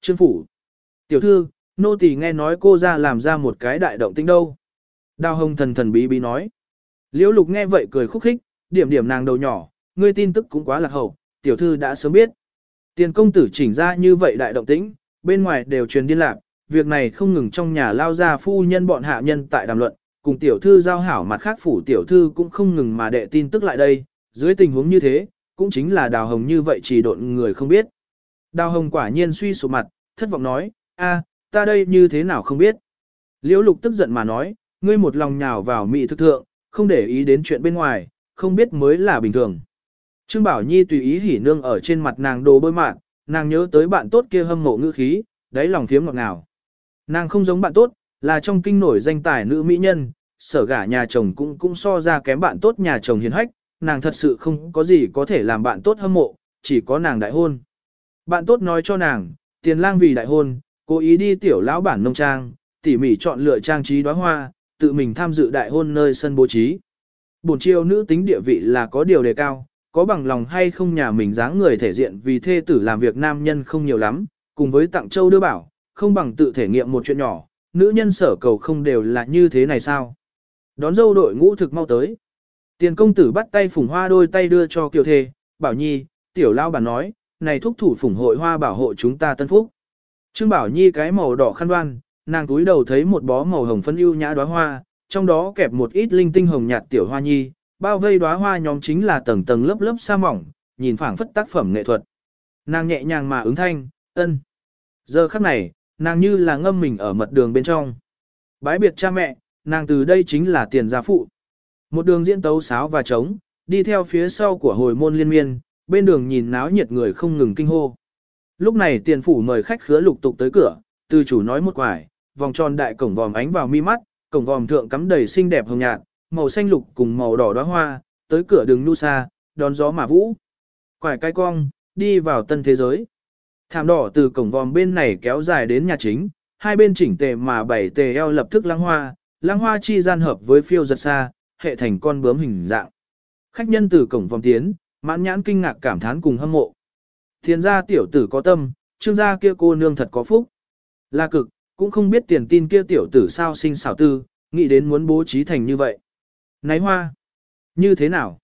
Trương phủ. Tiểu thư, nô tỳ nghe nói cô ra làm ra một cái đại động tĩnh đâu. Đào hồng thần thần bí bí nói. Liễu lục nghe vậy cười khúc khích, điểm điểm nàng đầu nhỏ, ngươi tin tức cũng quá lạc hậu, tiểu thư đã sớm biết. Tiền công tử chỉnh ra như vậy đại động tĩnh, bên ngoài đều truyền điên lạc, việc này không ngừng trong nhà lao ra phu nhân bọn hạ nhân tại đàm luận, cùng tiểu thư giao hảo mặt khác phủ tiểu thư cũng không ngừng mà đệ tin tức lại đây, dưới tình huống như thế, cũng chính là đào hồng như vậy chỉ độn người không biết. Đào hồng quả nhiên suy sụp mặt, thất vọng nói, a, ta đây như thế nào không biết. Liễu lục tức giận mà nói, ngươi một lòng nhào vào mị thực thượng, không để ý đến chuyện bên ngoài, không biết mới là bình thường. Trương Bảo Nhi tùy ý hỉ nương ở trên mặt nàng đồ bơi mạn, nàng nhớ tới bạn tốt kia hâm mộ ngữ khí, đáy lòng phiếm ngọt ngào. Nàng không giống bạn tốt, là trong kinh nổi danh tài nữ mỹ nhân, sở gả nhà chồng cũng cũng so ra kém bạn tốt nhà chồng hiền hách, nàng thật sự không có gì có thể làm bạn tốt hâm mộ, chỉ có nàng đại hôn. Bạn tốt nói cho nàng, tiền lang vì đại hôn, cố ý đi tiểu lão bản nông trang, tỉ mỉ chọn lựa trang trí đóa hoa, tự mình tham dự đại hôn nơi sân bố trí. Bổn chiêu nữ tính địa vị là có điều đề cao, có bằng lòng hay không nhà mình dáng người thể diện vì thê tử làm việc nam nhân không nhiều lắm, cùng với tặng châu đưa bảo, không bằng tự thể nghiệm một chuyện nhỏ, nữ nhân sở cầu không đều là như thế này sao. Đón dâu đội ngũ thực mau tới. Tiền công tử bắt tay phùng hoa đôi tay đưa cho kiều thê, bảo nhi, tiểu lao bản nói, này thúc thủ phủng hội hoa bảo hộ chúng ta tân phúc. Trương bảo nhi cái màu đỏ khăn đoan, nàng túi đầu thấy một bó màu hồng phân ưu nhã đóa hoa, trong đó kẹp một ít linh tinh hồng nhạt tiểu hoa nhi, bao vây đóa hoa nhóm chính là tầng tầng lớp lớp sa mỏng, nhìn phảng phất tác phẩm nghệ thuật. Nàng nhẹ nhàng mà ứng thanh, ân. Giờ khắc này, nàng như là ngâm mình ở mật đường bên trong. Bái biệt cha mẹ, nàng từ đây chính là tiền gia phụ. Một đường diễn tấu sáo và trống, đi theo phía sau của hồi môn liên miên, bên đường nhìn náo nhiệt người không ngừng kinh hô. Lúc này tiền phủ mời khách khứa lục tục tới cửa, từ chủ nói một quải, vòng tròn đại cổng vòm ánh vào mi mắt, cổng vòm thượng cắm đầy xinh đẹp hồng nhạt, màu xanh lục cùng màu đỏ đóa hoa, tới cửa đường nu xa, đón gió mà vũ. Quải cái cong, đi vào tân thế giới. Thảm đỏ từ cổng vòm bên này kéo dài đến nhà chính, hai bên chỉnh tề mà bảy tề eo lập tức lăng hoa, lăng hoa chi gian hợp với phiêu giật xa, hệ thành con bướm hình dạng. Khách nhân từ cổng vòm tiến, mãn nhãn kinh ngạc cảm thán cùng hâm mộ. Thiên gia tiểu tử có tâm, trương gia kia cô nương thật có phúc. Là cực, cũng không biết tiền tin kia tiểu tử sao sinh xảo tư, nghĩ đến muốn bố trí thành như vậy. Náy hoa, như thế nào?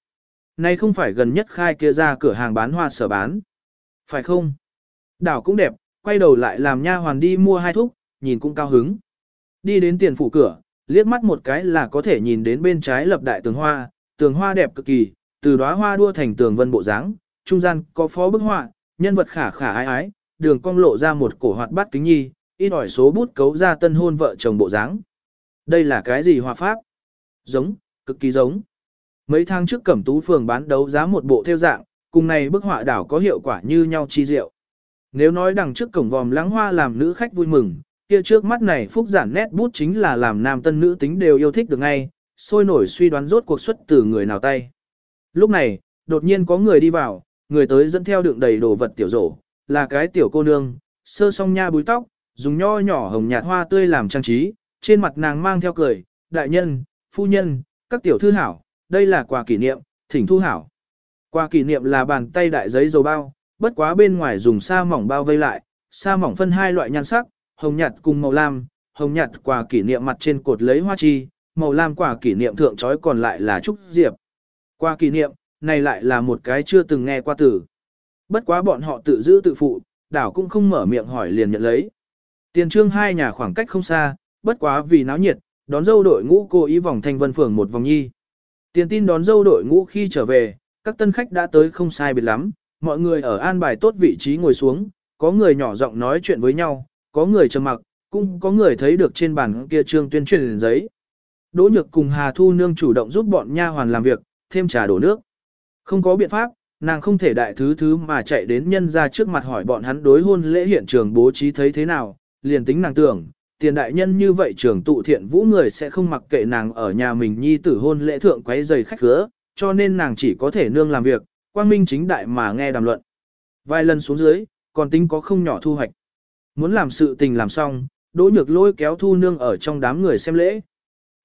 Này không phải gần nhất khai kia ra cửa hàng bán hoa sở bán. Phải không? Đảo cũng đẹp, quay đầu lại làm nha hoàn đi mua hai thuốc, nhìn cũng cao hứng. Đi đến tiền phủ cửa, liếc mắt một cái là có thể nhìn đến bên trái lập đại tường hoa, tường hoa đẹp cực kỳ, từ đóa hoa đua thành tường vân bộ dáng, trung gian có phó bức họa, nhân vật khả khả ái ái, đường cong lộ ra một cổ hoạt bát kính nhi, ít ỏi số bút cấu ra tân hôn vợ chồng bộ dáng. Đây là cái gì hòa pháp? Giống, cực kỳ giống. Mấy tháng trước Cẩm Tú phường bán đấu giá một bộ theo dạng, cùng này bức họa đảo có hiệu quả như nhau chi diệu. Nếu nói đằng trước cổng vòm lãng hoa làm nữ khách vui mừng, kia trước mắt này phúc giản nét bút chính là làm nam tân nữ tính đều yêu thích được ngay, sôi nổi suy đoán rốt cuộc xuất từ người nào tay. Lúc này, đột nhiên có người đi vào, người tới dẫn theo đựng đầy đồ vật tiểu rổ, là cái tiểu cô nương, sơ song nha búi tóc, dùng nho nhỏ hồng nhạt hoa tươi làm trang trí, trên mặt nàng mang theo cười, đại nhân, phu nhân, các tiểu thư hảo, đây là quà kỷ niệm, thỉnh thu hảo. Quà kỷ niệm là bàn tay đại giấy dầu bao, bất quá bên ngoài dùng sa mỏng bao vây lại, sa mỏng phân hai loại nhan sắc, hồng nhạt cùng màu lam, hồng nhạt quà kỷ niệm mặt trên cột lấy hoa chi, màu lam quà kỷ niệm thượng trói còn lại là trúc diệp qua kỷ niệm, này lại là một cái chưa từng nghe qua từ. Bất quá bọn họ tự giữ tự phụ, đảo cũng không mở miệng hỏi liền nhận lấy. Tiền trương hai nhà khoảng cách không xa, bất quá vì náo nhiệt, đón dâu đội ngũ cô ý vòng thanh vân phường một vòng nhi. Tiền tin đón dâu đội ngũ khi trở về, các tân khách đã tới không sai biệt lắm, mọi người ở an bài tốt vị trí ngồi xuống, có người nhỏ giọng nói chuyện với nhau, có người trầm mặc, cũng có người thấy được trên bàn kia trương tuyên truyền giấy. Đỗ Nhược cùng Hà Thu Nương chủ động giúp bọn nha hoàn làm việc, thêm trà đổ nước. Không có biện pháp, nàng không thể đại thứ thứ mà chạy đến nhân ra trước mặt hỏi bọn hắn đối hôn lễ hiện trường bố trí thấy thế nào, liền tính nàng tưởng, tiền đại nhân như vậy trường tụ thiện vũ người sẽ không mặc kệ nàng ở nhà mình nhi tử hôn lễ thượng quấy giày khách khứa, cho nên nàng chỉ có thể nương làm việc, quang minh chính đại mà nghe đàm luận. Vài lần xuống dưới, còn tính có không nhỏ thu hoạch. Muốn làm sự tình làm xong, đỗ nhược lôi kéo thu nương ở trong đám người xem lễ.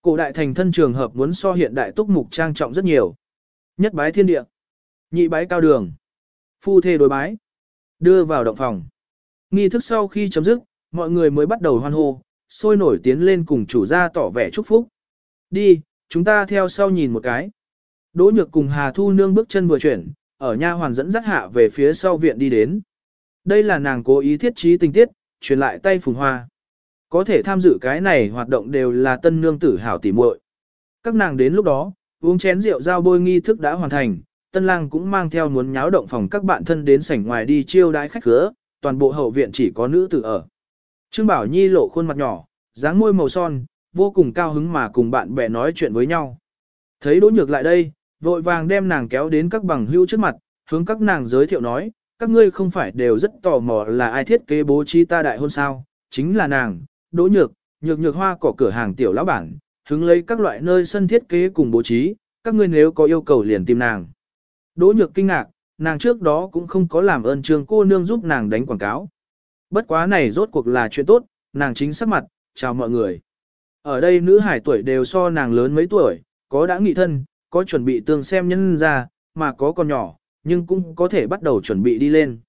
Cổ đại thành thân trường hợp muốn so hiện đại túc mục trang trọng rất nhiều. Nhất bái thiên địa, nhị bái cao đường, phu thê đối bái, đưa vào động phòng. Nghi thức sau khi chấm dứt, mọi người mới bắt đầu hoan hô, sôi nổi tiến lên cùng chủ gia tỏ vẻ chúc phúc. Đi, chúng ta theo sau nhìn một cái. Đỗ nhược cùng Hà Thu Nương bước chân vừa chuyển, ở nha hoàn dẫn dắt hạ về phía sau viện đi đến. Đây là nàng cố ý thiết trí tình tiết, truyền lại tay phùng hoa. Có thể tham dự cái này hoạt động đều là tân nương tử hảo tỉ muội. Các nàng đến lúc đó, uống chén rượu giao bôi nghi thức đã hoàn thành, tân lang cũng mang theo muốn nháo động phòng các bạn thân đến sảnh ngoài đi chiêu đái khách khứa, toàn bộ hậu viện chỉ có nữ tử ở. Trương Bảo Nhi lộ khuôn mặt nhỏ, dáng môi màu son, vô cùng cao hứng mà cùng bạn bè nói chuyện với nhau. Thấy Đỗ Nhược lại đây, vội vàng đem nàng kéo đến các bằng hữu trước mặt, hướng các nàng giới thiệu nói, các ngươi không phải đều rất tò mò là ai thiết kế bố trí ta đại hôn sao, chính là nàng, Đỗ Nhược, nhược nhược hoa cỏ cửa hàng tiểu lão bản, hứng lấy các loại nơi sân thiết kế cùng bố trí, các ngươi nếu có yêu cầu liền tìm nàng. Đỗ Nhược kinh ngạc, nàng trước đó cũng không có làm ơn trường cô nương giúp nàng đánh quảng cáo. Bất quá này rốt cuộc là chuyện tốt, nàng chính sắc mặt, chào mọi người. Ở đây nữ hải tuổi đều so nàng lớn mấy tuổi, có đã nghị thân, có chuẩn bị tương xem nhân ra, mà có còn nhỏ, nhưng cũng có thể bắt đầu chuẩn bị đi lên.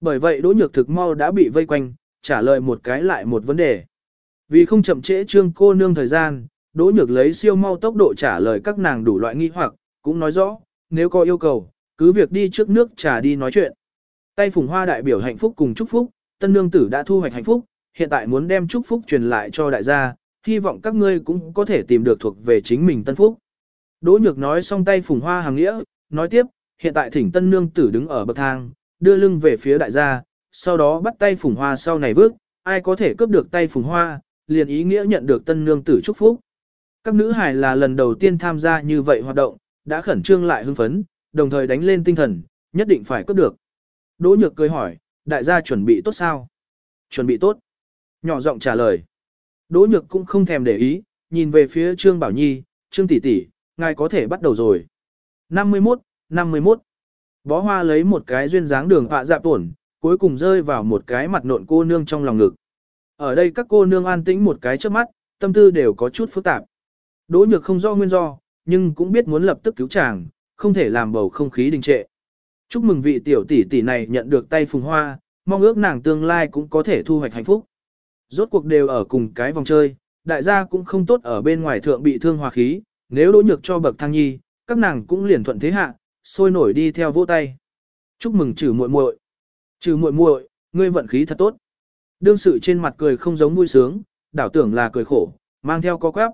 Bởi vậy Đỗ Nhược thực mau đã bị vây quanh, trả lời một cái lại một vấn đề. Vì không chậm trễ trương cô nương thời gian, Đỗ Nhược lấy siêu mau tốc độ trả lời các nàng đủ loại nghi hoặc, cũng nói rõ, nếu có yêu cầu, cứ việc đi trước nước trà đi nói chuyện. Tay phùng hoa đại biểu hạnh phúc cùng chúc phúc, tân nương tử đã thu hoạch hạnh phúc, hiện tại muốn đem chúc phúc truyền lại cho đại gia, hy vọng các ngươi cũng có thể tìm được thuộc về chính mình tân phúc. Đỗ nhược nói xong tay phùng hoa hàng nghĩa, nói tiếp, hiện tại thỉnh tân nương tử đứng ở bậc thang, đưa lưng về phía đại gia, sau đó bắt tay phùng hoa sau này vước, ai có thể cướp được tay phùng hoa, liền ý nghĩa nhận được tân nương tử chúc phúc. Các nữ hài là lần đầu tiên tham gia như vậy hoạt động, đã khẩn trương lại hưng phấn, đồng thời đánh lên tinh thần, nhất định phải cướp được. Đỗ nhược cười hỏi, đại gia chuẩn bị tốt sao? Chuẩn bị tốt. Nhỏ giọng trả lời. Đỗ nhược cũng không thèm để ý, nhìn về phía Trương Bảo Nhi, Trương tỷ tỷ, ngài có thể bắt đầu rồi. 51, 51. Bó hoa lấy một cái duyên dáng đường họa dạ tổn, cuối cùng rơi vào một cái mặt nộn cô nương trong lòng ngực. Ở đây các cô nương an tĩnh một cái trước mắt, tâm tư đều có chút phức tạp. Đỗ nhược không do nguyên do, nhưng cũng biết muốn lập tức cứu chàng, không thể làm bầu không khí đình trệ. Chúc mừng vị tiểu tỷ tỷ này nhận được tay phùng hoa, mong ước nàng tương lai cũng có thể thu hoạch hạnh phúc. Rốt cuộc đều ở cùng cái vòng chơi, đại gia cũng không tốt ở bên ngoài thượng bị thương hòa khí, nếu đỗ nhược cho bậc thang nhi, các nàng cũng liền thuận thế hạ, sôi nổi đi theo vỗ tay. Chúc mừng trừ muội muội. Trừ muội muội, ngươi vận khí thật tốt. Đương sự trên mặt cười không giống vui sướng, đảo tưởng là cười khổ, mang theo có quáp.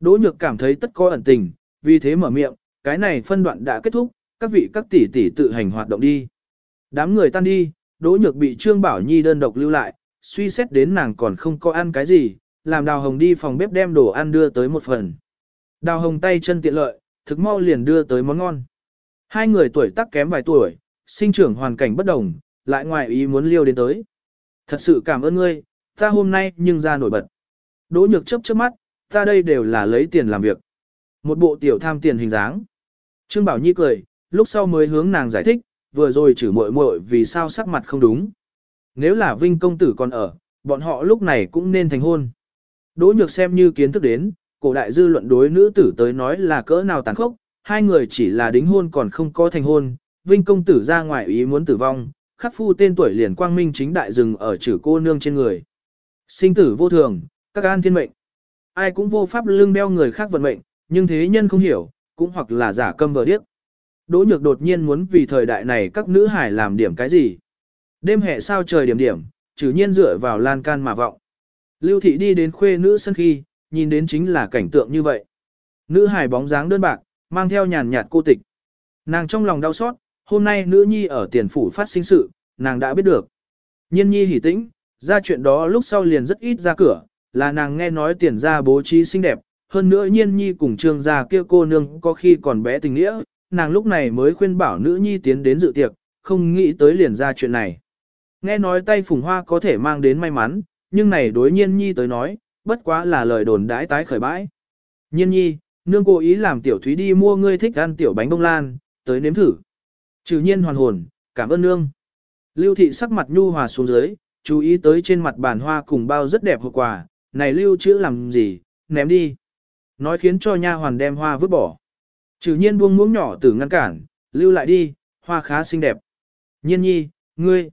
Đỗ nhược cảm thấy tất có ẩn tình, vì thế mở miệng, cái này phân đoạn đã kết thúc, các vị các tỷ tỷ tự hành hoạt động đi. Đám người tan đi, Đỗ Nhược bị Trương Bảo Nhi đơn độc lưu lại, suy xét đến nàng còn không có ăn cái gì, làm Đào Hồng đi phòng bếp đem đồ ăn đưa tới một phần. Đào Hồng tay chân tiện lợi, thực mau liền đưa tới món ngon. Hai người tuổi tác kém vài tuổi, sinh trưởng hoàn cảnh bất đồng, lại ngoài ý muốn liêu đến tới. Thật sự cảm ơn ngươi, ta hôm nay nhưng ra nổi bật. Đỗ Nhược chớp chớp mắt, ta đây đều là lấy tiền làm việc. Một bộ tiểu tham tiền hình dáng. Trương Bảo Nhi cười, lúc sau mới hướng nàng giải thích, vừa rồi chử muội muội vì sao sắc mặt không đúng. Nếu là Vinh công tử còn ở, bọn họ lúc này cũng nên thành hôn. Đỗ nhược xem như kiến thức đến, cổ đại dư luận đối nữ tử tới nói là cỡ nào tàn khốc, hai người chỉ là đính hôn còn không có thành hôn, Vinh công tử ra ngoài ý muốn tử vong, khắc phu tên tuổi liền quang minh chính đại dừng ở chữ cô nương trên người. Sinh tử vô thường, các an thiên mệnh. Ai cũng vô pháp lưng đeo người khác vận mệnh, nhưng thế nhân không hiểu, cũng hoặc là giả câm vờ điếc. Đỗ nhược đột nhiên muốn vì thời đại này các nữ hải làm điểm cái gì. Đêm hè sao trời điểm điểm, trừ nhiên dựa vào lan can mà vọng. Lưu thị đi đến khuê nữ sân khi, nhìn đến chính là cảnh tượng như vậy. Nữ hải bóng dáng đơn bạc, mang theo nhàn nhạt cô tịch. Nàng trong lòng đau xót, hôm nay nữ nhi ở tiền phủ phát sinh sự, nàng đã biết được. Nhiên nhi hỉ tĩnh, ra chuyện đó lúc sau liền rất ít ra cửa, là nàng nghe nói tiền ra bố trí xinh đẹp, hơn nữa nhiên nhi cùng trương gia kia cô nương có khi còn bé tình nghĩa, nàng lúc này mới khuyên bảo nữ nhi tiến đến dự tiệc, không nghĩ tới liền ra chuyện này. Nghe nói tay phùng hoa có thể mang đến may mắn, nhưng này đối nhiên nhi tới nói, bất quá là lời đồn đãi tái khởi bãi. Nhiên nhi, nương cố ý làm tiểu thúy đi mua ngươi thích ăn tiểu bánh bông lan, tới nếm thử. Trừ nhiên hoàn hồn, cảm ơn nương. Lưu thị sắc mặt nhu hòa xuống dưới, chú ý tới trên mặt bàn hoa cùng bao rất đẹp hộp quà, này lưu chữ làm gì, ném đi. Nói khiến cho nha hoàn đem hoa vứt bỏ. Trừ nhiên buông muỗng nhỏ từ ngăn cản, lưu lại đi, hoa khá xinh đẹp. Nhiên nhi, ngươi,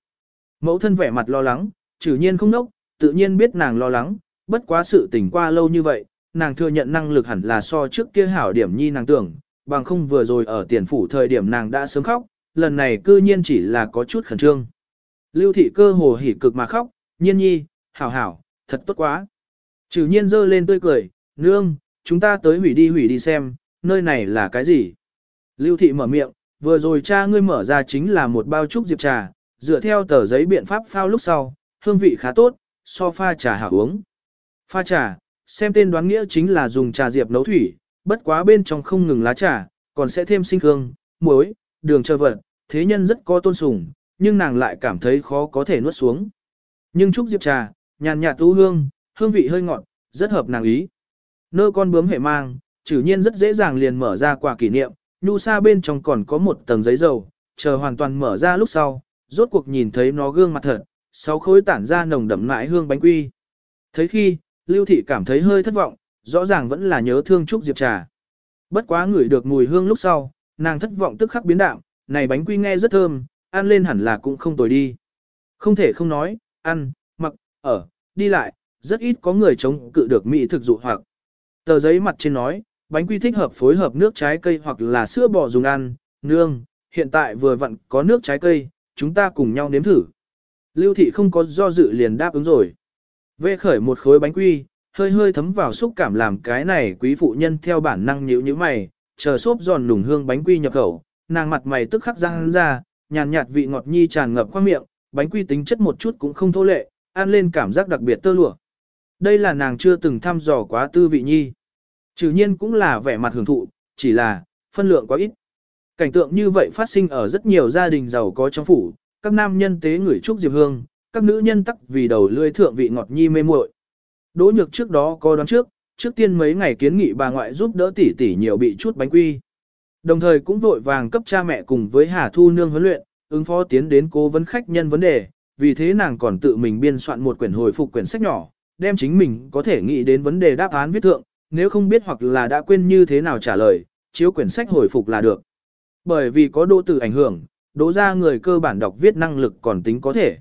Mẫu thân vẻ mặt lo lắng, trừ nhiên không nốc, tự nhiên biết nàng lo lắng, bất quá sự tỉnh qua lâu như vậy, nàng thừa nhận năng lực hẳn là so trước kia hảo điểm nhi nàng tưởng, bằng không vừa rồi ở tiền phủ thời điểm nàng đã sớm khóc, lần này cư nhiên chỉ là có chút khẩn trương. Lưu thị cơ hồ hỉ cực mà khóc, nhiên nhi, hảo hảo, thật tốt quá. Trừ nhiên giơ lên tươi cười, nương, chúng ta tới hủy đi hủy đi xem, nơi này là cái gì. Lưu thị mở miệng, vừa rồi cha ngươi mở ra chính là một bao trúc diệp trà, dựa theo tờ giấy biện pháp phao lúc sau, hương vị khá tốt, so pha trà hảo uống. Pha trà, xem tên đoán nghĩa chính là dùng trà diệp nấu thủy, bất quá bên trong không ngừng lá trà, còn sẽ thêm sinh hương, muối, đường chờ vật, thế nhân rất có tôn sùng, nhưng nàng lại cảm thấy khó có thể nuốt xuống. Nhưng trúc diệp trà, nhàn nhạt tu hương, hương vị hơi ngọt, rất hợp nàng ý. Nơ con bướm hệ mang, trừ nhiên rất dễ dàng liền mở ra quà kỷ niệm, nhu sa bên trong còn có một tầng giấy dầu, chờ hoàn toàn mở ra lúc sau, rốt cuộc nhìn thấy nó gương mặt thật, sáu khối tản ra nồng đậm mãi hương bánh quy. Thấy khi, Lưu Thị cảm thấy hơi thất vọng, rõ ràng vẫn là nhớ thương Trúc Diệp trà. Bất quá ngửi được mùi hương lúc sau, nàng thất vọng tức khắc biến đạm, này bánh quy nghe rất thơm, ăn lên hẳn là cũng không tồi đi. Không thể không nói, ăn, mặc, ở, đi lại, rất ít có người chống cự được mỹ thực dụ hoặc. Tờ giấy mặt trên nói, bánh quy thích hợp phối hợp nước trái cây hoặc là sữa bò dùng ăn, nương, hiện tại vừa vặn có nước trái cây, chúng ta cùng nhau nếm thử. Lưu thị không có do dự liền đáp ứng rồi. Vê khởi một khối bánh quy, hơi hơi thấm vào xúc cảm làm cái này quý phụ nhân theo bản năng nhíu như mày, chờ xốp giòn nùng hương bánh quy nhập khẩu, nàng mặt mày tức khắc răng ra, nhàn nhạt vị ngọt nhi tràn ngập qua miệng, bánh quy tính chất một chút cũng không thô lệ, ăn lên cảm giác đặc biệt tơ lụa. Đây là nàng chưa từng thăm dò quá tư vị nhi. Trừ nhiên cũng là vẻ mặt hưởng thụ, chỉ là, phân lượng quá ít. Cảnh tượng như vậy phát sinh ở rất nhiều gia đình giàu có trong phủ, các nam nhân tế người trúc diệp hương, các nữ nhân tắc vì đầu lươi thượng vị ngọt nhi mê muội. Đỗ nhược trước đó có đoán trước, trước tiên mấy ngày kiến nghị bà ngoại giúp đỡ tỷ tỷ nhiều bị chút bánh quy. Đồng thời cũng vội vàng cấp cha mẹ cùng với Hà Thu Nương huấn luyện, ứng phó tiến đến cố vấn khách nhân vấn đề, vì thế nàng còn tự mình biên soạn một quyển hồi phục quyển sách nhỏ, đem chính mình có thể nghĩ đến vấn đề đáp án viết thượng, nếu không biết hoặc là đã quên như thế nào trả lời, chiếu quyển sách hồi phục là được. Bởi vì có đỗ tử ảnh hưởng, đỗ ra người cơ bản đọc viết năng lực còn tính có thể.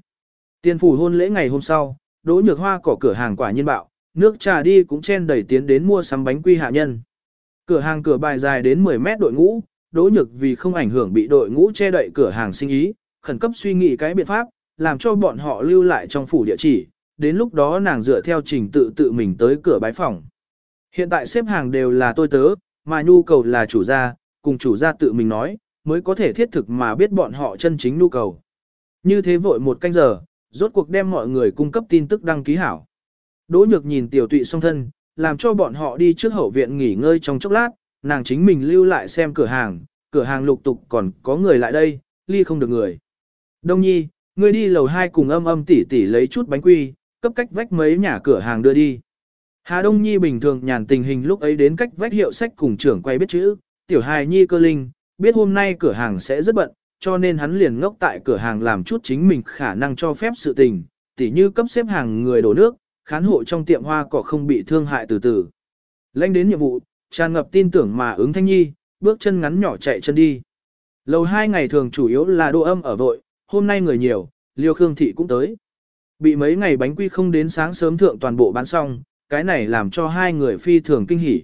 Tiên phủ hôn lễ ngày hôm sau, đỗ nhược hoa cỏ cửa hàng quả nhiên bạo, nước trà đi cũng chen đẩy tiến đến mua sắm bánh quy hạ nhân. Cửa hàng cửa bài dài đến 10 mét đội ngũ, đỗ nhược vì không ảnh hưởng bị đội ngũ che đậy cửa hàng sinh ý, khẩn cấp suy nghĩ cái biện pháp, làm cho bọn họ lưu lại trong phủ địa chỉ, đến lúc đó nàng dựa theo trình tự tự mình tới cửa bái phòng. Hiện tại xếp hàng đều là tôi tớ, mà nhu cầu là chủ gia, cùng chủ gia tự mình nói, mới có thể thiết thực mà biết bọn họ chân chính nhu cầu. Như thế vội một canh giờ, rốt cuộc đem mọi người cung cấp tin tức đăng ký hảo. Đỗ nhược nhìn tiểu tụy song thân, làm cho bọn họ đi trước hậu viện nghỉ ngơi trong chốc lát, nàng chính mình lưu lại xem cửa hàng, cửa hàng lục tục còn có người lại đây, ly không được người. Đông nhi, ngươi đi lầu 2 cùng âm âm tỉ tỉ lấy chút bánh quy, cấp cách vách mấy nhà cửa hàng đưa đi. Hà Đông Nhi bình thường nhàn tình hình lúc ấy đến cách vách hiệu sách cùng trưởng quay biết chữ, tiểu hài Nhi cơ linh, biết hôm nay cửa hàng sẽ rất bận, cho nên hắn liền ngốc tại cửa hàng làm chút chính mình khả năng cho phép sự tình, tỉ như cấp xếp hàng người đổ nước, khán hộ trong tiệm hoa cỏ không bị thương hại từ từ. Lãnh đến nhiệm vụ, tràn ngập tin tưởng mà ứng thanh nhi, bước chân ngắn nhỏ chạy chân đi. Lầu hai ngày thường chủ yếu là đô âm ở vội, hôm nay người nhiều, liêu khương thị cũng tới. Bị mấy ngày bánh quy không đến sáng sớm thượng toàn bộ bán xong, cái này làm cho hai người phi thường kinh hỉ.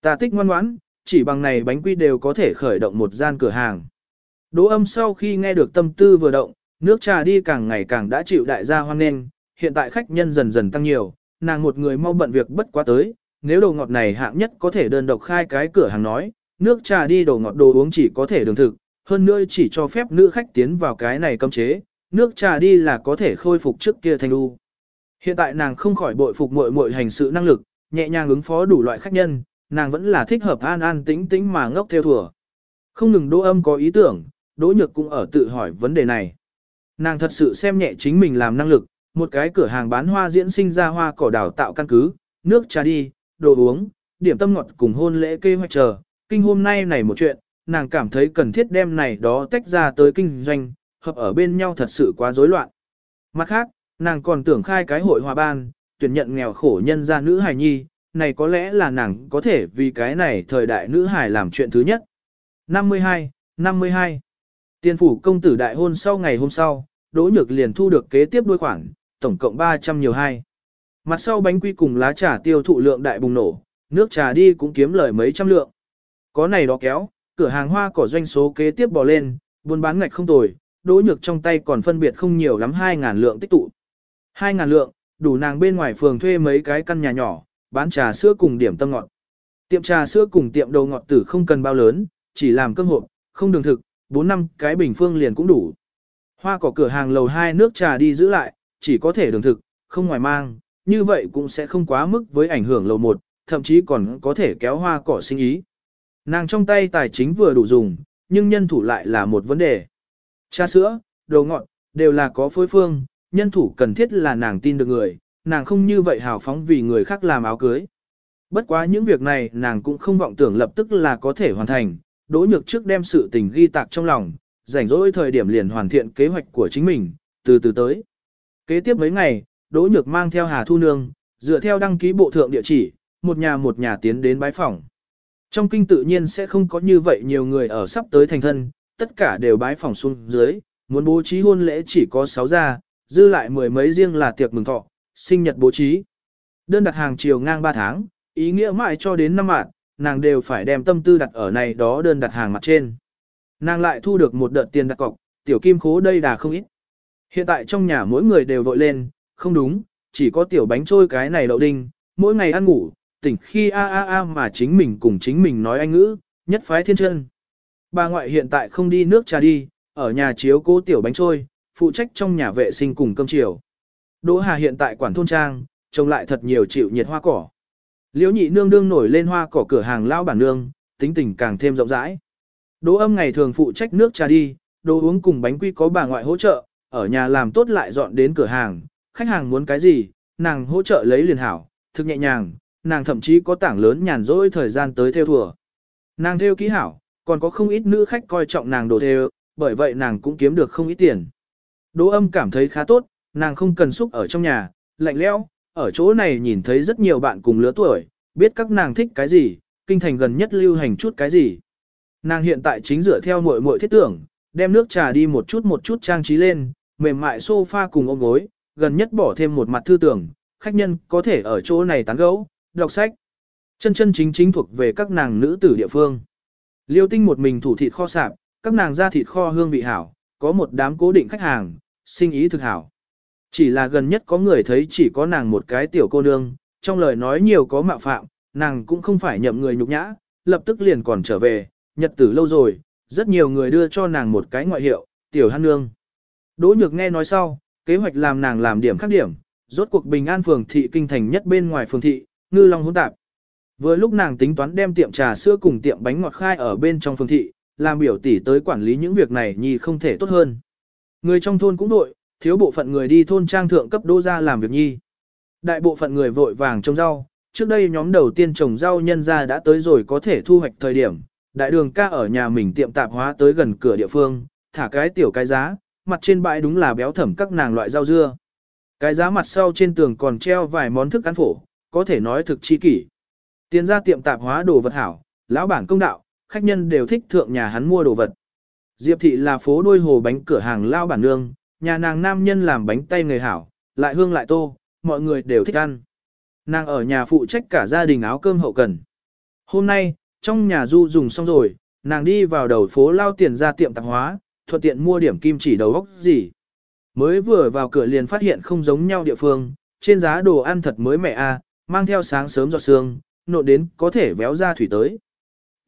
Ta tích ngoan ngoãn, chỉ bằng này bánh quy đều có thể khởi động một gian cửa hàng. Đỗ âm sau khi nghe được tâm tư vừa động, nước trà đi càng ngày càng đã chịu đại gia hoan nghênh, hiện tại khách nhân dần dần tăng nhiều, nàng một người mau bận việc bất quá tới, nếu đồ ngọt này hạng nhất có thể đơn độc khai cái cửa hàng nói, nước trà đi đồ ngọt đồ uống chỉ có thể đường thực, hơn nữa chỉ cho phép nữ khách tiến vào cái này cấm chế, nước trà đi là có thể khôi phục trước kia thành u. Hiện tại nàng không khỏi bội phục muội muội hành sự năng lực, nhẹ nhàng ứng phó đủ loại khách nhân, nàng vẫn là thích hợp an an tĩnh tĩnh mà ngốc theo thừa. Không ngừng đỗ âm có ý tưởng, đỗ nhược cũng ở tự hỏi vấn đề này. Nàng thật sự xem nhẹ chính mình làm năng lực, một cái cửa hàng bán hoa diễn sinh ra hoa cỏ đào tạo căn cứ, nước trà đi, đồ uống, điểm tâm ngọt cùng hôn lễ kê hoạch chờ. Kinh hôm nay này một chuyện, nàng cảm thấy cần thiết đem này đó tách ra tới kinh doanh, hợp ở bên nhau thật sự quá rối loạn. Mặt khác, nàng còn tưởng khai cái hội hòa ban, tuyển nhận nghèo khổ nhân gia nữ hài nhi, này có lẽ là nàng có thể vì cái này thời đại nữ hài làm chuyện thứ nhất. 52, 52 Tiên phủ công tử đại hôn sau ngày hôm sau, Đỗ Nhược liền thu được kế tiếp đôi khoản, tổng cộng 300 nhiều hai. Mặt sau bánh quy cùng lá trà tiêu thụ lượng đại bùng nổ, nước trà đi cũng kiếm lời mấy trăm lượng. Có này đó kéo, cửa hàng hoa cỏ doanh số kế tiếp bò lên, buôn bán ngạch không tồi, Đỗ Nhược trong tay còn phân biệt không nhiều lắm 2.000 lượng tích tụ. 2.000 lượng, đủ nàng bên ngoài phường thuê mấy cái căn nhà nhỏ, bán trà sữa cùng điểm tâm ngọt. Tiệm trà sữa cùng tiệm đầu ngọt tử không cần bao lớn, chỉ làm cơm hộp, không đường thực, 4 năm cái bình phương liền cũng đủ. Hoa cỏ cửa hàng lầu 2 nước trà đi giữ lại, chỉ có thể đường thực, không ngoài mang, như vậy cũng sẽ không quá mức với ảnh hưởng lầu một, thậm chí còn có thể kéo hoa cỏ sinh ý. Nàng trong tay tài chính vừa đủ dùng, nhưng nhân thủ lại là một vấn đề. Trà sữa, đồ ngọt, đều là có phối phương, nhân thủ cần thiết là nàng tin được người, nàng không như vậy hào phóng vì người khác làm áo cưới. Bất quá những việc này nàng cũng không vọng tưởng lập tức là có thể hoàn thành, đỗ nhược trước đem sự tình ghi tạc trong lòng, rảnh rỗi thời điểm liền hoàn thiện kế hoạch của chính mình, từ từ tới. Kế tiếp mấy ngày, đỗ nhược mang theo Hà Thu Nương, dựa theo đăng ký bộ thượng địa chỉ, một nhà một nhà tiến đến bái phỏng. Trong kinh tự nhiên sẽ không có như vậy nhiều người ở sắp tới thành thân, tất cả đều bái phỏng xuống dưới, muốn bố trí hôn lễ chỉ có 6 gia, dư lại mười mấy riêng là tiệc mừng thọ, sinh nhật bố trí. Đơn đặt hàng chiều ngang 3 tháng, ý nghĩa mãi cho đến năm mạng, nàng đều phải đem tâm tư đặt ở này đó đơn đặt hàng mặt trên. Nàng lại thu được một đợt tiền đặt cọc, tiểu kim khố đây đà không ít. Hiện tại trong nhà mỗi người đều vội lên, không đúng, chỉ có tiểu bánh trôi cái này đậu đinh, mỗi ngày ăn ngủ, tỉnh khi a a a mà chính mình cùng chính mình nói anh ngữ, nhất phái thiên chân. Bà ngoại hiện tại không đi nước trà đi, ở nhà chiếu cố tiểu bánh trôi, phụ trách trong nhà vệ sinh cùng cơm chiều. Đỗ Hà hiện tại quản thôn trang, trồng lại thật nhiều chịu nhiệt hoa cỏ. Liễu nhị nương đương nổi lên hoa cỏ cửa hàng lao bản nương, tính tình càng thêm rộng rãi. Đỗ âm ngày thường phụ trách nước trà đi, đồ uống cùng bánh quy có bà ngoại hỗ trợ, ở nhà làm tốt lại dọn đến cửa hàng, khách hàng muốn cái gì, nàng hỗ trợ lấy liền hảo, thực nhẹ nhàng, nàng thậm chí có tảng lớn nhàn rỗi thời gian tới theo thùa. Nàng theo kỹ hảo, còn có không ít nữ khách coi trọng nàng đồ theo, bởi vậy nàng cũng kiếm được không ít tiền. Đỗ âm cảm thấy khá tốt, nàng không cần xúc ở trong nhà, lạnh lẽo, ở chỗ này nhìn thấy rất nhiều bạn cùng lứa tuổi, biết các nàng thích cái gì, kinh thành gần nhất lưu hành chút cái gì. Nàng hiện tại chính dựa theo muội muội thiết tưởng, đem nước trà đi một chút một chút trang trí lên, mềm mại sofa cùng ôm gối, gần nhất bỏ thêm một mặt thư tưởng, khách nhân có thể ở chỗ này tán gẫu, đọc sách. Chân chân chính chính thuộc về các nàng nữ tử địa phương. Liêu tinh một mình thủ thịt kho sạp, các nàng ra thịt kho hương vị hảo, có một đám cố định khách hàng, sinh ý thực hảo. Chỉ là gần nhất có người thấy chỉ có nàng một cái tiểu cô nương, trong lời nói nhiều có mạo phạm, nàng cũng không phải nhậm người nhục nhã, lập tức liền còn trở về, nhật tử lâu rồi, rất nhiều người đưa cho nàng một cái ngoại hiệu, tiểu hăn nương. Đỗ nhược nghe nói sau, kế hoạch làm nàng làm điểm khác điểm, rốt cuộc bình an phường thị kinh thành nhất bên ngoài phường thị, ngư long hỗn tạp. Vừa lúc nàng tính toán đem tiệm trà sữa cùng tiệm bánh ngọt khai ở bên trong phường thị, làm biểu tỷ tới quản lý những việc này nhi không thể tốt hơn. Người trong thôn cũng đội, thiếu bộ phận người đi thôn trang thượng cấp đô ra làm việc nhi. Đại bộ phận người vội vàng trồng rau, trước đây nhóm đầu tiên trồng rau nhân ra đã tới rồi có thể thu hoạch thời điểm. Đại đường ca ở nhà mình tiệm tạp hóa tới gần cửa địa phương, thả cái tiểu cái giá, mặt trên bãi đúng là béo thẩm các nàng loại rau dưa. Cái giá mặt sau trên tường còn treo vài món thức ăn phổ, có thể nói thực chi kỷ. Tiến ra tiệm tạp hóa đồ vật hảo, lão bản công đạo, khách nhân đều thích thượng nhà hắn mua đồ vật. Diệp thị là phố đôi hồ bánh cửa hàng lao bản nương, nhà nàng nam nhân làm bánh tay người hảo, lại hương lại tô, mọi người đều thích ăn. Nàng ở nhà phụ trách cả gia đình áo cơm hậu cần. Hôm nay, trong nhà du dùng xong rồi, nàng đi vào đầu phố lao tiền ra tiệm tạp hóa, thuận tiện mua điểm kim chỉ đầu góc gì. Mới vừa vào cửa liền phát hiện không giống nhau địa phương, trên giá đồ ăn thật mới mẹ a, à, mang theo sáng sớm giọt sương, nộ đến có thể véo ra thủy tới.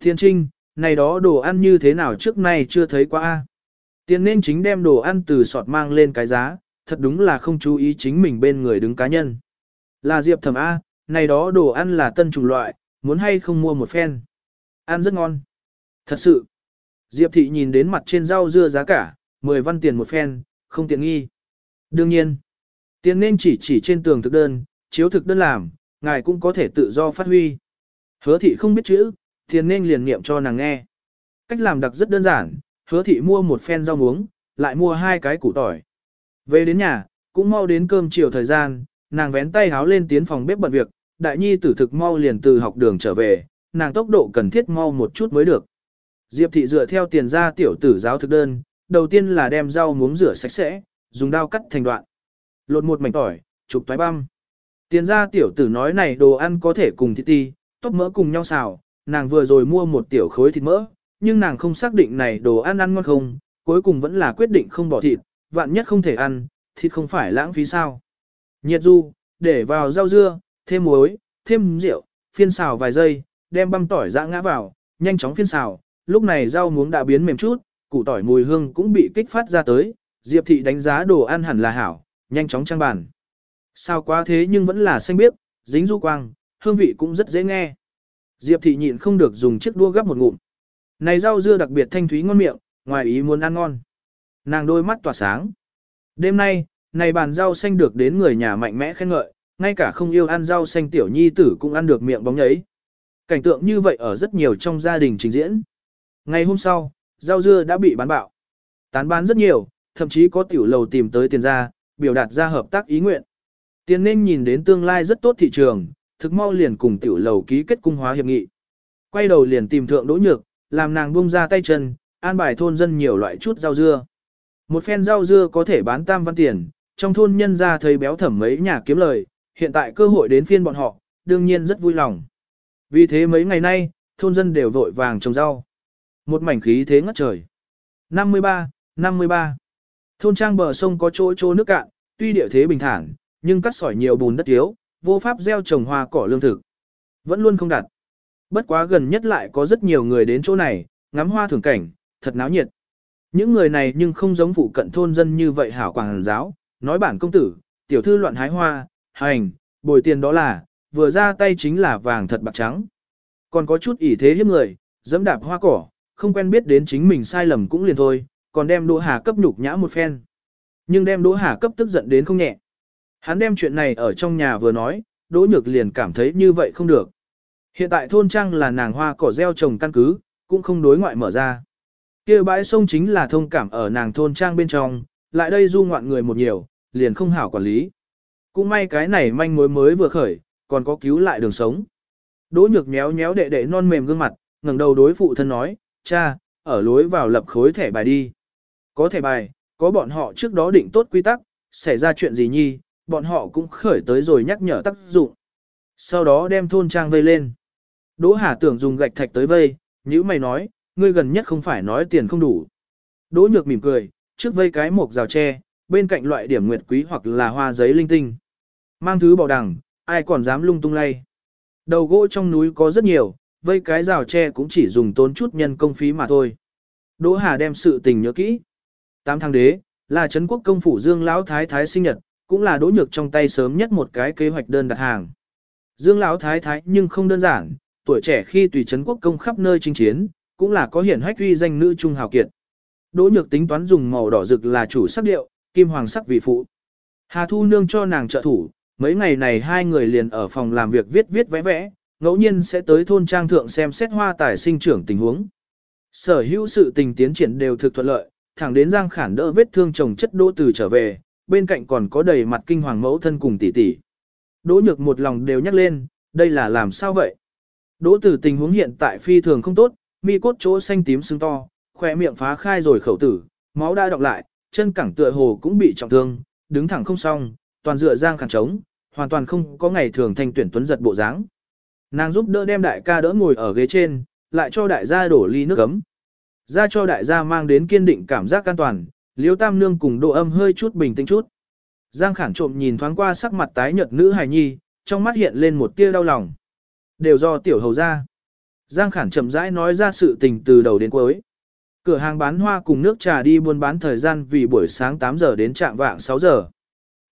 Thiên trinh, này đó đồ ăn như thế nào trước nay chưa thấy qua a. Tiền nên chính đem đồ ăn từ sọt mang lên cái giá, thật đúng là không chú ý chính mình bên người đứng cá nhân. Là Diệp thẩm A, này đó đồ ăn là tân chủng loại, muốn hay không mua một phen. Ăn rất ngon. Thật sự. Diệp thị nhìn đến mặt trên rau dưa giá cả, 10 văn tiền một phen, không tiện nghi. Đương nhiên, tiền nên chỉ chỉ trên tường thực đơn, chiếu thực đơn làm, ngài cũng có thể tự do phát huy. Hứa thị không biết chữ, tiền nên liền niệm cho nàng nghe. Cách làm đặc rất đơn giản, hứa thị mua một phen rau muống, lại mua hai cái củ tỏi. Về đến nhà, cũng mau đến cơm chiều thời gian, nàng vén tay háo lên tiến phòng bếp bận việc, đại nhi tử thực mau liền từ học đường trở về, nàng tốc độ cần thiết mau một chút mới được. Diệp thị dựa theo tiền ra tiểu tử giáo thực đơn, đầu tiên là đem rau muống rửa sạch sẽ, dùng dao cắt thành đoạn. Lột một mảnh tỏi, chụp toái băm. Tiền ra tiểu tử nói này đồ ăn có thể cùng thịt ti, tóc mỡ cùng nhau xào, nàng vừa rồi mua một tiểu khối thịt mỡ, nhưng nàng không xác định này đồ ăn ăn ngon không, cuối cùng vẫn là quyết định không bỏ thịt, vạn nhất không thể ăn, thịt không phải lãng phí sao. Nhiệt du, để vào rau dưa, thêm muối, thêm rượu, phiên xào vài giây, đem băm tỏi dã ngã vào, nhanh chóng phiên xào, lúc này rau muống đã biến mềm chút, củ tỏi mùi hương cũng bị kích phát ra tới, Diệp thị đánh giá đồ ăn hẳn là hảo, nhanh chóng trang bàn. Sao quá thế nhưng vẫn là xanh biếc, dính du quang, hương vị cũng rất dễ nghe. Diệp thị nhịn không được dùng chiếc đua gấp một ngụm. Này rau dưa đặc biệt thanh thúy ngon miệng, ngoài ý muốn ăn ngon. Nàng đôi mắt tỏa sáng. Đêm nay, này bàn rau xanh được đến người nhà mạnh mẽ khen ngợi, ngay cả không yêu ăn rau xanh tiểu nhi tử cũng ăn được miệng bóng nhấy. Cảnh tượng như vậy ở rất nhiều trong gia đình trình diễn. Ngày hôm sau, rau dưa đã bị bán bạo. Tán bán rất nhiều, thậm chí có tiểu lầu tìm tới tiền ra, biểu đạt ra hợp tác ý nguyện. Tiền nên nhìn đến tương lai rất tốt thị trường, thực mau liền cùng tiểu lầu ký kết cung hóa hiệp nghị. Quay đầu liền tìm thượng đỗ nhược, làm nàng buông ra tay chân, an bài thôn dân nhiều loại chút rau dưa. Một phen rau dưa có thể bán tam văn tiền, trong thôn nhân ra thấy béo thẩm mấy nhà kiếm lời, hiện tại cơ hội đến phiên bọn họ, đương nhiên rất vui lòng. Vì thế mấy ngày nay, thôn dân đều vội vàng trồng rau. Một mảnh khí thế ngất trời. 53, 53. Thôn trang bờ sông có chỗ chỗ nước cạn, tuy địa thế bình thản, nhưng cắt sỏi nhiều bùn đất thiếu, vô pháp gieo trồng hoa cỏ lương thực. Vẫn luôn không đặt. Bất quá gần nhất lại có rất nhiều người đến chỗ này, ngắm hoa thưởng cảnh, thật náo nhiệt. Những người này nhưng không giống phụ cận thôn dân như vậy hảo quảng giáo, nói bản công tử, tiểu thư loạn hái hoa, hành, bồi tiền đó là, vừa ra tay chính là vàng thật bạc trắng. Còn có chút ỷ thế hiếp người, dẫm đạp hoa cỏ, không quen biết đến chính mình sai lầm cũng liền thôi, còn đem Đỗ Hà cấp nhục nhã một phen. Nhưng đem Đỗ Hà cấp tức giận đến không nhẹ. Hắn đem chuyện này ở trong nhà vừa nói, Đỗ Nhược liền cảm thấy như vậy không được. Hiện tại thôn trang là nàng hoa cỏ gieo trồng căn cứ, cũng không đối ngoại mở ra. kia bãi sông chính là thông cảm ở nàng thôn trang bên trong, lại đây du ngoạn người một nhiều, liền không hảo quản lý. Cũng may cái này manh mối mới vừa khởi, còn có cứu lại đường sống. Đỗ nhược méo méo đệ đệ non mềm gương mặt, ngẩng đầu đối phụ thân nói, cha, ở lối vào lập khối thẻ bài đi. Có thẻ bài, có bọn họ trước đó định tốt quy tắc, xảy ra chuyện gì nhi, bọn họ cũng khởi tới rồi nhắc nhở tác dụng. Sau đó đem thôn trang vây lên. Đỗ Hà tưởng dùng gạch thạch tới vây, như mày nói, ngươi gần nhất không phải nói tiền không đủ. Đỗ Nhược mỉm cười, trước vây cái mộc rào tre, bên cạnh loại điểm nguyệt quý hoặc là hoa giấy linh tinh. Mang thứ bảo đằng, ai còn dám lung tung lay. Đầu gỗ trong núi có rất nhiều, vây cái rào tre cũng chỉ dùng tốn chút nhân công phí mà thôi. Đỗ Hà đem sự tình nhớ kỹ. Tám tháng đế, là Trấn quốc công phủ Dương Lão Thái Thái sinh nhật, cũng là đỗ nhược trong tay sớm nhất một cái kế hoạch đơn đặt hàng. Dương Lão Thái Thái nhưng không đơn giản, tuổi trẻ khi tùy Trấn quốc công khắp nơi chinh chiến, cũng là có hiển hách uy danh nữ trung hào kiệt. Đỗ nhược tính toán dùng màu đỏ rực là chủ sắc điệu, kim hoàng sắc vì phụ. Hà Thu Nương cho nàng trợ thủ, mấy ngày này hai người liền ở phòng làm việc viết viết vẽ vẽ, ngẫu nhiên sẽ tới thôn trang thượng xem xét hoa tài sinh trưởng tình huống. Sở hữu sự tình tiến triển đều thực thuận lợi, thẳng đến Giang Khản đỡ vết thương chồng chất đỗ từ trở về, bên cạnh còn có đầy mặt kinh hoàng mẫu thân cùng tỷ tỷ. Đỗ nhược một lòng đều nhắc lên, đây là làm sao vậy? Đỗ từ tình huống hiện tại phi thường không tốt, mi cốt chỗ xanh tím sưng to, khỏe miệng phá khai rồi khẩu tử, máu đã đọng lại, chân cẳng tựa hồ cũng bị trọng thương, đứng thẳng không xong, toàn dựa Giang Khản trống, hoàn toàn không có ngày thường thanh tuyển tuấn giật bộ dáng. Nàng giúp đỡ đem đại ca đỡ ngồi ở ghế trên, lại cho đại gia đổ ly nước ấm. Ra cho đại gia mang đến kiên định cảm giác an toàn, liếu tam nương cùng độ âm hơi chút bình tĩnh chút. Giang khản trộm nhìn thoáng qua sắc mặt tái nhợt nữ hài nhi, trong mắt hiện lên một tia đau lòng. Đều do tiểu hầu ra. Giang khản chậm rãi nói ra sự tình từ đầu đến cuối. Cửa hàng bán hoa cùng nước trà đi buôn bán thời gian vì buổi sáng 8 giờ đến trạng vạng 6 giờ.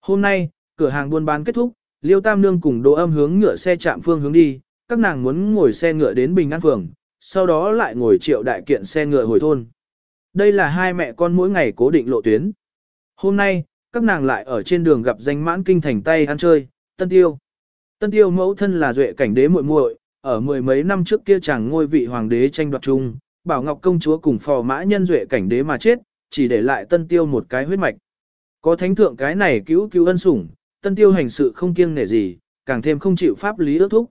Hôm nay, cửa hàng buôn bán kết thúc, Liêu Tam Nương cùng Đỗ Âm hướng ngựa xe chạm phương hướng đi, các nàng muốn ngồi xe ngựa đến Bình An Phường, sau đó lại ngồi triệu đại kiện xe ngựa hồi thôn. Đây là hai mẹ con mỗi ngày cố định lộ tuyến. Hôm nay, các nàng lại ở trên đường gặp danh mãn kinh thành tay ăn chơi, Tân Tiêu. Tân Tiêu mẫu thân là duệ cảnh đế muội muội, ở mười mấy năm trước kia chàng ngôi vị hoàng đế tranh đoạt chung, Bảo Ngọc công chúa cùng phò mã nhân duệ cảnh đế mà chết, chỉ để lại Tân Tiêu một cái huyết mạch. Có thánh thượng cái này cứu cứu ân sủng, Tân Tiêu hành sự không kiêng nể gì, càng thêm không chịu pháp lý ước thúc.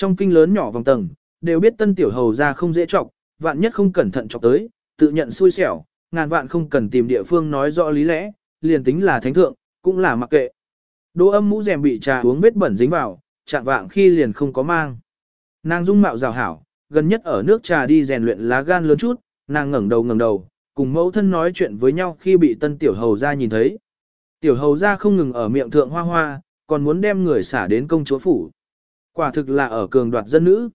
Trong kinh lớn nhỏ vòng tầng, đều biết Tân Tiểu hầu ra không dễ trọng, vạn nhất không cẩn thận chọc tới, tự nhận xui xẻo, ngàn vạn không cần tìm địa phương nói rõ lý lẽ, liền tính là thánh thượng, cũng là mặc kệ. Đỗ âm mũ rèm bị trà uống vết bẩn dính vào, chạm vạng khi liền không có mang. Nàng dung mạo rào hảo, gần nhất ở nước trà đi rèn luyện lá gan lớn chút, nàng ngẩng đầu ngẩng đầu, cùng mẫu thân nói chuyện với nhau khi bị tân tiểu hầu ra nhìn thấy. Tiểu hầu ra không ngừng ở miệng thượng hoa hoa, còn muốn đem người xả đến công chúa phủ. Quả thực là ở cường đoạt dân nữ.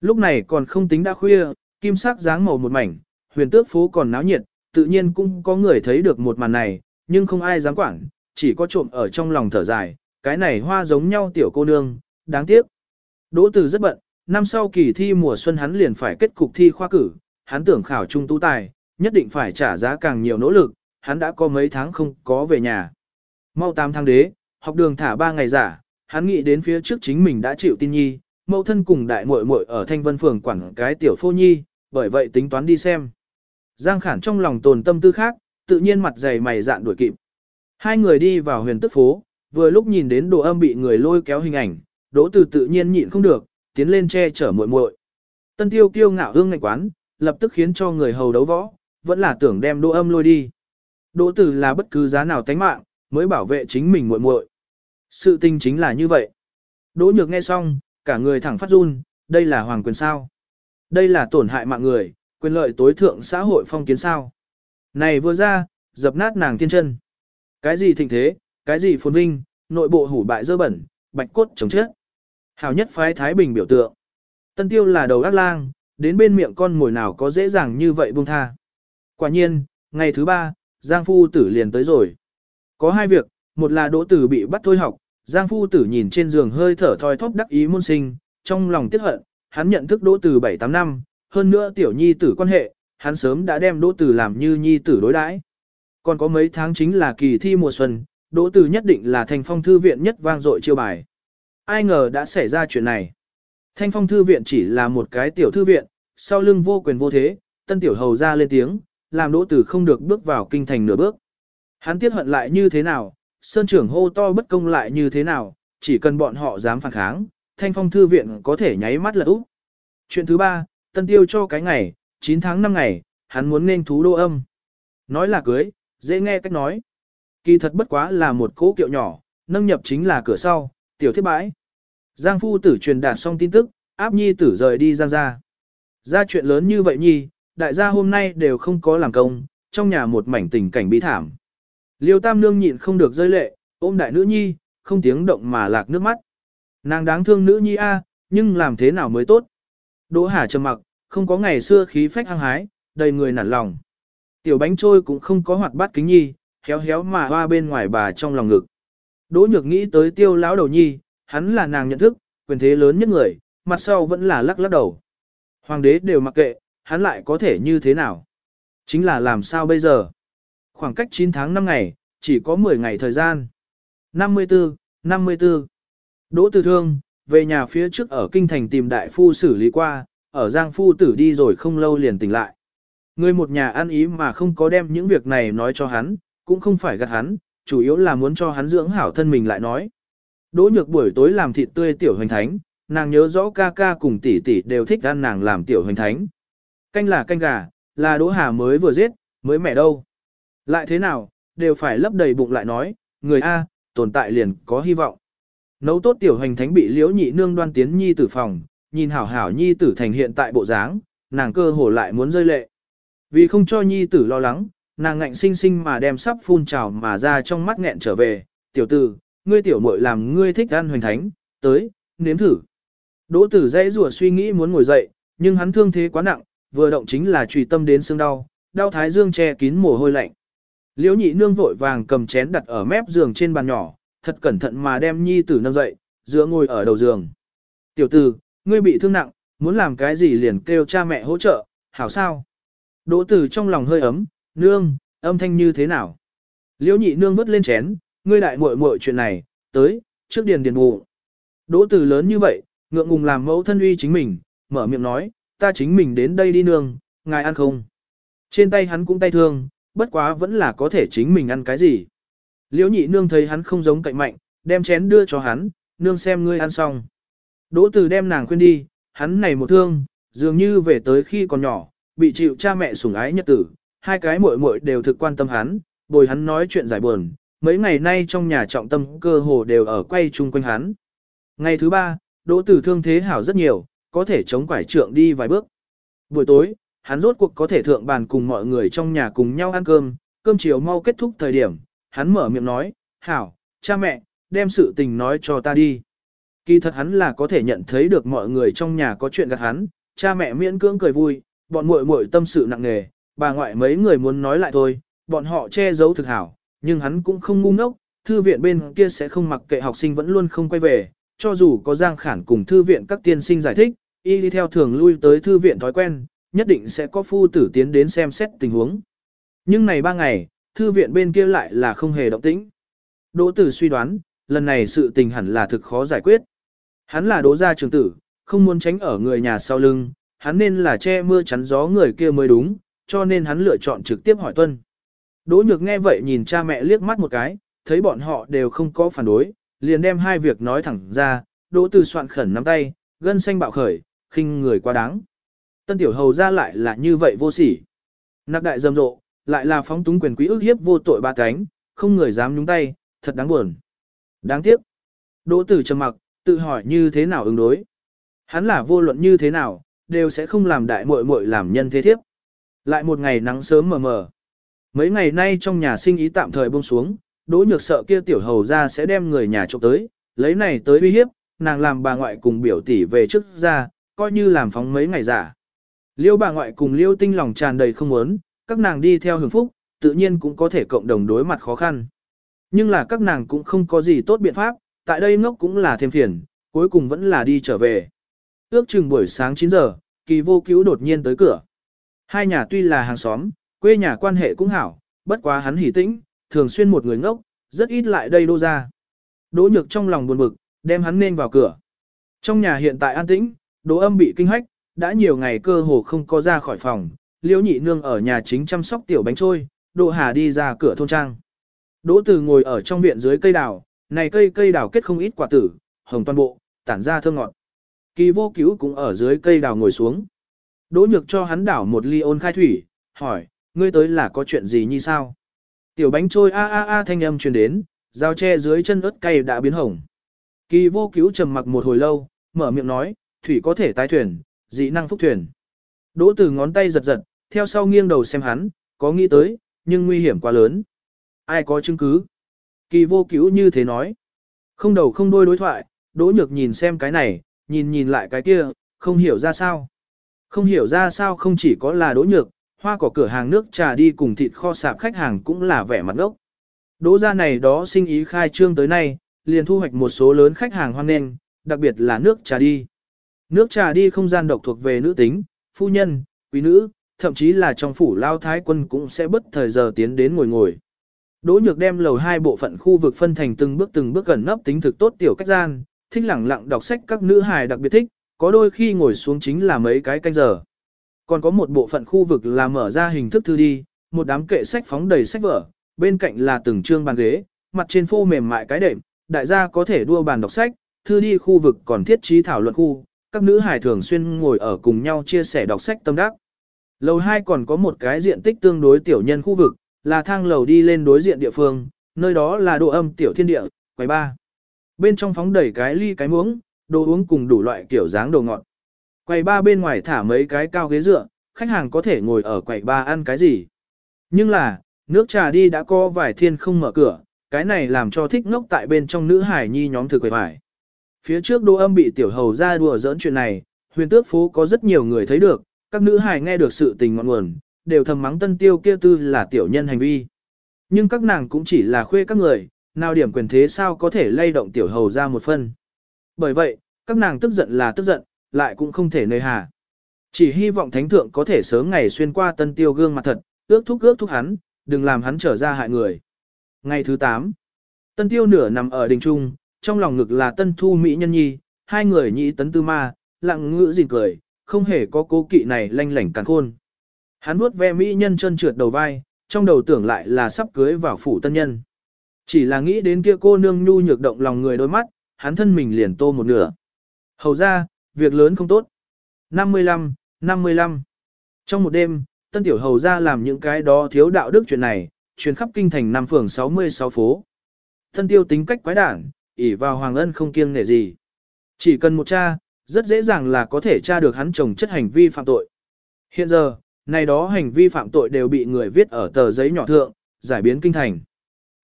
Lúc này còn không tính đã khuya, kim sắc dáng màu một mảnh, huyền tước phố còn náo nhiệt, tự nhiên cũng có người thấy được một màn này, nhưng không ai dám quản, chỉ có trộm ở trong lòng thở dài, cái này hoa giống nhau tiểu cô nương, đáng tiếc. Đỗ Tử rất bận, năm sau kỳ thi mùa xuân hắn liền phải kết cục thi khoa cử, hắn tưởng khảo trung tú tài, nhất định phải trả giá càng nhiều nỗ lực, hắn đã có mấy tháng không có về nhà. Mau 8 tháng đế, học đường thả 3 ngày giả, hắn nghĩ đến phía trước chính mình đã chịu tin nhi, mẫu thân cùng đại muội muội ở Thanh Vân Phường quản cái tiểu phô nhi, bởi vậy tính toán đi xem. Giang Khản trong lòng tồn tâm tư khác, tự nhiên mặt dày mày dạn đuổi kịp. Hai người đi vào huyền tức phố, vừa lúc nhìn đến đồ âm bị người lôi kéo hình ảnh, đỗ từ tự nhiên nhịn không được, tiến lên che chở muội muội. Tân tiêu kiêu ngạo hương ngạch quán, lập tức khiến cho người hầu đấu võ, vẫn là tưởng đem đỗ âm lôi đi. Đỗ tử là bất cứ giá nào tánh mạng, mới bảo vệ chính mình muội muội. Sự tình chính là như vậy. Đỗ nhược nghe xong, cả người thẳng phát run, đây là hoàng quyền sao. Đây là tổn hại mạng người, quyền lợi tối thượng xã hội phong kiến sao. Này vừa ra, dập nát nàng tiên chân. Cái gì thịnh thế, cái gì phồn vinh, nội bộ hủ bại dơ bẩn, bạch cốt chống chết. Hào nhất phái Thái Bình biểu tượng. Tân tiêu là đầu ác lang, đến bên miệng con ngồi nào có dễ dàng như vậy buông tha. Quả nhiên, ngày thứ ba, Giang Phu Tử liền tới rồi. Có hai việc, một là Đỗ Tử bị bắt thôi học, Giang Phu Tử nhìn trên giường hơi thở thoi thóp đắc ý môn sinh, trong lòng tiếc hận, hắn nhận thức Đỗ Tử 7-8 năm, hơn nữa tiểu nhi tử quan hệ, hắn sớm đã đem Đỗ Tử làm như nhi tử đối đãi. Còn có mấy tháng chính là kỳ thi mùa xuân, Đỗ Tử nhất định là thành phong thư viện nhất vang dội chiêu bài. Ai ngờ đã xảy ra chuyện này. Thanh phong thư viện chỉ là một cái tiểu thư viện, sau lưng vô quyền vô thế, tân tiểu hầu ra lên tiếng, làm Đỗ Tử không được bước vào kinh thành nửa bước. Hắn tiếc hận lại như thế nào, sơn trưởng hô to bất công lại như thế nào, chỉ cần bọn họ dám phản kháng, thanh phong thư viện có thể nháy mắt lật úp. Chuyện thứ ba, tân tiêu cho cái ngày, 9 tháng 5 ngày, hắn muốn nên thú đô âm. Nói là cưới, dễ nghe cách nói. Kỳ thật bất quá là một cỗ kiệu nhỏ, nâng nhập chính là cửa sau, tiểu thiết bãi. Giang phu tử truyền đạt xong tin tức, áp nhi tử rời đi giang ra. Ra chuyện lớn như vậy nhi, đại gia hôm nay đều không có làm công, trong nhà một mảnh tình cảnh bi thảm. Liêu tam nương nhịn không được rơi lệ, ôm đại nữ nhi, không tiếng động mà lạc nước mắt. Nàng đáng thương nữ nhi a, nhưng làm thế nào mới tốt. Đỗ Hà trầm mặc, không có ngày xưa khí phách hăng hái, đầy người nản lòng. Tiểu bánh trôi cũng không có hoạt bát kính nhi, héo héo mà hoa bên ngoài bà trong lòng ngực. Đỗ nhược nghĩ tới tiêu lão đầu nhi, hắn là nàng nhận thức, quyền thế lớn nhất người, mặt sau vẫn là lắc lắc đầu. Hoàng đế đều mặc kệ, hắn lại có thể như thế nào? Chính là làm sao bây giờ? Khoảng cách 9 tháng 5 ngày, chỉ có 10 ngày thời gian. 54, 54. Đỗ Từ Thương, về nhà phía trước ở Kinh Thành tìm đại phu xử lý qua, ở Giang Phu tử đi rồi không lâu liền tỉnh lại. Người một nhà ăn ý mà không có đem những việc này nói cho hắn, cũng không phải gạt hắn, chủ yếu là muốn cho hắn dưỡng hảo thân mình lại nói. Đỗ nhược buổi tối làm thịt tươi tiểu hoành thánh, nàng nhớ rõ ca ca cùng tỷ tỷ đều thích ăn nàng làm tiểu hoành thánh. Canh là canh gà, là Đỗ Hà mới vừa giết, mới mẹ đâu. Lại thế nào, đều phải lấp đầy bụng lại nói, người A, tồn tại liền có hy vọng. Nấu tốt tiểu hành thánh bị liễu nhị nương đoan tiến nhi tử phòng, nhìn hảo hảo nhi tử thành hiện tại bộ dáng, nàng cơ hồ lại muốn rơi lệ. Vì không cho nhi tử lo lắng, nàng ngạnh sinh sinh mà đem sắp phun trào mà ra trong mắt nghẹn trở về, tiểu tử, ngươi tiểu muội làm ngươi thích ăn hoành thánh, tới, nếm thử. Đỗ tử dãy rùa suy nghĩ muốn ngồi dậy, nhưng hắn thương thế quá nặng, vừa động chính là trùy tâm đến xương đau, đau thái dương che kín mồ hôi lạnh. Liễu nhị nương vội vàng cầm chén đặt ở mép giường trên bàn nhỏ, thật cẩn thận mà đem nhi tử nâng dậy, giữa ngồi ở đầu giường. Tiểu tử, ngươi bị thương nặng, muốn làm cái gì liền kêu cha mẹ hỗ trợ, hảo sao? Đỗ tử trong lòng hơi ấm, nương, âm thanh như thế nào? Liễu nhị nương vứt lên chén, ngươi đại muội muội chuyện này, tới, trước điền điền ngủ. Đỗ tử lớn như vậy, ngượng ngùng làm mẫu thân uy chính mình, mở miệng nói, ta chính mình đến đây đi nương, ngài ăn không? Trên tay hắn cũng tay thương, bất quá vẫn là có thể chính mình ăn cái gì. Liễu nhị nương thấy hắn không giống cạnh mạnh, đem chén đưa cho hắn, nương xem ngươi ăn xong. Đỗ từ đem nàng khuyên đi, hắn này một thương, dường như về tới khi còn nhỏ, bị chịu cha mẹ sủng ái nhất tử, hai cái muội muội đều thực quan tâm hắn, bồi hắn nói chuyện giải buồn, mấy ngày nay trong nhà trọng tâm cơ hồ đều ở quay chung quanh hắn. Ngày thứ ba, Đỗ Tử thương thế hảo rất nhiều, có thể chống quải trượng đi vài bước. Buổi tối, hắn rốt cuộc có thể thượng bàn cùng mọi người trong nhà cùng nhau ăn cơm, cơm chiều mau kết thúc thời điểm, hắn mở miệng nói, hảo, cha mẹ, đem sự tình nói cho ta đi. Kỳ thật hắn là có thể nhận thấy được mọi người trong nhà có chuyện gạt hắn, cha mẹ miễn cưỡng cười vui, bọn muội muội tâm sự nặng nề, bà ngoại mấy người muốn nói lại thôi, bọn họ che giấu thực hảo, nhưng hắn cũng không ngu ngốc, thư viện bên kia sẽ không mặc kệ học sinh vẫn luôn không quay về, cho dù có Giang Khản cùng thư viện các tiên sinh giải thích, y đi theo thường lui tới thư viện thói quen, nhất định sẽ có phu tử tiến đến xem xét tình huống. Nhưng này ba ngày, thư viện bên kia lại là không hề động tĩnh. Đỗ tử suy đoán, lần này sự tình hẳn là thực khó giải quyết. Hắn là đỗ gia trường tử, không muốn tránh ở người nhà sau lưng, hắn nên là che mưa chắn gió người kia mới đúng, cho nên hắn lựa chọn trực tiếp hỏi tuân. Đỗ nhược nghe vậy nhìn cha mẹ liếc mắt một cái, thấy bọn họ đều không có phản đối, liền đem hai việc nói thẳng ra, đỗ từ soạn khẩn nắm tay, gân xanh bạo khởi, khinh người quá đáng. Tân tiểu hầu ra lại là như vậy vô sỉ. Nạc đại rầm rộ, lại là phóng túng quyền quý ước hiếp vô tội ba cánh, không người dám nhúng tay, thật đáng buồn. Đáng tiếc. Đỗ tử trầm mặc, tự hỏi như thế nào ứng đối. Hắn là vô luận như thế nào, đều sẽ không làm đại muội muội làm nhân thế thiếp. Lại một ngày nắng sớm mờ mờ. Mấy ngày nay trong nhà sinh ý tạm thời buông xuống, đỗ nhược sợ kia tiểu hầu ra sẽ đem người nhà trộm tới, lấy này tới uy hiếp, nàng làm bà ngoại cùng biểu tỷ về trước ra, coi như làm phóng mấy ngày giả. Liêu bà ngoại cùng liêu tinh lòng tràn đầy không muốn, các nàng đi theo hưởng phúc, tự nhiên cũng có thể cộng đồng đối mặt khó khăn. Nhưng là các nàng cũng không có gì tốt biện pháp, tại đây ngốc cũng là thêm phiền, cuối cùng vẫn là đi trở về. Ước chừng buổi sáng 9 giờ, kỳ vô cứu đột nhiên tới cửa. Hai nhà tuy là hàng xóm, quê nhà quan hệ cũng hảo, bất quá hắn hỉ tĩnh, thường xuyên một người ngốc, rất ít lại đây đô ra. Đỗ nhược trong lòng buồn bực, đem hắn nên vào cửa. Trong nhà hiện tại an tĩnh, đỗ âm bị kinh hách, đã nhiều ngày cơ hồ không có ra khỏi phòng, liễu nhị nương ở nhà chính chăm sóc tiểu bánh trôi, đỗ hà đi ra cửa thôn trang. Đỗ từ ngồi ở trong viện dưới cây đào, này cây cây đào kết không ít quả tử, hồng toàn bộ, tản ra thơm ngọt. Kỳ vô cứu cũng ở dưới cây đào ngồi xuống. Đỗ nhược cho hắn đảo một ly ôn khai thủy, hỏi, ngươi tới là có chuyện gì như sao? Tiểu bánh trôi a a a thanh âm truyền đến, dao tre dưới chân ớt cay đã biến hồng. Kỳ vô cứu trầm mặc một hồi lâu, mở miệng nói, thủy có thể tái thuyền, dị năng phúc thuyền. Đỗ từ ngón tay giật giật, theo sau nghiêng đầu xem hắn, có nghĩ tới, nhưng nguy hiểm quá lớn. Ai có chứng cứ? Kỳ vô cứu như thế nói. Không đầu không đôi đối thoại, đỗ nhược nhìn xem cái này, nhìn nhìn lại cái kia, không hiểu ra sao. Không hiểu ra sao không chỉ có là đỗ nhược, hoa cỏ cửa hàng nước trà đi cùng thịt kho sạp khách hàng cũng là vẻ mặt ngốc. Đỗ gia này đó sinh ý khai trương tới nay, liền thu hoạch một số lớn khách hàng hoan nghênh, đặc biệt là nước trà đi. Nước trà đi không gian độc thuộc về nữ tính, phu nhân, quý nữ, thậm chí là trong phủ lao thái quân cũng sẽ bất thời giờ tiến đến ngồi ngồi. Đỗ nhược đem lầu hai bộ phận khu vực phân thành từng bước từng bước gần nấp tính thực tốt tiểu cách gian, thích lẳng lặng đọc sách các nữ hài đặc biệt thích, có đôi khi ngồi xuống chính là mấy cái canh giờ. Còn có một bộ phận khu vực là mở ra hình thức thư đi, một đám kệ sách phóng đầy sách vở, bên cạnh là từng trương bàn ghế, mặt trên phô mềm mại cái đệm, đại gia có thể đua bàn đọc sách, thư đi khu vực còn thiết trí thảo luận khu, các nữ hài thường xuyên ngồi ở cùng nhau chia sẻ đọc sách tâm đắc. Lầu 2 còn có một cái diện tích tương đối tiểu nhân khu vực, là thang lầu đi lên đối diện địa phương, nơi đó là độ âm tiểu thiên địa, quầy ba. Bên trong phóng đầy cái ly cái muỗng, đồ uống cùng đủ loại kiểu dáng đồ ngọt. Quầy ba bên ngoài thả mấy cái cao ghế dựa, khách hàng có thể ngồi ở quầy ba ăn cái gì. Nhưng là, nước trà đi đã có vài thiên không mở cửa, cái này làm cho thích ngốc tại bên trong nữ hải nhi nhóm thực quầy vải. Phía trước đô âm bị tiểu hầu ra đùa giỡn chuyện này, huyền tước phố có rất nhiều người thấy được, các nữ hài nghe được sự tình ngọn nguồn, đều thầm mắng tân tiêu kia tư là tiểu nhân hành vi. Nhưng các nàng cũng chỉ là khuê các người, nào điểm quyền thế sao có thể lay động tiểu hầu ra một phân. Bởi vậy, các nàng tức giận là tức giận, lại cũng không thể nơi hà. Chỉ hy vọng thánh thượng có thể sớm ngày xuyên qua tân tiêu gương mặt thật, ước thúc ước thúc hắn, đừng làm hắn trở ra hại người. Ngày thứ 8, tân tiêu nửa nằm ở đình trung, trong lòng ngực là tân thu mỹ nhân nhi, hai người nhị tấn tư ma, lặng ngữ gìn cười, không hề có cố kỵ này lanh lảnh càng khôn. Hắn vuốt ve mỹ nhân chân trượt đầu vai, trong đầu tưởng lại là sắp cưới vào phủ tân nhân. Chỉ là nghĩ đến kia cô nương nhu nhược động lòng người đôi mắt, hắn thân mình liền tô một nửa. Hầu ra, việc lớn không tốt. 55, 55. Trong một đêm, tân tiểu hầu ra làm những cái đó thiếu đạo đức chuyện này, truyền khắp kinh thành năm phường 66 phố. Tân tiêu tính cách quái đản, ỷ vào Hoàng Ân không kiêng nể gì. Chỉ cần một cha, rất dễ dàng là có thể tra được hắn chồng chất hành vi phạm tội. Hiện giờ, này đó hành vi phạm tội đều bị người viết ở tờ giấy nhỏ thượng, giải biến kinh thành.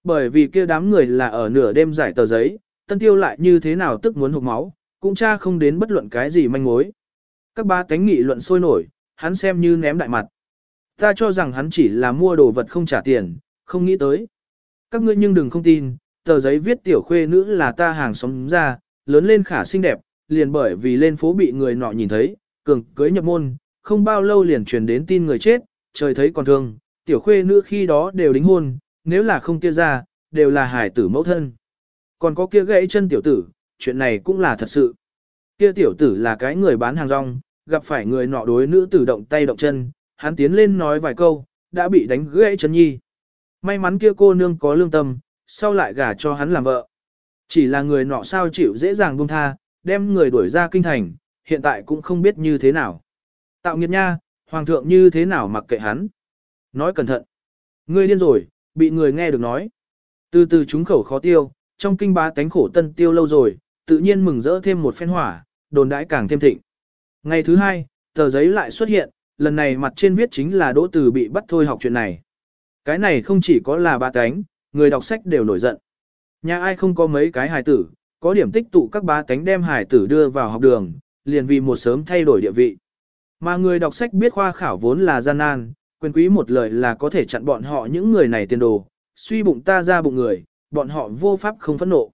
Bởi vì kia đám người là ở nửa đêm giải tờ giấy, tân tiêu lại như thế nào tức muốn hụt máu, cũng cha không đến bất luận cái gì manh mối. Các ba cánh nghị luận sôi nổi, hắn xem như ném đại mặt. Ta cho rằng hắn chỉ là mua đồ vật không trả tiền, không nghĩ tới. Các ngươi nhưng đừng không tin, tờ giấy viết tiểu khuê nữ là ta hàng xóm ra, lớn lên khả xinh đẹp, liền bởi vì lên phố bị người nọ nhìn thấy, cường cưới nhập môn, không bao lâu liền truyền đến tin người chết, trời thấy còn thương, tiểu khuê nữ khi đó đều đính hôn, nếu là không kia ra, đều là hải tử mẫu thân. Còn có kia gãy chân tiểu tử, chuyện này cũng là thật sự. Kia tiểu tử là cái người bán hàng rong, gặp phải người nọ đối nữ tử động tay động chân, hắn tiến lên nói vài câu, đã bị đánh gãy chân nhi. May mắn kia cô nương có lương tâm, sau lại gả cho hắn làm vợ. Chỉ là người nọ sao chịu dễ dàng buông tha, đem người đuổi ra kinh thành, hiện tại cũng không biết như thế nào. Tạo nghiệt nha, hoàng thượng như thế nào mặc kệ hắn. Nói cẩn thận. Ngươi điên rồi, bị người nghe được nói. Từ từ chúng khẩu khó tiêu, trong kinh bá tánh khổ tân tiêu lâu rồi, tự nhiên mừng rỡ thêm một phen hỏa, đồn đãi càng thêm thịnh. Ngày thứ hai, tờ giấy lại xuất hiện, lần này mặt trên viết chính là đỗ từ bị bắt thôi học chuyện này. Cái này không chỉ có là bá tánh, người đọc sách đều nổi giận. Nhà ai không có mấy cái hài tử, có điểm tích tụ các bá tánh đem hài tử đưa vào học đường, liền vì một sớm thay đổi địa vị. Mà người đọc sách biết khoa khảo vốn là gian nan, quyền quý một lời là có thể chặn bọn họ những người này tiền đồ, suy bụng ta ra bụng người, bọn họ vô pháp không phẫn nộ.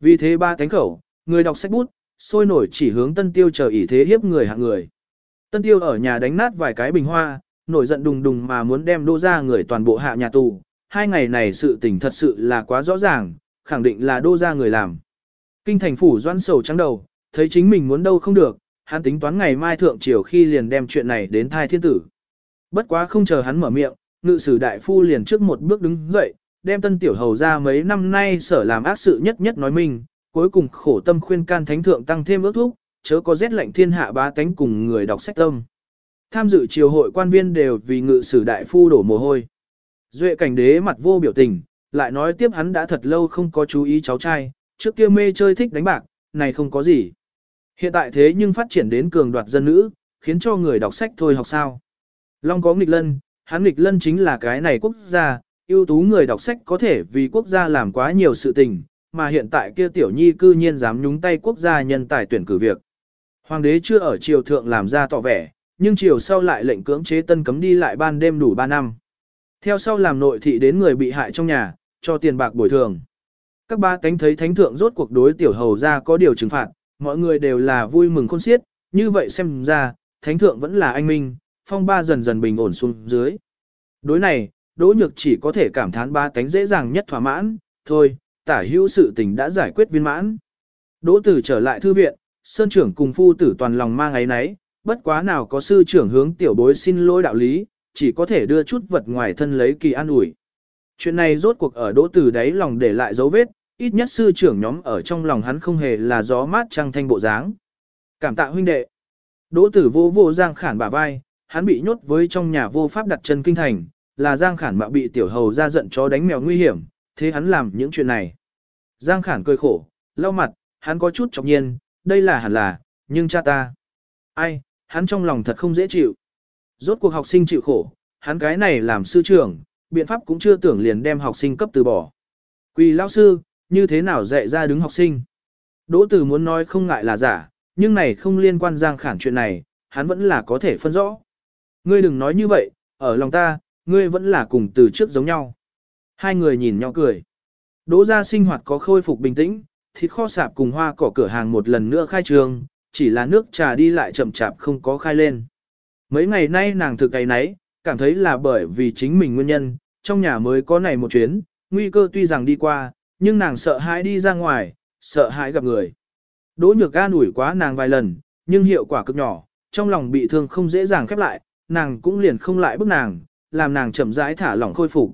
Vì thế ba tánh khẩu, người đọc sách bút, sôi nổi chỉ hướng tân tiêu chờ ý thế hiếp người hạng người. Tân tiêu ở nhà đánh nát vài cái bình hoa, nổi giận đùng đùng mà muốn đem đô ra người toàn bộ hạ nhà tù. Hai ngày này sự tình thật sự là quá rõ ràng, khẳng định là đô ra người làm. Kinh thành phủ doan sầu trắng đầu, thấy chính mình muốn đâu không được, hắn tính toán ngày mai thượng triều khi liền đem chuyện này đến thai thiên tử. Bất quá không chờ hắn mở miệng, ngự sử đại phu liền trước một bước đứng dậy, đem tân tiểu hầu ra mấy năm nay sở làm ác sự nhất nhất nói mình, cuối cùng khổ tâm khuyên can thánh thượng tăng thêm ước thúc, chớ có rét lạnh thiên hạ bá tánh cùng người đọc sách tâm. Tham dự triều hội quan viên đều vì ngự sử đại phu đổ mồ hôi. Duệ cảnh đế mặt vô biểu tình, lại nói tiếp hắn đã thật lâu không có chú ý cháu trai, trước kia mê chơi thích đánh bạc, này không có gì. Hiện tại thế nhưng phát triển đến cường đoạt dân nữ, khiến cho người đọc sách thôi học sao. Long có nghịch lân, hắn nghịch lân chính là cái này quốc gia, ưu tú người đọc sách có thể vì quốc gia làm quá nhiều sự tình, mà hiện tại kia tiểu nhi cư nhiên dám nhúng tay quốc gia nhân tài tuyển cử việc. Hoàng đế chưa ở triều thượng làm ra tỏ vẻ, nhưng triều sau lại lệnh cưỡng chế tân cấm đi lại ban đêm đủ 3 năm. Theo sau làm nội thị đến người bị hại trong nhà, cho tiền bạc bồi thường. Các ba cánh thấy thánh thượng rốt cuộc đối tiểu hầu ra có điều trừng phạt, mọi người đều là vui mừng khôn xiết, như vậy xem ra, thánh thượng vẫn là anh minh, phong ba dần dần bình ổn xuống dưới. Đối này, Đỗ Nhược chỉ có thể cảm thán ba cánh dễ dàng nhất thỏa mãn, thôi, tả hữu sự tình đã giải quyết viên mãn. Đỗ Tử trở lại thư viện, Sơn trưởng cùng phu tử toàn lòng mang ấy nấy, bất quá nào có sư trưởng hướng tiểu bối xin lỗi đạo lý, chỉ có thể đưa chút vật ngoài thân lấy kỳ an ủi. Chuyện này rốt cuộc ở Đỗ Tử đấy lòng để lại dấu vết, ít nhất sư trưởng nhóm ở trong lòng hắn không hề là gió mát trăng thanh bộ dáng. Cảm tạ huynh đệ. Đỗ Tử vô vô Giang Khản bả vai, hắn bị nhốt với trong nhà vô pháp đặt chân kinh thành, là Giang Khản mạo bị tiểu hầu ra giận chó đánh mèo nguy hiểm, thế hắn làm những chuyện này. Giang Khản cười khổ, lau mặt, hắn có chút chọc nhiên, đây là hẳn là, nhưng cha ta. Ai, hắn trong lòng thật không dễ chịu. Rốt cuộc học sinh chịu khổ, hắn cái này làm sư trưởng, biện pháp cũng chưa tưởng liền đem học sinh cấp từ bỏ. Quỳ lao sư, như thế nào dạy ra đứng học sinh? Đỗ tử muốn nói không ngại là giả, nhưng này không liên quan Giang Khản chuyện này, hắn vẫn là có thể phân rõ. Ngươi đừng nói như vậy, ở lòng ta, ngươi vẫn là cùng từ trước giống nhau. Hai người nhìn nhau cười. Đỗ gia sinh hoạt có khôi phục bình tĩnh, thịt kho sạp cùng hoa cỏ cửa hàng một lần nữa khai trường, chỉ là nước trà đi lại chậm chạp không có khai lên. Mấy ngày nay nàng thực cái nấy, cảm thấy là bởi vì chính mình nguyên nhân, trong nhà mới có này một chuyến, nguy cơ tuy rằng đi qua, nhưng nàng sợ hãi đi ra ngoài, sợ hãi gặp người. Đỗ nhược ga ủi quá nàng vài lần, nhưng hiệu quả cực nhỏ, trong lòng bị thương không dễ dàng khép lại, nàng cũng liền không lại bức nàng, làm nàng chậm rãi thả lỏng khôi phục.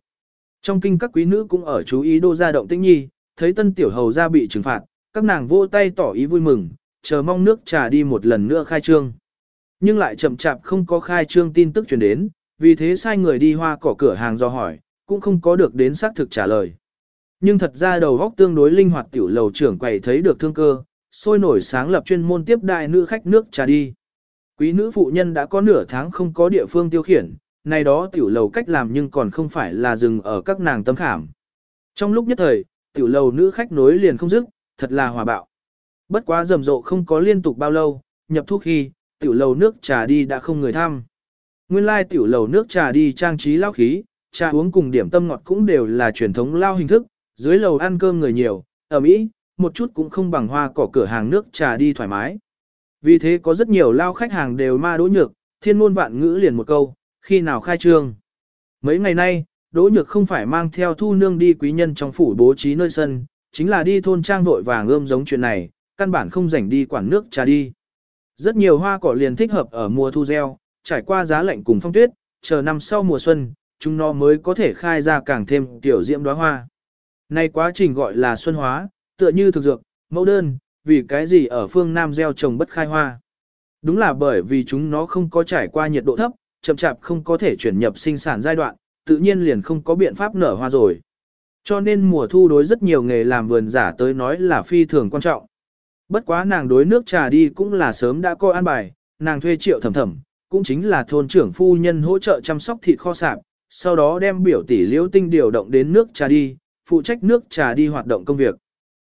Trong kinh các quý nữ cũng ở chú ý đô gia động tĩnh nhi, thấy tân tiểu hầu gia bị trừng phạt, các nàng vô tay tỏ ý vui mừng, chờ mong nước trà đi một lần nữa khai trương. Nhưng lại chậm chạp không có khai trương tin tức truyền đến, vì thế sai người đi hoa cỏ cửa hàng do hỏi, cũng không có được đến xác thực trả lời. Nhưng thật ra đầu góc tương đối linh hoạt tiểu lầu trưởng quầy thấy được thương cơ, sôi nổi sáng lập chuyên môn tiếp đại nữ khách nước trà đi. Quý nữ phụ nhân đã có nửa tháng không có địa phương tiêu khiển, này đó tiểu lầu cách làm nhưng còn không phải là dừng ở các nàng tâm khảm. Trong lúc nhất thời, tiểu lầu nữ khách nối liền không dứt, thật là hòa bạo. Bất quá rầm rộ không có liên tục bao lâu, nhập thu khi, tiểu lầu nước trà đi đã không người thăm. Nguyên lai tiểu lầu nước trà đi trang trí lao khí, trà uống cùng điểm tâm ngọt cũng đều là truyền thống lao hình thức, dưới lầu ăn cơm người nhiều, ở Mỹ, một chút cũng không bằng hoa cỏ cửa hàng nước trà đi thoải mái. Vì thế có rất nhiều lao khách hàng đều ma đỗ nhược, thiên môn vạn ngữ liền một câu, khi nào khai trương. Mấy ngày nay, đỗ nhược không phải mang theo thu nương đi quý nhân trong phủ bố trí nơi sân, chính là đi thôn trang vội vàng ươm giống chuyện này, căn bản không rảnh đi quản nước trà đi. Rất nhiều hoa cỏ liền thích hợp ở mùa thu gieo, trải qua giá lạnh cùng phong tuyết, chờ năm sau mùa xuân, chúng nó mới có thể khai ra càng thêm tiểu diễm đóa hoa. Nay quá trình gọi là xuân hóa, tựa như thực dược, mẫu đơn, vì cái gì ở phương Nam gieo trồng bất khai hoa. Đúng là bởi vì chúng nó không có trải qua nhiệt độ thấp, chậm chạp không có thể chuyển nhập sinh sản giai đoạn, tự nhiên liền không có biện pháp nở hoa rồi. Cho nên mùa thu đối rất nhiều nghề làm vườn giả tới nói là phi thường quan trọng. Bất quá nàng đối nước trà đi cũng là sớm đã coi an bài, nàng thuê triệu thẩm thẩm, cũng chính là thôn trưởng phu nhân hỗ trợ chăm sóc thịt kho sạp, sau đó đem biểu tỷ liễu tinh điều động đến nước trà đi, phụ trách nước trà đi hoạt động công việc.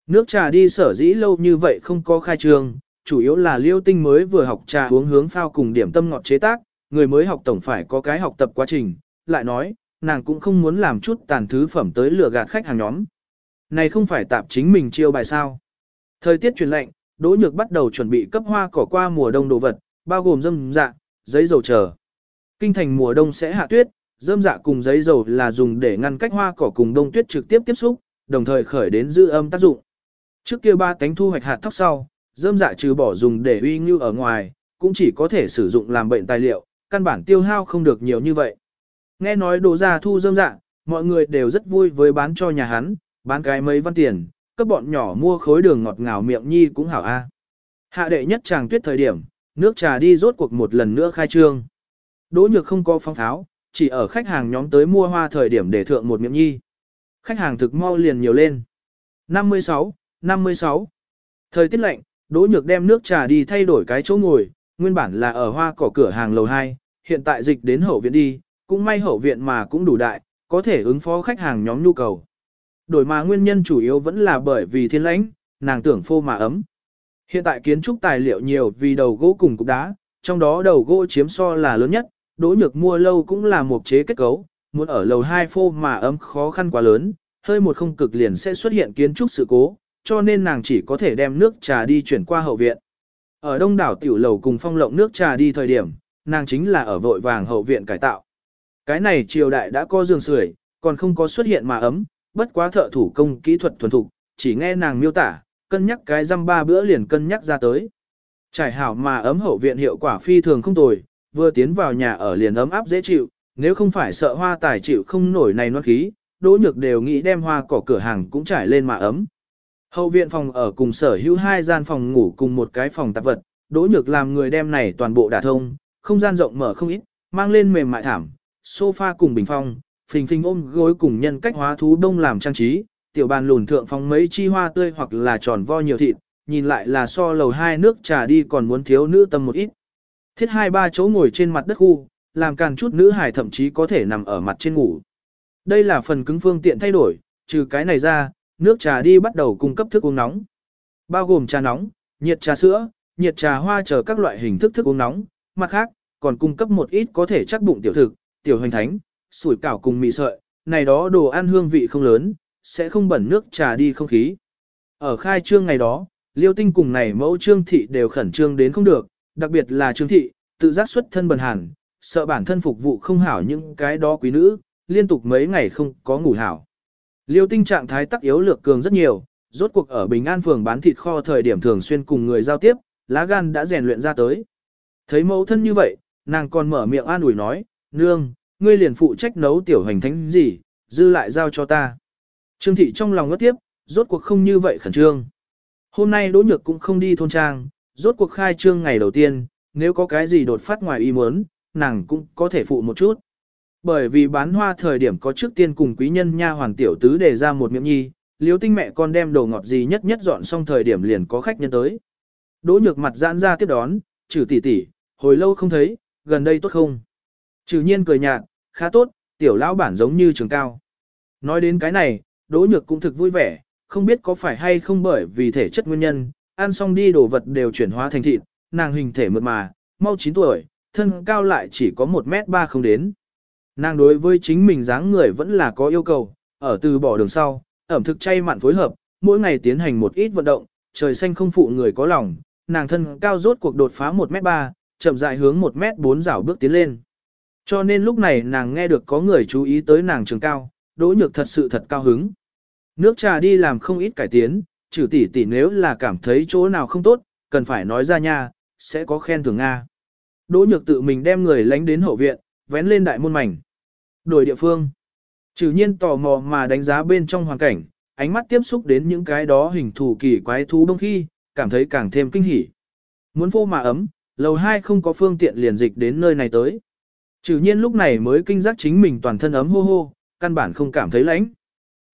Nước trà đi sở dĩ lâu như vậy không có khai trương, chủ yếu là liễu tinh mới vừa học trà uống hướng phao cùng điểm tâm ngọt chế tác, người mới học tổng phải có cái học tập quá trình, lại nói, nàng cũng không muốn làm chút tàn thứ phẩm tới lừa gạt khách hàng nhóm. Này không phải tạp chính mình chiêu bài sao. Thời tiết chuyển lạnh, Đỗ Nhược bắt đầu chuẩn bị cấp hoa cỏ qua mùa đông đồ vật, bao gồm dâm dạ, giấy dầu chờ. Kinh thành mùa đông sẽ hạ tuyết, dâm dạ cùng giấy dầu là dùng để ngăn cách hoa cỏ cùng đông tuyết trực tiếp tiếp xúc, đồng thời khởi đến giữ âm tác dụng. Trước kia ba cánh thu hoạch hạt thóc sau, dâm dạ trừ bỏ dùng để uy như ở ngoài, cũng chỉ có thể sử dụng làm bệnh tài liệu, căn bản tiêu hao không được nhiều như vậy. Nghe nói đồ gia thu dâm dạ, mọi người đều rất vui với bán cho nhà hắn, bán cái mấy văn tiền, các bọn nhỏ mua khối đường ngọt ngào miệng nhi cũng hảo a. Hạ đệ nhất chàng tuyết thời điểm, nước trà đi rốt cuộc một lần nữa khai trương. Đỗ nhược không có phong tháo, chỉ ở khách hàng nhóm tới mua hoa thời điểm để thượng một miệng nhi. Khách hàng thực mau liền nhiều lên. 56, 56. Thời tiết lạnh, Đỗ Nhược đem nước trà đi thay đổi cái chỗ ngồi, nguyên bản là ở hoa cỏ cửa hàng lầu 2, hiện tại dịch đến hậu viện đi, cũng may hậu viện mà cũng đủ đại, có thể ứng phó khách hàng nhóm nhu cầu. Đổi mà nguyên nhân chủ yếu vẫn là bởi vì thiên lãnh, nàng tưởng phô mà ấm. Hiện tại kiến trúc tài liệu nhiều vì đầu gỗ cùng cục đá, trong đó đầu gỗ chiếm so là lớn nhất, đỗ nhược mua lâu cũng là một chế kết cấu, muốn ở lầu 2 phô mà ấm khó khăn quá lớn, hơi một không cực liền sẽ xuất hiện kiến trúc sự cố, cho nên nàng chỉ có thể đem nước trà đi chuyển qua hậu viện. Ở đông đảo tiểu lầu cùng phong lộng nước trà đi thời điểm, nàng chính là ở vội vàng hậu viện cải tạo. Cái này triều đại đã có giường sưởi, còn không có xuất hiện mà ấm, bất quá thợ thủ công kỹ thuật thuần thục, chỉ nghe nàng miêu tả, cân nhắc cái răm ba bữa liền cân nhắc ra tới. Trải hảo mà ấm hậu viện hiệu quả phi thường không tồi, vừa tiến vào nhà ở liền ấm áp dễ chịu, nếu không phải sợ hoa tài chịu không nổi này nó khí, đỗ nhược đều nghĩ đem hoa cỏ cửa hàng cũng trải lên mà ấm. Hậu viện phòng ở cùng sở hữu hai gian phòng ngủ cùng một cái phòng tạp vật, đỗ nhược làm người đem này toàn bộ đả thông, không gian rộng mở không ít, mang lên mềm mại thảm, sofa cùng bình phong, phình phình ôm gối cùng nhân cách hóa thú đông làm trang trí, tiểu bàn lùn thượng phong mấy chi hoa tươi hoặc là tròn vo nhiều thịt, nhìn lại là so lầu hai nước trà đi còn muốn thiếu nữ tâm một ít. Thiết hai ba chỗ ngồi trên mặt đất khu, làm càng chút nữ hải thậm chí có thể nằm ở mặt trên ngủ. Đây là phần cứng phương tiện thay đổi, trừ cái này ra, nước trà đi bắt đầu cung cấp thức uống nóng. Bao gồm trà nóng, nhiệt trà sữa, nhiệt trà hoa chờ các loại hình thức thức uống nóng, mặt khác, còn cung cấp một ít có thể chắc bụng tiểu thực, tiểu hoành thánh, sủi cảo cùng mì sợi, này đó đồ ăn hương vị không lớn, sẽ không bẩn nước trà đi không khí. Ở khai trương ngày đó, liêu tinh cùng này mẫu trương thị đều khẩn trương đến không được, đặc biệt là trương thị, tự giác xuất thân bần hàn, sợ bản thân phục vụ không hảo những cái đó quý nữ, liên tục mấy ngày không có ngủ hảo. Liêu tinh trạng thái tắc yếu lược cường rất nhiều, rốt cuộc ở Bình An phường bán thịt kho thời điểm thường xuyên cùng người giao tiếp, lá gan đã rèn luyện ra tới. Thấy mẫu thân như vậy, nàng còn mở miệng an ủi nói, nương, ngươi liền phụ trách nấu tiểu hành thánh gì, dư lại giao cho ta. Trương thị trong lòng ngất tiếp, rốt cuộc không như vậy khẩn trương. Hôm nay Đỗ Nhược cũng không đi thôn trang, rốt cuộc khai trương ngày đầu tiên, nếu có cái gì đột phát ngoài ý muốn, nàng cũng có thể phụ một chút. Bởi vì bán hoa thời điểm có trước tiên cùng quý nhân nha hoàng tiểu tứ đề ra một miệng nhi, liếu tinh mẹ con đem đồ ngọt gì nhất nhất dọn xong thời điểm liền có khách nhân tới. Đỗ nhược mặt giãn ra tiếp đón, trừ tỷ tỷ, hồi lâu không thấy, gần đây tốt không? Trừ nhiên cười nhạt, khá tốt, tiểu lão bản giống như trường cao. Nói đến cái này, đỗ nhược cũng thực vui vẻ, không biết có phải hay không bởi vì thể chất nguyên nhân, ăn xong đi đồ vật đều chuyển hóa thành thịt, nàng hình thể mượt mà, mau 9 tuổi, thân cao lại chỉ có 1 mét 3 không đến. Nàng đối với chính mình dáng người vẫn là có yêu cầu, ở từ bỏ đường sau, ẩm thực chay mặn phối hợp, mỗi ngày tiến hành một ít vận động, trời xanh không phụ người có lòng, nàng thân cao rốt cuộc đột phá 1 mét 3, chậm rãi hướng 1 mét 4 rảo bước tiến lên. Cho nên lúc này nàng nghe được có người chú ý tới nàng trường cao, đỗ nhược thật sự thật cao hứng. Nước trà đi làm không ít cải tiến, trừ tỷ tỷ nếu là cảm thấy chỗ nào không tốt, cần phải nói ra nha, sẽ có khen thưởng Nga. Đỗ nhược tự mình đem người lánh đến hậu viện, vén lên đại môn mảnh. Đổi địa phương. Trừ nhiên tò mò mà đánh giá bên trong hoàn cảnh, ánh mắt tiếp xúc đến những cái đó hình thù kỳ quái thú đông khi, cảm thấy càng thêm kinh hỉ. Muốn phô mà ấm, lầu 2 không có phương tiện liền dịch đến nơi này tới. Trừ nhiên lúc này mới kinh giác chính mình toàn thân ấm hô hô, căn bản không cảm thấy lạnh.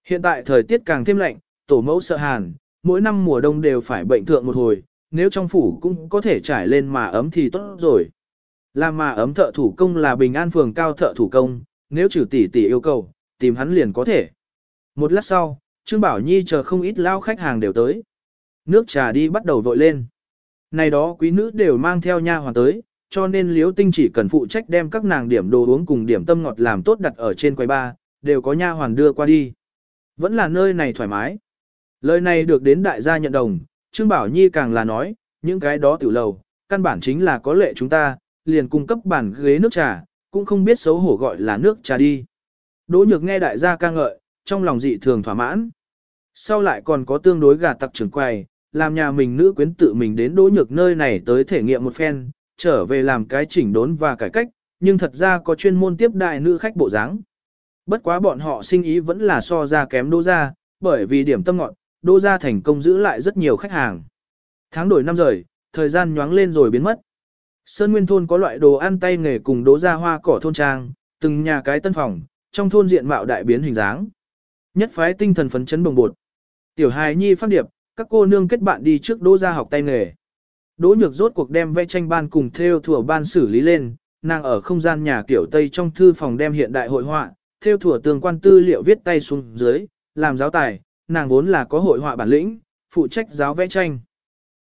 Hiện tại thời tiết càng thêm lạnh, tổ mẫu sợ hàn, mỗi năm mùa đông đều phải bệnh thượng một hồi, nếu trong phủ cũng có thể trải lên mà ấm thì tốt rồi. Làm mà ấm thợ thủ công là bình an phường cao thợ thủ công, nếu trừ tỷ tỷ yêu cầu, tìm hắn liền có thể. Một lát sau, Trương Bảo Nhi chờ không ít lao khách hàng đều tới. Nước trà đi bắt đầu vội lên. Này đó quý nữ đều mang theo nha hoàn tới, cho nên Liễu Tinh chỉ cần phụ trách đem các nàng điểm đồ uống cùng điểm tâm ngọt làm tốt đặt ở trên quầy ba, đều có nha hoàn đưa qua đi. Vẫn là nơi này thoải mái. Lời này được đến đại gia nhận đồng, Trương Bảo Nhi càng là nói, những cái đó tiểu lầu, căn bản chính là có lệ chúng ta, liền cung cấp bản ghế nước trà, cũng không biết xấu hổ gọi là nước trà đi. Đỗ nhược nghe đại gia ca ngợi, trong lòng dị thường thỏa mãn. Sau lại còn có tương đối gà tặc trưởng quầy, làm nhà mình nữ quyến tự mình đến đỗ nhược nơi này tới thể nghiệm một phen, trở về làm cái chỉnh đốn và cải cách, nhưng thật ra có chuyên môn tiếp đại nữ khách bộ dáng. Bất quá bọn họ sinh ý vẫn là so ra kém Đô Gia bởi vì điểm tâm ngọn, Đô Gia thành công giữ lại rất nhiều khách hàng. Tháng đổi năm rời, thời gian nhoáng lên rồi biến mất. Sơn Nguyên thôn có loại đồ ăn tay nghề cùng Đô ra hoa cỏ thôn trang, từng nhà cái tân phòng, trong thôn diện mạo đại biến hình dáng. Nhất phái tinh thần phấn chấn bồng bột. Tiểu hài nhi phát điệp, các cô nương kết bạn đi trước Đô ra học tay nghề. Đỗ nhược rốt cuộc đem vẽ tranh ban cùng theo thủa ban xử lý lên, nàng ở không gian nhà kiểu Tây trong thư phòng đem hiện đại hội họa, theo thủa tương quan tư liệu viết tay xuống dưới, làm giáo tài, nàng vốn là có hội họa bản lĩnh, phụ trách giáo vẽ tranh.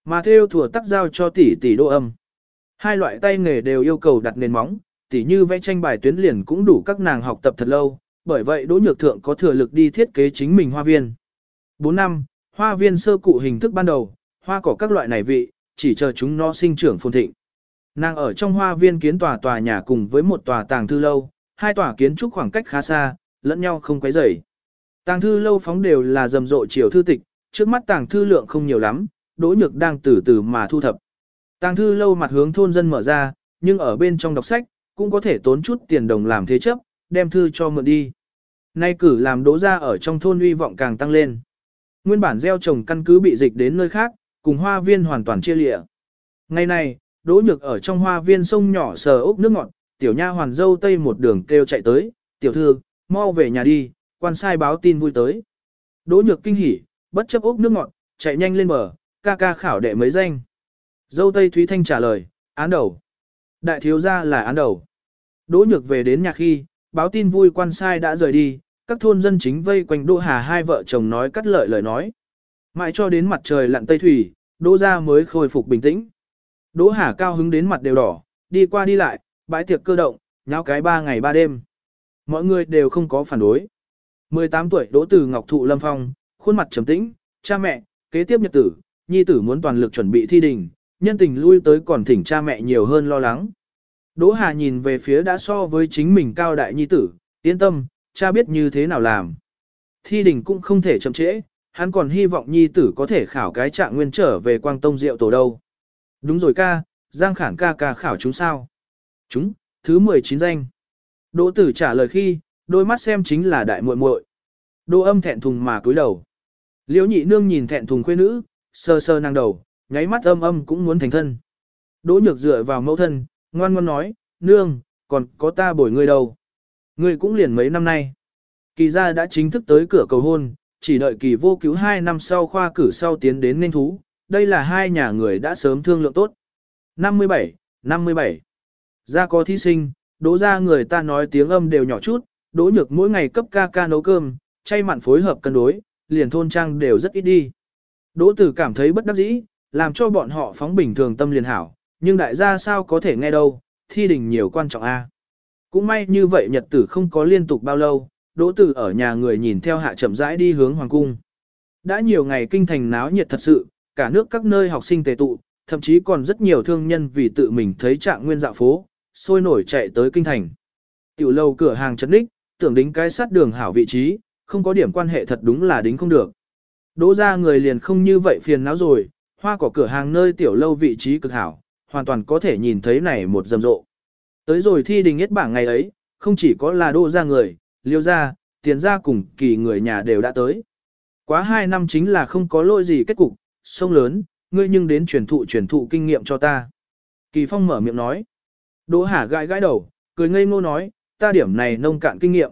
Mà theo thủa tác giao cho tỷ tỷ đô âm. Hai loại tay nghề đều yêu cầu đặt nền móng, tỷ như vẽ tranh bài tuyến liền cũng đủ các nàng học tập thật lâu, bởi vậy Đỗ Nhược Thượng có thừa lực đi thiết kế chính mình hoa viên. 4 năm, hoa viên sơ cụ hình thức ban đầu, hoa cỏ các loại này vị, chỉ chờ chúng nó sinh trưởng phồn thịnh. Nàng ở trong hoa viên kiến tòa tòa nhà cùng với một tòa tàng thư lâu, hai tòa kiến trúc khoảng cách khá xa, lẫn nhau không quấy rầy. Tàng thư lâu phóng đều là rầm rộ chiều thư tịch, trước mắt tàng thư lượng không nhiều lắm, Đỗ Nhược đang từ từ mà thu thập. Tàng thư lâu mặt hướng thôn dân mở ra, nhưng ở bên trong đọc sách, cũng có thể tốn chút tiền đồng làm thế chấp, đem thư cho mượn đi. Nay cử làm đỗ ra ở trong thôn uy vọng càng tăng lên. Nguyên bản gieo trồng căn cứ bị dịch đến nơi khác, cùng hoa viên hoàn toàn chia lịa. Ngày này, đỗ nhược ở trong hoa viên sông nhỏ sờ ốc nước ngọt, tiểu nha hoàn dâu tây một đường kêu chạy tới, tiểu thư, mau về nhà đi, quan sai báo tin vui tới. Đỗ nhược kinh hỉ, bất chấp ốc nước ngọt, chạy nhanh lên bờ, ca ca khảo đệ mấy danh. Dâu tây Thúy Thanh trả lời, án đầu. Đại thiếu gia là án đầu. Đỗ nhược về đến nhà khi, báo tin vui quan sai đã rời đi, các thôn dân chính vây quanh Đỗ Hà hai vợ chồng nói cắt lợi lời nói. Mãi cho đến mặt trời lặn tây thủy, Đỗ gia mới khôi phục bình tĩnh. Đỗ Hà cao hứng đến mặt đều đỏ, đi qua đi lại, bãi tiệc cơ động, nháo cái ba ngày ba đêm. Mọi người đều không có phản đối. 18 tuổi Đỗ Từ Ngọc Thụ Lâm Phong, khuôn mặt trầm tĩnh, cha mẹ, kế tiếp nhật tử, nhi tử muốn toàn lực chuẩn bị thi đình, nhân tình lui tới còn thỉnh cha mẹ nhiều hơn lo lắng. Đỗ Hà nhìn về phía đã so với chính mình cao đại nhi tử, yên tâm, cha biết như thế nào làm. Thi đình cũng không thể chậm trễ, hắn còn hy vọng nhi tử có thể khảo cái trạng nguyên trở về quang tông diệu tổ đâu. Đúng rồi ca, Giang Khản ca ca khảo chúng sao? Chúng, thứ 19 danh. Đỗ tử trả lời khi, đôi mắt xem chính là đại muội muội. Đỗ âm thẹn thùng mà cúi đầu. Liễu nhị nương nhìn thẹn thùng khuê nữ, sơ sơ năng đầu, nháy mắt âm âm cũng muốn thành thân. Đỗ nhược dựa vào mẫu thân, ngoan ngoan nói, nương, còn có ta bồi ngươi đâu. Ngươi cũng liền mấy năm nay. Kỳ ra đã chính thức tới cửa cầu hôn, chỉ đợi kỳ vô cứu 2 năm sau khoa cử sau tiến đến nên thú, đây là hai nhà người đã sớm thương lượng tốt. 57, 57. Ra có thí sinh, đỗ ra người ta nói tiếng âm đều nhỏ chút, đỗ nhược mỗi ngày cấp ca ca nấu cơm, chay mặn phối hợp cân đối, liền thôn trang đều rất ít đi. Đỗ tử cảm thấy bất đắc dĩ, làm cho bọn họ phóng bình thường tâm liền hảo, nhưng đại gia sao có thể nghe đâu, thi đình nhiều quan trọng a. Cũng may như vậy nhật tử không có liên tục bao lâu, đỗ tử ở nhà người nhìn theo hạ chậm rãi đi hướng hoàng cung. Đã nhiều ngày kinh thành náo nhiệt thật sự, cả nước các nơi học sinh tề tụ, thậm chí còn rất nhiều thương nhân vì tự mình thấy trạng nguyên dạo phố, sôi nổi chạy tới kinh thành. Tiểu lâu cửa hàng chấn đích, tưởng đính cái sát đường hảo vị trí, không có điểm quan hệ thật đúng là đính không được. Đỗ ra người liền không như vậy phiền não rồi, hoa cỏ cửa hàng nơi tiểu lâu vị trí cực hảo, hoàn toàn có thể nhìn thấy này một rầm rộ. Tới rồi thi đình nhất bảng ngày ấy, không chỉ có là đỗ ra người, liêu ra, tiền ra cùng kỳ người nhà đều đã tới. Quá hai năm chính là không có lỗi gì kết cục, sông lớn, ngươi nhưng đến truyền thụ truyền thụ kinh nghiệm cho ta. Kỳ Phong mở miệng nói. Đỗ Hà gãi gãi đầu, cười ngây ngô nói, ta điểm này nông cạn kinh nghiệm.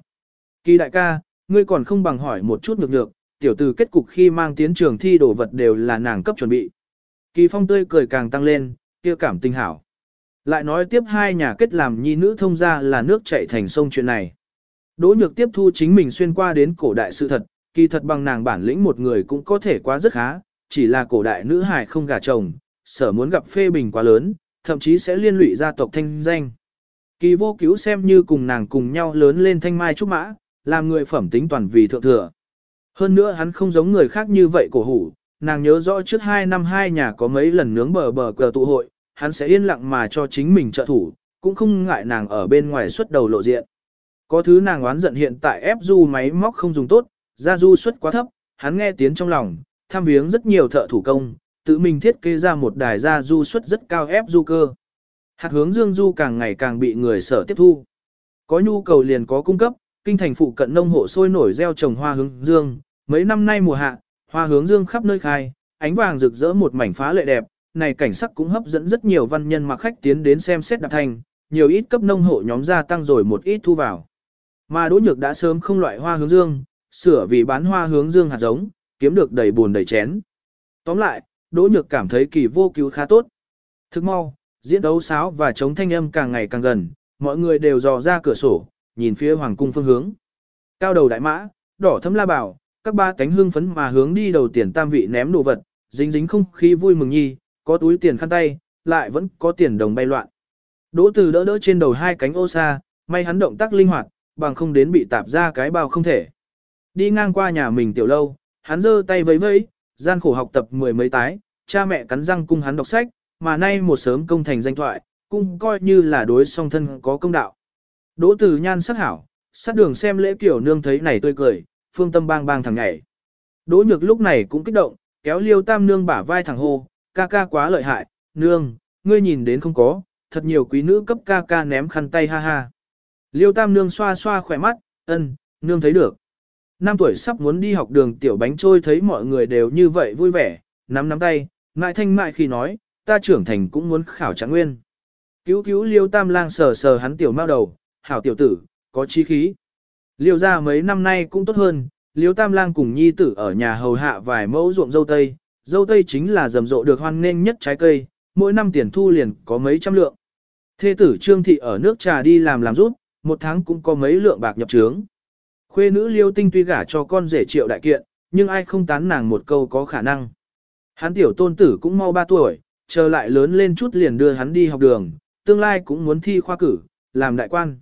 Kỳ đại ca, ngươi còn không bằng hỏi một chút ngược ngược, tiểu từ kết cục khi mang tiến trường thi đồ vật đều là nàng cấp chuẩn bị. Kỳ Phong tươi cười càng tăng lên, kia cảm tình hảo. Lại nói tiếp hai nhà kết làm nhi nữ thông ra là nước chảy thành sông chuyện này. Đỗ nhược tiếp thu chính mình xuyên qua đến cổ đại sự thật, kỳ thật bằng nàng bản lĩnh một người cũng có thể quá rất khá, chỉ là cổ đại nữ hài không gả chồng, sở muốn gặp phê bình quá lớn, thậm chí sẽ liên lụy gia tộc thanh danh. Kỳ vô cứu xem như cùng nàng cùng nhau lớn lên thanh mai trúc mã, làm người phẩm tính toàn vì thượng thừa. Hơn nữa hắn không giống người khác như vậy cổ hủ, nàng nhớ rõ trước hai năm hai nhà có mấy lần nướng bờ bờ cờ tụ hội, hắn sẽ yên lặng mà cho chính mình trợ thủ, cũng không ngại nàng ở bên ngoài xuất đầu lộ diện. Có thứ nàng oán giận hiện tại ép du máy móc không dùng tốt, ra du suất quá thấp, hắn nghe tiếng trong lòng, tham viếng rất nhiều thợ thủ công, tự mình thiết kế ra một đài ra du suất rất cao ép du cơ. Hạt hướng dương du càng ngày càng bị người sở tiếp thu. Có nhu cầu liền có cung cấp, kinh thành phụ cận nông hộ sôi nổi gieo trồng hoa hướng dương, mấy năm nay mùa hạ, hoa hướng dương khắp nơi khai, ánh vàng rực rỡ một mảnh phá lệ đẹp, này cảnh sắc cũng hấp dẫn rất nhiều văn nhân mặc khách tiến đến xem xét đạp thành, nhiều ít cấp nông hộ nhóm gia tăng rồi một ít thu vào. Mà Đỗ Nhược đã sớm không loại hoa hướng dương, sửa vì bán hoa hướng dương hạt giống, kiếm được đầy buồn đầy chén. Tóm lại, Đỗ Nhược cảm thấy kỳ vô cứu khá tốt. Thức mau, diễn đấu sáo và chống thanh âm càng ngày càng gần, mọi người đều dò ra cửa sổ, nhìn phía hoàng cung phương hướng. Cao đầu đại mã, đỏ thấm la bảo, các ba cánh hương phấn mà hướng đi đầu tiền tam vị ném đồ vật, dính dính không khí vui mừng nhi, có túi tiền khăn tay, lại vẫn có tiền đồng bay loạn. Đỗ từ đỡ đỡ trên đầu hai cánh ô xa, may hắn động tác linh hoạt, bằng không đến bị tạp ra cái bao không thể. Đi ngang qua nhà mình tiểu lâu, hắn giơ tay vẫy vẫy, gian khổ học tập mười mấy tái, cha mẹ cắn răng cung hắn đọc sách, mà nay một sớm công thành danh thoại, cũng coi như là đối song thân có công đạo. Đỗ Tử Nhan sắc hảo, sát đường xem lễ kiểu nương thấy này tươi cười, phương tâm bang bang thằng nhảy. Đỗ Nhược lúc này cũng kích động, kéo Liêu Tam nương bả vai thằng hô, ca ca quá lợi hại, nương, ngươi nhìn đến không có, thật nhiều quý nữ cấp ca ca ném khăn tay ha ha. Liêu Tam nương xoa xoa khỏe mắt, ân, nương thấy được. Năm tuổi sắp muốn đi học đường tiểu bánh trôi thấy mọi người đều như vậy vui vẻ, nắm nắm tay, ngại thanh mại khi nói, ta trưởng thành cũng muốn khảo trạng nguyên. Cứu cứu liêu tam lang sờ sờ hắn tiểu mao đầu, hảo tiểu tử, có chi khí. Liêu ra mấy năm nay cũng tốt hơn, liêu tam lang cùng nhi tử ở nhà hầu hạ vài mẫu ruộng dâu tây, dâu tây chính là rầm rộ được hoan nghênh nhất trái cây, mỗi năm tiền thu liền có mấy trăm lượng. Thê tử trương thị ở nước trà đi làm làm rút, một tháng cũng có mấy lượng bạc nhập trướng. Khuê nữ liêu tinh tuy gả cho con rể triệu đại kiện, nhưng ai không tán nàng một câu có khả năng. Hắn tiểu tôn tử cũng mau 3 tuổi, chờ lại lớn lên chút liền đưa hắn đi học đường, tương lai cũng muốn thi khoa cử, làm đại quan.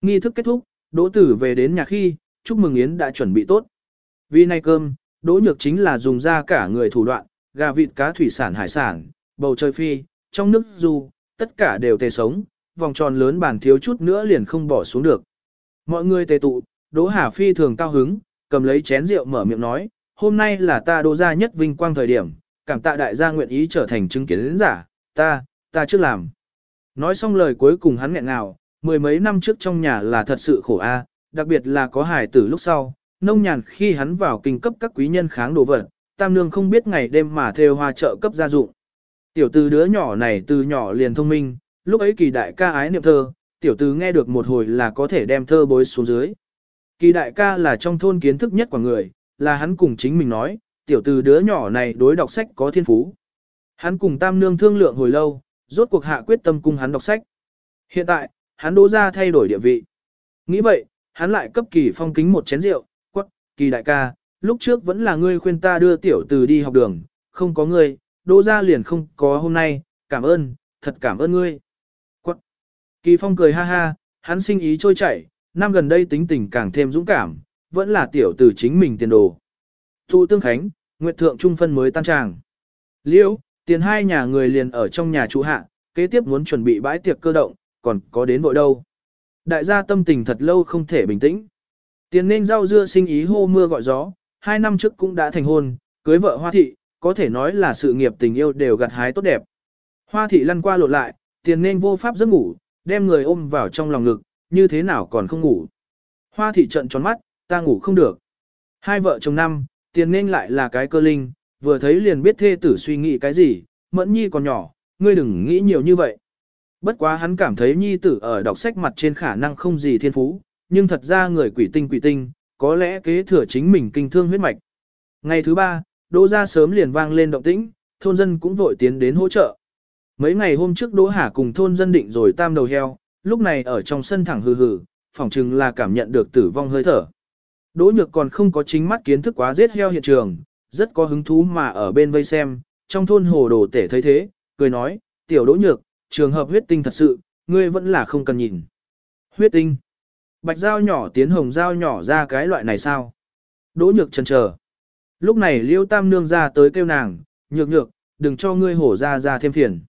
Nghi thức kết thúc, đỗ tử về đến nhà khi, chúc mừng Yến đã chuẩn bị tốt. Vì nay cơm, đỗ nhược chính là dùng ra cả người thủ đoạn, gà vịt cá thủy sản hải sản, bầu trời phi, trong nước du, tất cả đều tề sống, vòng tròn lớn bàn thiếu chút nữa liền không bỏ xuống được. Mọi người tề tụ, Đỗ Hà Phi thường cao hứng, cầm lấy chén rượu mở miệng nói, hôm nay là ta đỗ gia nhất vinh quang thời điểm, cảm tạ đại gia nguyện ý trở thành chứng kiến giả, ta, ta trước làm. Nói xong lời cuối cùng hắn nghẹn ngào, mười mấy năm trước trong nhà là thật sự khổ a, đặc biệt là có hài tử lúc sau, nông nhàn khi hắn vào kinh cấp các quý nhân kháng đồ vật, tam nương không biết ngày đêm mà theo hoa trợ cấp gia dụng. Tiểu từ đứa nhỏ này từ nhỏ liền thông minh, lúc ấy kỳ đại ca ái niệm thơ, tiểu tử nghe được một hồi là có thể đem thơ bối xuống dưới. Kỳ đại ca là trong thôn kiến thức nhất của người, là hắn cùng chính mình nói, tiểu tử đứa nhỏ này đối đọc sách có thiên phú. Hắn cùng tam nương thương lượng hồi lâu, rốt cuộc hạ quyết tâm cùng hắn đọc sách. Hiện tại, hắn đỗ ra thay đổi địa vị. Nghĩ vậy, hắn lại cấp kỳ phong kính một chén rượu, quắc, kỳ đại ca, lúc trước vẫn là ngươi khuyên ta đưa tiểu tử đi học đường, không có ngươi, đỗ ra liền không có hôm nay, cảm ơn, thật cảm ơn ngươi. Kỳ phong cười ha ha, hắn sinh ý trôi chảy, năm gần đây tính tình càng thêm dũng cảm, vẫn là tiểu tử chính mình tiền đồ. Thu tương khánh, nguyệt thượng trung phân mới tan tràng. Liễu, tiền hai nhà người liền ở trong nhà trụ hạ, kế tiếp muốn chuẩn bị bãi tiệc cơ động, còn có đến vội đâu. Đại gia tâm tình thật lâu không thể bình tĩnh. Tiền nên rau dưa sinh ý hô mưa gọi gió, hai năm trước cũng đã thành hôn, cưới vợ hoa thị, có thể nói là sự nghiệp tình yêu đều gặt hái tốt đẹp. Hoa thị lăn qua lộn lại, tiền nên vô pháp giấc ngủ, đem người ôm vào trong lòng ngực, như thế nào còn không ngủ. Hoa thị trận tròn mắt, ta ngủ không được. Hai vợ chồng năm, tiền nên lại là cái cơ linh, vừa thấy liền biết thê tử suy nghĩ cái gì, mẫn nhi còn nhỏ, ngươi đừng nghĩ nhiều như vậy. Bất quá hắn cảm thấy nhi tử ở đọc sách mặt trên khả năng không gì thiên phú, nhưng thật ra người quỷ tinh quỷ tinh, có lẽ kế thừa chính mình kinh thương huyết mạch. Ngày thứ ba, Đỗ ra sớm liền vang lên động tĩnh, thôn dân cũng vội tiến đến hỗ trợ. Mấy ngày hôm trước Đỗ Hà cùng thôn dân định rồi tam đầu heo, lúc này ở trong sân thẳng hừ hừ, phỏng chừng là cảm nhận được tử vong hơi thở. Đỗ Nhược còn không có chính mắt kiến thức quá giết heo hiện trường, rất có hứng thú mà ở bên vây xem, trong thôn hồ đồ tể thấy thế, cười nói, tiểu Đỗ Nhược, trường hợp huyết tinh thật sự, ngươi vẫn là không cần nhìn. Huyết tinh. Bạch dao nhỏ tiến hồng dao nhỏ ra cái loại này sao? Đỗ Nhược chần chờ. Lúc này Liêu Tam nương ra tới kêu nàng, "Nhược nhược, đừng cho ngươi hổ ra ra thêm phiền."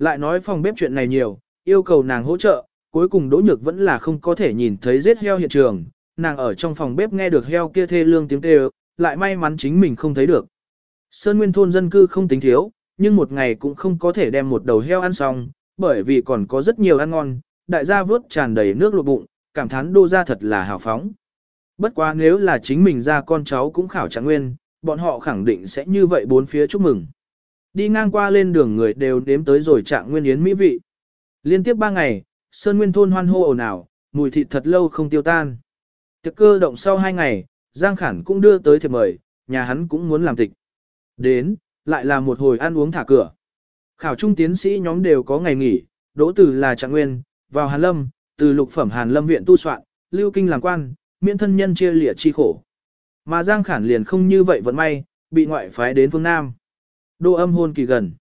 Lại nói phòng bếp chuyện này nhiều, yêu cầu nàng hỗ trợ, cuối cùng Đỗ Nhược vẫn là không có thể nhìn thấy giết heo hiện trường, nàng ở trong phòng bếp nghe được heo kia thê lương tiếng kêu, lại may mắn chính mình không thấy được. Sơn Nguyên thôn dân cư không tính thiếu, nhưng một ngày cũng không có thể đem một đầu heo ăn xong, bởi vì còn có rất nhiều ăn ngon, đại gia vớt tràn đầy nước lụt bụng, cảm thán đô gia thật là hào phóng. Bất quá nếu là chính mình ra con cháu cũng khảo trạng nguyên, bọn họ khẳng định sẽ như vậy bốn phía chúc mừng. Đi ngang qua lên đường người đều đếm tới rồi trạng nguyên yến mỹ vị. Liên tiếp ba ngày, Sơn Nguyên thôn hoan hô ồn ào, mùi thịt thật lâu không tiêu tan. Tiệc cơ động sau hai ngày, Giang Khản cũng đưa tới thiệp mời, nhà hắn cũng muốn làm tịch. Đến, lại là một hồi ăn uống thả cửa. Khảo trung tiến sĩ nhóm đều có ngày nghỉ, đỗ từ là trạng nguyên, vào Hàn Lâm, từ lục phẩm Hàn Lâm viện tu soạn, lưu kinh làm quan, miễn thân nhân chia lịa chi khổ. Mà Giang Khản liền không như vậy vẫn may, bị ngoại phái đến phương Nam. Đỗ âm hôn kỳ gần.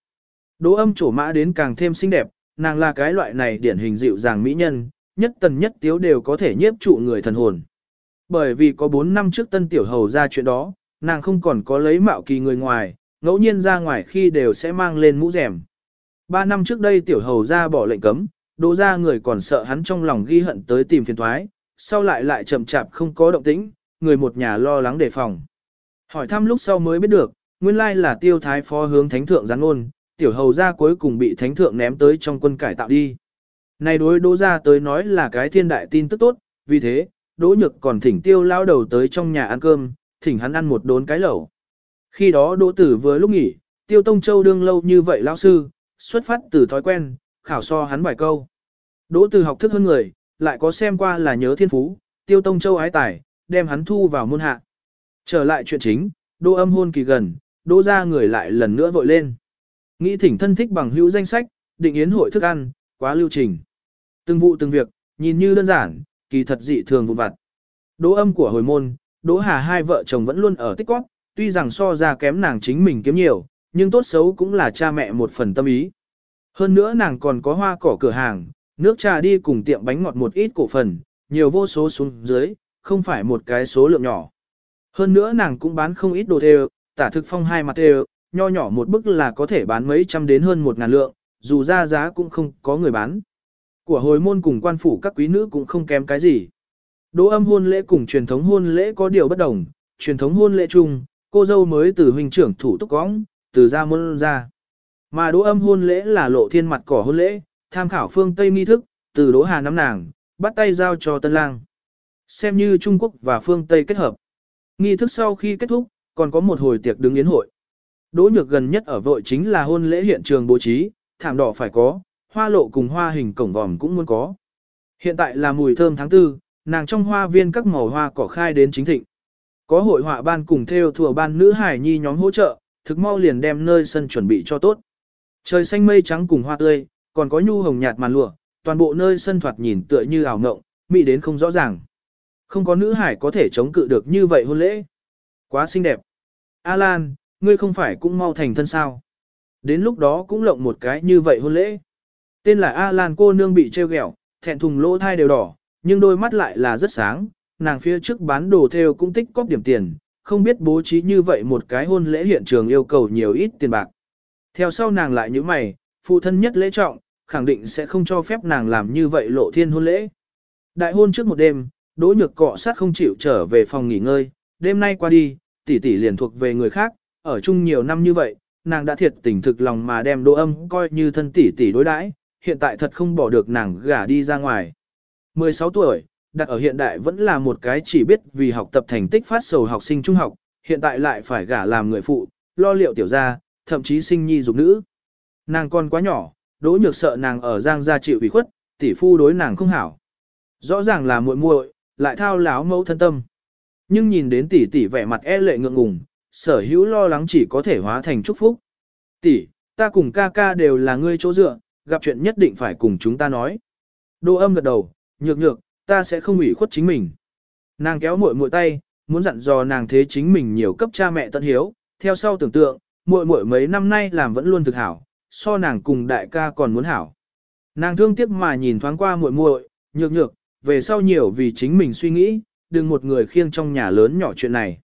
Đỗ âm trổ mã đến càng thêm xinh đẹp, nàng là cái loại này điển hình dịu dàng mỹ nhân, nhất tần nhất tiếu đều có thể nhiếp trụ người thần hồn. Bởi vì có 4 năm trước tân tiểu hầu ra chuyện đó, nàng không còn có lấy mạo kỳ người ngoài, ngẫu nhiên ra ngoài khi đều sẽ mang lên mũ rèm. Ba năm trước đây tiểu hầu ra bỏ lệnh cấm, đỗ ra người còn sợ hắn trong lòng ghi hận tới tìm phiền thoái, sau lại lại chậm chạp không có động tĩnh, người một nhà lo lắng đề phòng. Hỏi thăm lúc sau mới biết được, nguyên lai là tiêu thái phó hướng thánh thượng gián ngôn, tiểu hầu ra cuối cùng bị thánh thượng ném tới trong quân cải tạo đi. Này đối đỗ ra tới nói là cái thiên đại tin tức tốt, vì thế, đỗ nhược còn thỉnh tiêu lao đầu tới trong nhà ăn cơm, thỉnh hắn ăn một đốn cái lẩu. Khi đó đỗ tử vừa lúc nghỉ, tiêu tông châu đương lâu như vậy lão sư, xuất phát từ thói quen, khảo so hắn vài câu. Đỗ tử học thức hơn người, lại có xem qua là nhớ thiên phú, tiêu tông châu ái tài, đem hắn thu vào môn hạ. Trở lại chuyện chính, đỗ âm hôn kỳ gần, đỗ ra người lại lần nữa vội lên. Nghĩ thỉnh thân thích bằng hữu danh sách, định yến hội thức ăn, quá lưu trình. Từng vụ từng việc, nhìn như đơn giản, kỳ thật dị thường vụn vặt. Đỗ âm của hồi môn, đỗ hà hai vợ chồng vẫn luôn ở tích cóp, tuy rằng so ra kém nàng chính mình kiếm nhiều, nhưng tốt xấu cũng là cha mẹ một phần tâm ý. Hơn nữa nàng còn có hoa cỏ cửa hàng, nước trà đi cùng tiệm bánh ngọt một ít cổ phần, nhiều vô số xuống dưới, không phải một cái số lượng nhỏ. Hơn nữa nàng cũng bán không ít đồ thêu, tả thực phong hai mặt đều nho nhỏ một bức là có thể bán mấy trăm đến hơn một ngàn lượng, dù ra giá cũng không có người bán. Của hồi môn cùng quan phủ các quý nữ cũng không kém cái gì. Đỗ âm hôn lễ cùng truyền thống hôn lễ có điều bất đồng, truyền thống hôn lễ chung, cô dâu mới từ huynh trưởng thủ túc cóng, từ ra môn ra. Mà đỗ âm hôn lễ là lộ thiên mặt cỏ hôn lễ, tham khảo phương Tây nghi thức, từ đỗ hà nắm nàng, bắt tay giao cho tân lang. Xem như Trung Quốc và phương Tây kết hợp. Nghi thức sau khi kết thúc, còn có một hồi tiệc đứng yến hội. Đỗ nhược gần nhất ở vội chính là hôn lễ hiện trường bố trí, thảm đỏ phải có, hoa lộ cùng hoa hình cổng vòm cũng muốn có. Hiện tại là mùi thơm tháng tư, nàng trong hoa viên các màu hoa cỏ khai đến chính thịnh. Có hội họa ban cùng theo thừa ban nữ hải nhi nhóm hỗ trợ, thực mau liền đem nơi sân chuẩn bị cho tốt. Trời xanh mây trắng cùng hoa tươi, còn có nhu hồng nhạt màn lụa, toàn bộ nơi sân thoạt nhìn tựa như ảo ngộng, mỹ đến không rõ ràng. Không có nữ hải có thể chống cự được như vậy hôn lễ. Quá xinh đẹp. Alan, ngươi không phải cũng mau thành thân sao? Đến lúc đó cũng lộng một cái như vậy hôn lễ. Tên là Alan cô nương bị treo ghẹo, thẹn thùng lỗ thai đều đỏ, nhưng đôi mắt lại là rất sáng, nàng phía trước bán đồ theo cũng tích cóp điểm tiền, không biết bố trí như vậy một cái hôn lễ hiện trường yêu cầu nhiều ít tiền bạc. Theo sau nàng lại như mày, phụ thân nhất lễ trọng, khẳng định sẽ không cho phép nàng làm như vậy lộ thiên hôn lễ. Đại hôn trước một đêm, Đỗ Nhược cọ sát không chịu trở về phòng nghỉ ngơi, đêm nay qua đi, tỷ tỷ liền thuộc về người khác, ở chung nhiều năm như vậy, nàng đã thiệt tình thực lòng mà đem Đỗ Âm coi như thân tỷ tỷ đối đãi, hiện tại thật không bỏ được nàng gả đi ra ngoài. 16 tuổi, đặt ở hiện đại vẫn là một cái chỉ biết vì học tập thành tích phát sầu học sinh trung học, hiện tại lại phải gả làm người phụ, lo liệu tiểu gia, thậm chí sinh nhi dục nữ. Nàng còn quá nhỏ, đỗ nhược sợ nàng ở giang gia chịu ủy khuất, tỷ phu đối nàng không hảo. Rõ ràng là muội muội, lại thao láo mẫu thân tâm. Nhưng nhìn đến tỷ tỷ vẻ mặt e lệ ngượng ngùng, sở hữu lo lắng chỉ có thể hóa thành chúc phúc. Tỷ, ta cùng ca ca đều là ngươi chỗ dựa, gặp chuyện nhất định phải cùng chúng ta nói. đô âm gật đầu, nhược nhược, ta sẽ không ủy khuất chính mình. Nàng kéo muội muội tay, muốn dặn dò nàng thế chính mình nhiều cấp cha mẹ tận hiếu, theo sau tưởng tượng, muội muội mấy năm nay làm vẫn luôn thực hảo, so nàng cùng đại ca còn muốn hảo. Nàng thương tiếc mà nhìn thoáng qua muội muội, nhược nhược, về sau nhiều vì chính mình suy nghĩ, đừng một người khiêng trong nhà lớn nhỏ chuyện này.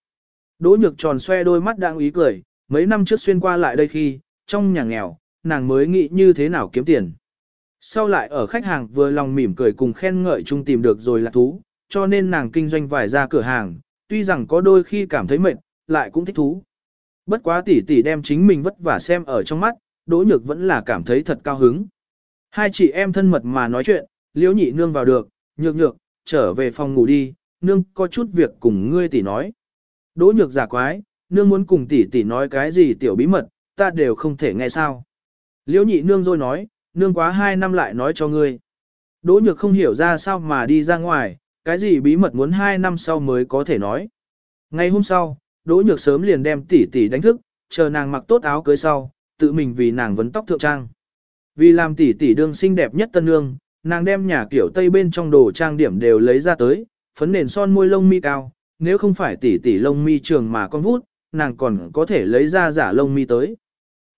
Đỗ nhược tròn xoe đôi mắt đang ý cười, mấy năm trước xuyên qua lại đây khi, trong nhà nghèo, nàng mới nghĩ như thế nào kiếm tiền. Sau lại ở khách hàng vừa lòng mỉm cười cùng khen ngợi chung tìm được rồi là thú, cho nên nàng kinh doanh vài ra cửa hàng, tuy rằng có đôi khi cảm thấy mệt, lại cũng thích thú. Bất quá tỷ tỷ đem chính mình vất vả xem ở trong mắt, Đỗ Nhược vẫn là cảm thấy thật cao hứng. Hai chị em thân mật mà nói chuyện, liễu nhị nương vào được, nhược nhược, trở về phòng ngủ đi, nương có chút việc cùng ngươi tỷ nói. Đỗ nhược giả quái, nương muốn cùng tỷ tỷ nói cái gì tiểu bí mật, ta đều không thể nghe sao. Liễu nhị nương rồi nói, nương quá hai năm lại nói cho ngươi. Đỗ nhược không hiểu ra sao mà đi ra ngoài, cái gì bí mật muốn hai năm sau mới có thể nói. Ngày hôm sau, Đỗ nhược sớm liền đem tỷ tỷ đánh thức, chờ nàng mặc tốt áo cưới sau, tự mình vì nàng vấn tóc thượng trang. Vì làm tỷ tỷ đương xinh đẹp nhất tân nương, nàng đem nhà kiểu tây bên trong đồ trang điểm đều lấy ra tới, phấn nền son môi lông mi cao, nếu không phải tỷ tỷ lông mi trường mà con vút, nàng còn có thể lấy ra giả lông mi tới.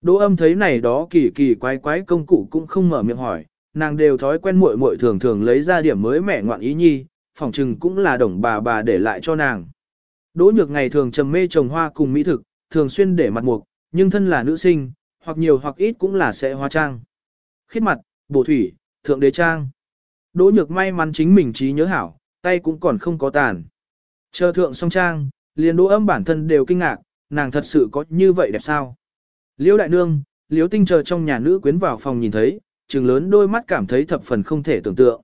Đỗ âm thấy này đó kỳ kỳ quái quái công cụ cũng không mở miệng hỏi, nàng đều thói quen muội muội thường thường lấy ra điểm mới mẻ ngoạn ý nhi, phỏng chừng cũng là đồng bà bà để lại cho nàng. Đỗ nhược ngày thường trầm mê trồng hoa cùng mỹ thực, thường xuyên để mặt mục, nhưng thân là nữ sinh, hoặc nhiều hoặc ít cũng là sẽ hóa trang. Khiết mặt, bổ thủy, thượng đế trang. Đỗ nhược may mắn chính mình trí nhớ hảo, tay cũng còn không có tàn. Chờ thượng song trang, liền đỗ âm bản thân đều kinh ngạc, nàng thật sự có như vậy đẹp sao? Liễu đại nương, liễu tinh chờ trong nhà nữ quyến vào phòng nhìn thấy, trừng lớn đôi mắt cảm thấy thập phần không thể tưởng tượng.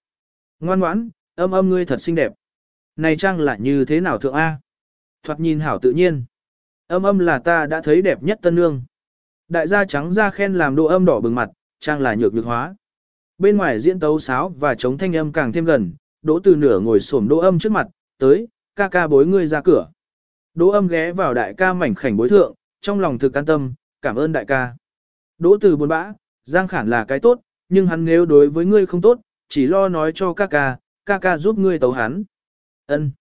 Ngoan ngoãn, âm âm ngươi thật xinh đẹp. Này trang là như thế nào thượng A? Thoạt nhìn hảo tự nhiên. Âm âm là ta đã thấy đẹp nhất tân nương. Đại gia trắng ra khen làm độ âm đỏ bừng mặt, trang là nhược nhược hóa. Bên ngoài diễn tấu sáo và chống thanh âm càng thêm gần, đỗ từ nửa ngồi xổm đỗ âm trước mặt, tới, ca ca bối ngươi ra cửa. Đỗ âm ghé vào đại ca mảnh khảnh bối thượng, trong lòng thực an tâm, cảm ơn đại ca. Đỗ từ buồn bã, Giang Khản là cái tốt, nhưng hắn nếu đối với ngươi không tốt, chỉ lo nói cho ca ca, ca ca giúp ngươi tấu hắn. Ân.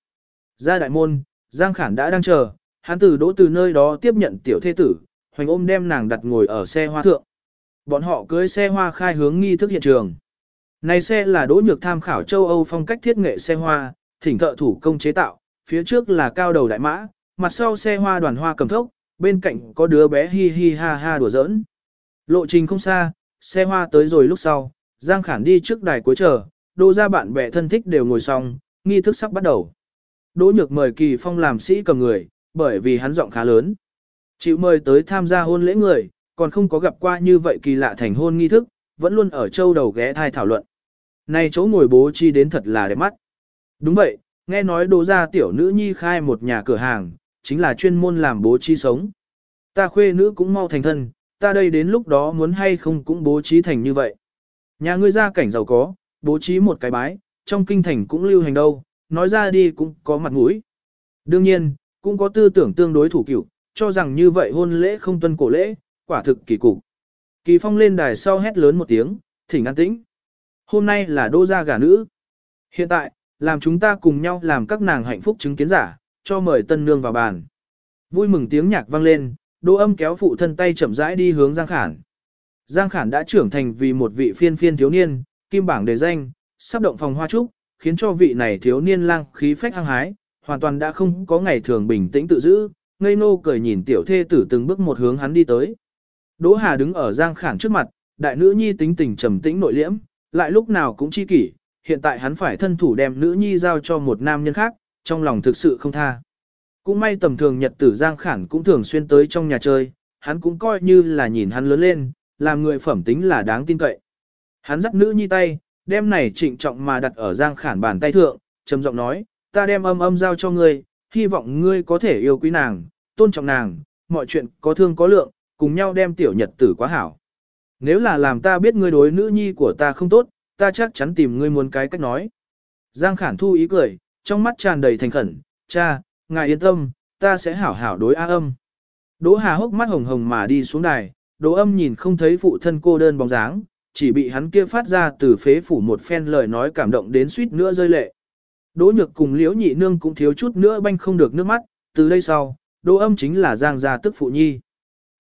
Ra đại môn, Giang Khản đã đang chờ, hắn từ đỗ từ nơi đó tiếp nhận tiểu thế tử, hoành ôm đem nàng đặt ngồi ở xe hoa thượng. Bọn họ cưới xe hoa khai hướng nghi thức hiện trường. Này xe là đỗ nhược tham khảo châu Âu phong cách thiết nghệ xe hoa, thỉnh thợ thủ công chế tạo, phía trước là cao đầu đại mã, mặt sau xe hoa đoàn hoa cầm thốc, bên cạnh có đứa bé hi hi ha ha đùa giỡn. Lộ trình không xa, xe hoa tới rồi lúc sau, Giang Khản đi trước đài cuối chờ, đô ra bạn bè thân thích đều ngồi xong, nghi thức sắp bắt đầu. Đỗ nhược mời Kỳ Phong làm sĩ cầm người, bởi vì hắn giọng khá lớn. Chịu mời tới tham gia hôn lễ người, còn không có gặp qua như vậy kỳ lạ thành hôn nghi thức, vẫn luôn ở châu đầu ghé thai thảo luận. Này chỗ ngồi bố chi đến thật là đẹp mắt. Đúng vậy, nghe nói đồ ra tiểu nữ nhi khai một nhà cửa hàng, chính là chuyên môn làm bố trí sống. Ta khuê nữ cũng mau thành thân, ta đây đến lúc đó muốn hay không cũng bố trí thành như vậy. Nhà ngươi ra cảnh giàu có, bố trí một cái bái, trong kinh thành cũng lưu hành đâu, nói ra đi cũng có mặt mũi. Đương nhiên, cũng có tư tưởng tương đối thủ cựu, cho rằng như vậy hôn lễ không tuân cổ lễ, quả thực kỳ cục. Kỳ phong lên đài sau hét lớn một tiếng, thỉnh an tĩnh. Hôm nay là đô gia gà nữ. Hiện tại, làm chúng ta cùng nhau làm các nàng hạnh phúc chứng kiến giả, cho mời tân nương vào bàn. Vui mừng tiếng nhạc vang lên, đô âm kéo phụ thân tay chậm rãi đi hướng Giang Khản. Giang Khản đã trưởng thành vì một vị phiên phiên thiếu niên, kim bảng đề danh, sắp động phòng hoa trúc, khiến cho vị này thiếu niên lang khí phách hăng hái, hoàn toàn đã không có ngày thường bình tĩnh tự giữ, ngây nô cười nhìn tiểu thê tử từng bước một hướng hắn đi tới. Đỗ Hà đứng ở Giang Khản trước mặt, đại nữ nhi tính tình trầm tĩnh nội liễm, lại lúc nào cũng chi kỷ, hiện tại hắn phải thân thủ đem nữ nhi giao cho một nam nhân khác, trong lòng thực sự không tha. Cũng may tầm thường nhật tử Giang Khản cũng thường xuyên tới trong nhà chơi, hắn cũng coi như là nhìn hắn lớn lên, làm người phẩm tính là đáng tin cậy. Hắn dắt nữ nhi tay, đem này trịnh trọng mà đặt ở Giang Khản bàn tay thượng, trầm giọng nói, ta đem âm âm giao cho ngươi, hy vọng ngươi có thể yêu quý nàng, tôn trọng nàng, mọi chuyện có thương có lượng, cùng nhau đem tiểu nhật tử quá hảo. Nếu là làm ta biết ngươi đối nữ nhi của ta không tốt, ta chắc chắn tìm ngươi muốn cái cách nói. Giang Khản thu ý cười, trong mắt tràn đầy thành khẩn, cha, ngài yên tâm, ta sẽ hảo hảo đối A âm. Đỗ Hà hốc mắt hồng hồng mà đi xuống đài, Đỗ âm nhìn không thấy phụ thân cô đơn bóng dáng, chỉ bị hắn kia phát ra từ phế phủ một phen lời nói cảm động đến suýt nữa rơi lệ. Đỗ nhược cùng liễu nhị nương cũng thiếu chút nữa banh không được nước mắt, từ đây sau, đỗ âm chính là giang gia tức phụ nhi.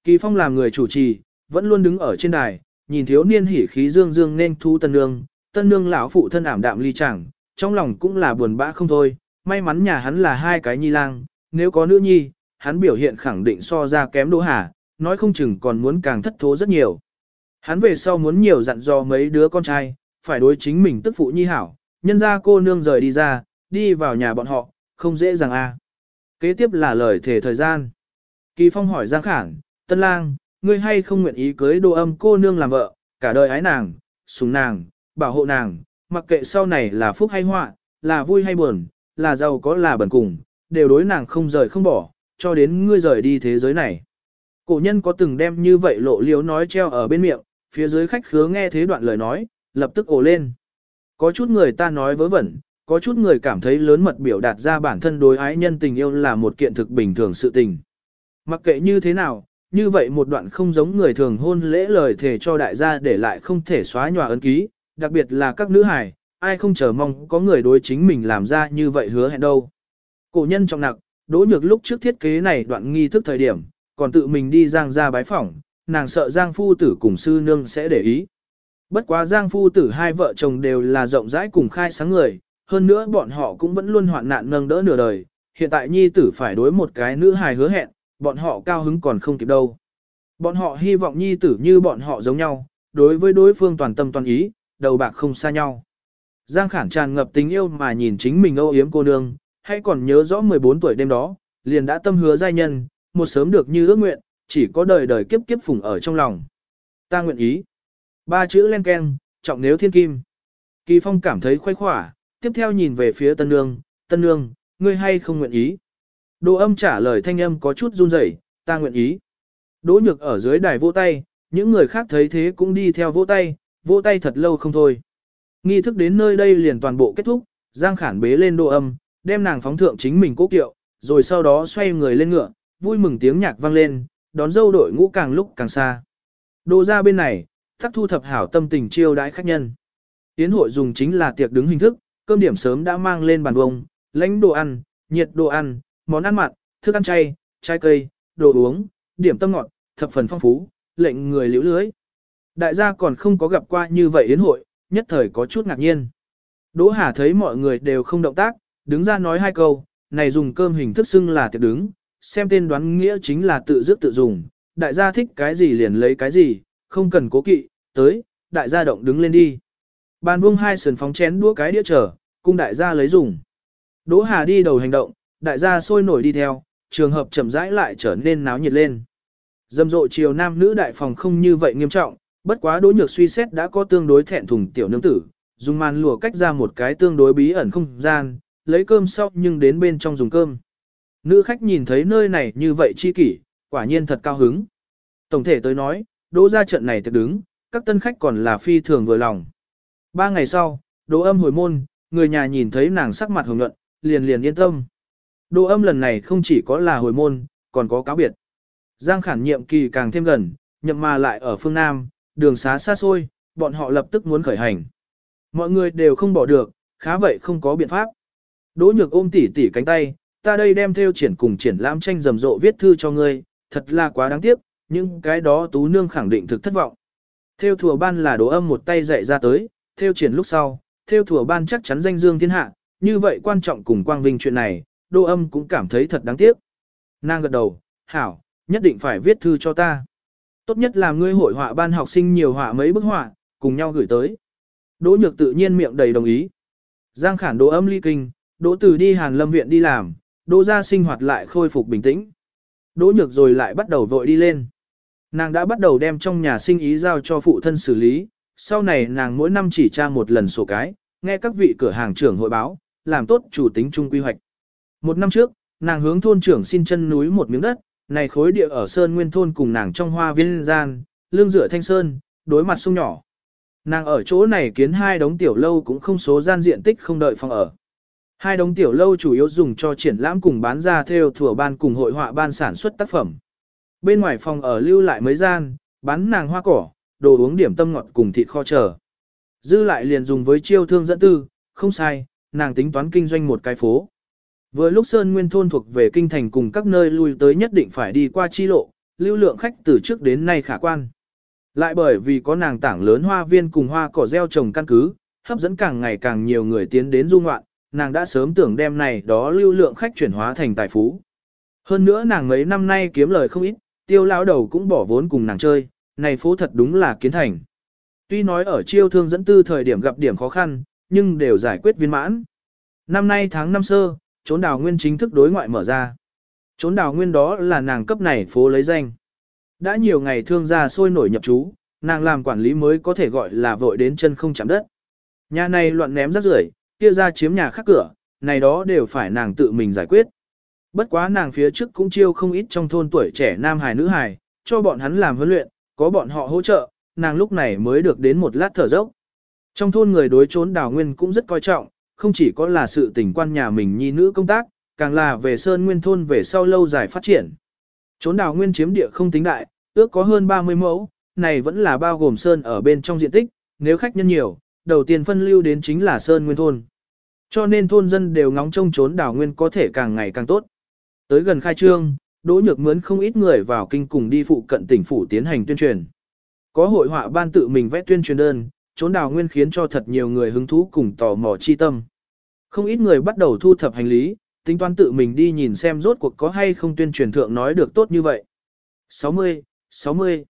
Kỳ phong làm người chủ trì, vẫn luôn đứng ở trên đài, nhìn thiếu niên hỉ khí dương dương nên thu tân nương, tân nương lão phụ thân ảm đạm ly chẳng, trong lòng cũng là buồn bã không thôi, may mắn nhà hắn là hai cái nhi lang, nếu có nữ nhi, hắn biểu hiện khẳng định so ra kém đỗ hà, nói không chừng còn muốn càng thất thố rất nhiều. Hắn về sau muốn nhiều dặn dò mấy đứa con trai, phải đối chính mình tức phụ nhi hảo, nhân ra cô nương rời đi ra, đi vào nhà bọn họ, không dễ dàng a. À. Kế tiếp là lời thể thời gian. Kỳ Phong hỏi Giang Khản, Tân Lang, ngươi hay không nguyện ý cưới đồ âm cô nương làm vợ, cả đời ái nàng, sủng nàng, bảo hộ nàng, mặc kệ sau này là phúc hay họa, là vui hay buồn, là giàu có là bẩn cùng, đều đối nàng không rời không bỏ, cho đến ngươi rời đi thế giới này. Cổ nhân có từng đem như vậy lộ liếu nói treo ở bên miệng, phía dưới khách khứa nghe thế đoạn lời nói, lập tức ồ lên. Có chút người ta nói vớ vẩn, có chút người cảm thấy lớn mật biểu đạt ra bản thân đối ái nhân tình yêu là một kiện thực bình thường sự tình. Mặc kệ như thế nào, như vậy một đoạn không giống người thường hôn lễ lời thề cho đại gia để lại không thể xóa nhòa ấn ký, đặc biệt là các nữ hài, ai không chờ mong có người đối chính mình làm ra như vậy hứa hẹn đâu. Cổ nhân trọng nặng, đỗ nhược lúc trước thiết kế này đoạn nghi thức thời điểm, còn tự mình đi giang ra bái phỏng, nàng sợ giang phu tử cùng sư nương sẽ để ý. Bất quá giang phu tử hai vợ chồng đều là rộng rãi cùng khai sáng người, hơn nữa bọn họ cũng vẫn luôn hoạn nạn nâng đỡ nửa đời, hiện tại nhi tử phải đối một cái nữ hài hứa hẹn, bọn họ cao hứng còn không kịp đâu. Bọn họ hy vọng nhi tử như bọn họ giống nhau, đối với đối phương toàn tâm toàn ý, đầu bạc không xa nhau. Giang Khản tràn ngập tình yêu mà nhìn chính mình âu yếm cô nương, hay còn nhớ rõ 14 tuổi đêm đó, liền đã tâm hứa giai nhân, một sớm được như ước nguyện, chỉ có đời đời kiếp kiếp phùng ở trong lòng. Ta nguyện ý. Ba chữ len ken, trọng nếu thiên kim. Kỳ Phong cảm thấy khoái khỏa, tiếp theo nhìn về phía Tân Nương, Tân Nương, ngươi hay không nguyện ý? Đỗ âm trả lời thanh âm có chút run rẩy, ta nguyện ý. Đỗ nhược ở dưới đài vỗ tay, những người khác thấy thế cũng đi theo vỗ tay, vỗ tay thật lâu không thôi. Nghi thức đến nơi đây liền toàn bộ kết thúc, Giang Khản bế lên đỗ âm, đem nàng phóng thượng chính mình cố kiệu, rồi sau đó xoay người lên ngựa, vui mừng tiếng nhạc vang lên, đón dâu đội ngũ càng lúc càng xa. Đỗ ra bên này, thắc thu thập hảo tâm tình chiêu đãi khách nhân. Tiến hội dùng chính là tiệc đứng hình thức, cơm điểm sớm đã mang lên bàn vông, lãnh đồ ăn, nhiệt đồ ăn, món ăn mặn, thức ăn chay, trái cây, đồ uống, điểm tâm ngọt, thập phần phong phú, lệnh người liễu lưới. Đại gia còn không có gặp qua như vậy đến hội, nhất thời có chút ngạc nhiên. Đỗ Hà thấy mọi người đều không động tác, đứng ra nói hai câu, này dùng cơm hình thức xưng là tiệc đứng, xem tên đoán nghĩa chính là tự dứt tự dùng, đại gia thích cái gì liền lấy cái gì, không cần cố kỵ, tới, đại gia động đứng lên đi. Bàn vuông hai sườn phóng chén đũa cái đĩa trở, cung đại gia lấy dùng. Đỗ Hà đi đầu hành động, đại gia sôi nổi đi theo, trường hợp chậm rãi lại trở nên náo nhiệt lên. Dâm rộ chiều nam nữ đại phòng không như vậy nghiêm trọng, bất quá Đỗ Nhược suy xét đã có tương đối thẹn thùng tiểu nương tử, dùng màn lùa cách ra một cái tương đối bí ẩn không gian, lấy cơm sau nhưng đến bên trong dùng cơm. Nữ khách nhìn thấy nơi này như vậy chi kỷ, quả nhiên thật cao hứng. Tổng thể tới nói, đỗ ra trận này thật đứng, các tân khách còn là phi thường vừa lòng. Ba ngày sau, đỗ âm hồi môn, người nhà nhìn thấy nàng sắc mặt hồng nhuận, liền liền yên tâm. Đỗ âm lần này không chỉ có là hồi môn, còn có cáo biệt. Giang khản nhiệm kỳ càng thêm gần, nhậm mà lại ở phương Nam, đường xá xa xôi, bọn họ lập tức muốn khởi hành. Mọi người đều không bỏ được, khá vậy không có biện pháp. Đỗ nhược ôm tỉ tỉ cánh tay, ta đây đem theo triển cùng triển lãm tranh rầm rộ viết thư cho ngươi, thật là quá đáng tiếc, nhưng cái đó tú nương khẳng định thực thất vọng. Theo Thừa ban là đỗ âm một tay dạy ra tới, theo triển lúc sau, theo Thừa ban chắc chắn danh dương thiên hạ, như vậy quan trọng cùng quang vinh chuyện này, đỗ âm cũng cảm thấy thật đáng tiếc. Nàng gật đầu, hảo, nhất định phải viết thư cho ta. Tốt nhất là ngươi hội họa ban học sinh nhiều họa mấy bức họa, cùng nhau gửi tới. Đỗ nhược tự nhiên miệng đầy đồng ý. Giang khản đỗ âm ly kinh, đỗ từ đi hàn lâm viện đi làm, đỗ ra sinh hoạt lại khôi phục bình tĩnh. Đỗ nhược rồi lại bắt đầu vội đi lên. Nàng đã bắt đầu đem trong nhà sinh ý giao cho phụ thân xử lý, sau này nàng mỗi năm chỉ tra một lần sổ cái, nghe các vị cửa hàng trưởng hội báo, làm tốt chủ tính chung quy hoạch. Một năm trước, nàng hướng thôn trưởng xin chân núi một miếng đất, này khối địa ở Sơn Nguyên thôn cùng nàng trong hoa viên gian, lương rửa thanh sơn, đối mặt sông nhỏ. Nàng ở chỗ này kiến hai đống tiểu lâu cũng không số gian diện tích không đợi phòng ở. Hai đống tiểu lâu chủ yếu dùng cho triển lãm cùng bán ra theo thừa ban cùng hội họa ban sản xuất tác phẩm. Bên ngoài phòng ở lưu lại mấy gian, bán nàng hoa cỏ, đồ uống điểm tâm ngọt cùng thịt kho chờ. Dư lại liền dùng với chiêu thương dẫn tư, không sai, nàng tính toán kinh doanh một cái phố. Vừa lúc Sơn Nguyên thôn thuộc về kinh thành cùng các nơi lui tới nhất định phải đi qua chi lộ, lưu lượng khách từ trước đến nay khả quan. Lại bởi vì có nàng tảng lớn hoa viên cùng hoa cỏ gieo trồng căn cứ, hấp dẫn càng ngày càng nhiều người tiến đến du ngoạn, nàng đã sớm tưởng đem này đó lưu lượng khách chuyển hóa thành tài phú. Hơn nữa nàng mấy năm nay kiếm lời không ít, tiêu lão đầu cũng bỏ vốn cùng nàng chơi, này phố thật đúng là kiến thành. Tuy nói ở chiêu thương dẫn tư thời điểm gặp điểm khó khăn, nhưng đều giải quyết viên mãn. Năm nay tháng năm sơ, trốn đào nguyên chính thức đối ngoại mở ra. Trốn đào nguyên đó là nàng cấp này phố lấy danh. Đã nhiều ngày thương gia sôi nổi nhập trú, nàng làm quản lý mới có thể gọi là vội đến chân không chạm đất. Nhà này loạn ném rác rưởi, kia ra chiếm nhà khác cửa, này đó đều phải nàng tự mình giải quyết. Bất quá nàng phía trước cũng chiêu không ít trong thôn tuổi trẻ nam hài nữ hài, cho bọn hắn làm huấn luyện, có bọn họ hỗ trợ, nàng lúc này mới được đến một lát thở dốc. Trong thôn người đối trốn đào nguyên cũng rất coi trọng, không chỉ có là sự tình quan nhà mình nhi nữ công tác, càng là về sơn nguyên thôn về sau lâu dài phát triển. Trốn đào nguyên chiếm địa không tính đại, ước có hơn 30 mẫu, này vẫn là bao gồm sơn ở bên trong diện tích, nếu khách nhân nhiều, đầu tiên phân lưu đến chính là sơn nguyên thôn. Cho nên thôn dân đều ngóng trông trốn đào nguyên có thể càng ngày càng tốt. Tới gần khai trương, Đỗ Nhược mướn không ít người vào kinh cùng đi phụ cận tỉnh phủ tiến hành tuyên truyền. Có hội họa ban tự mình vẽ tuyên truyền đơn, trốn đào nguyên khiến cho thật nhiều người hứng thú cùng tò mò chi tâm. Không ít người bắt đầu thu thập hành lý, tính toán tự mình đi nhìn xem rốt cuộc có hay không tuyên truyền thượng nói được tốt như vậy. 60, 60.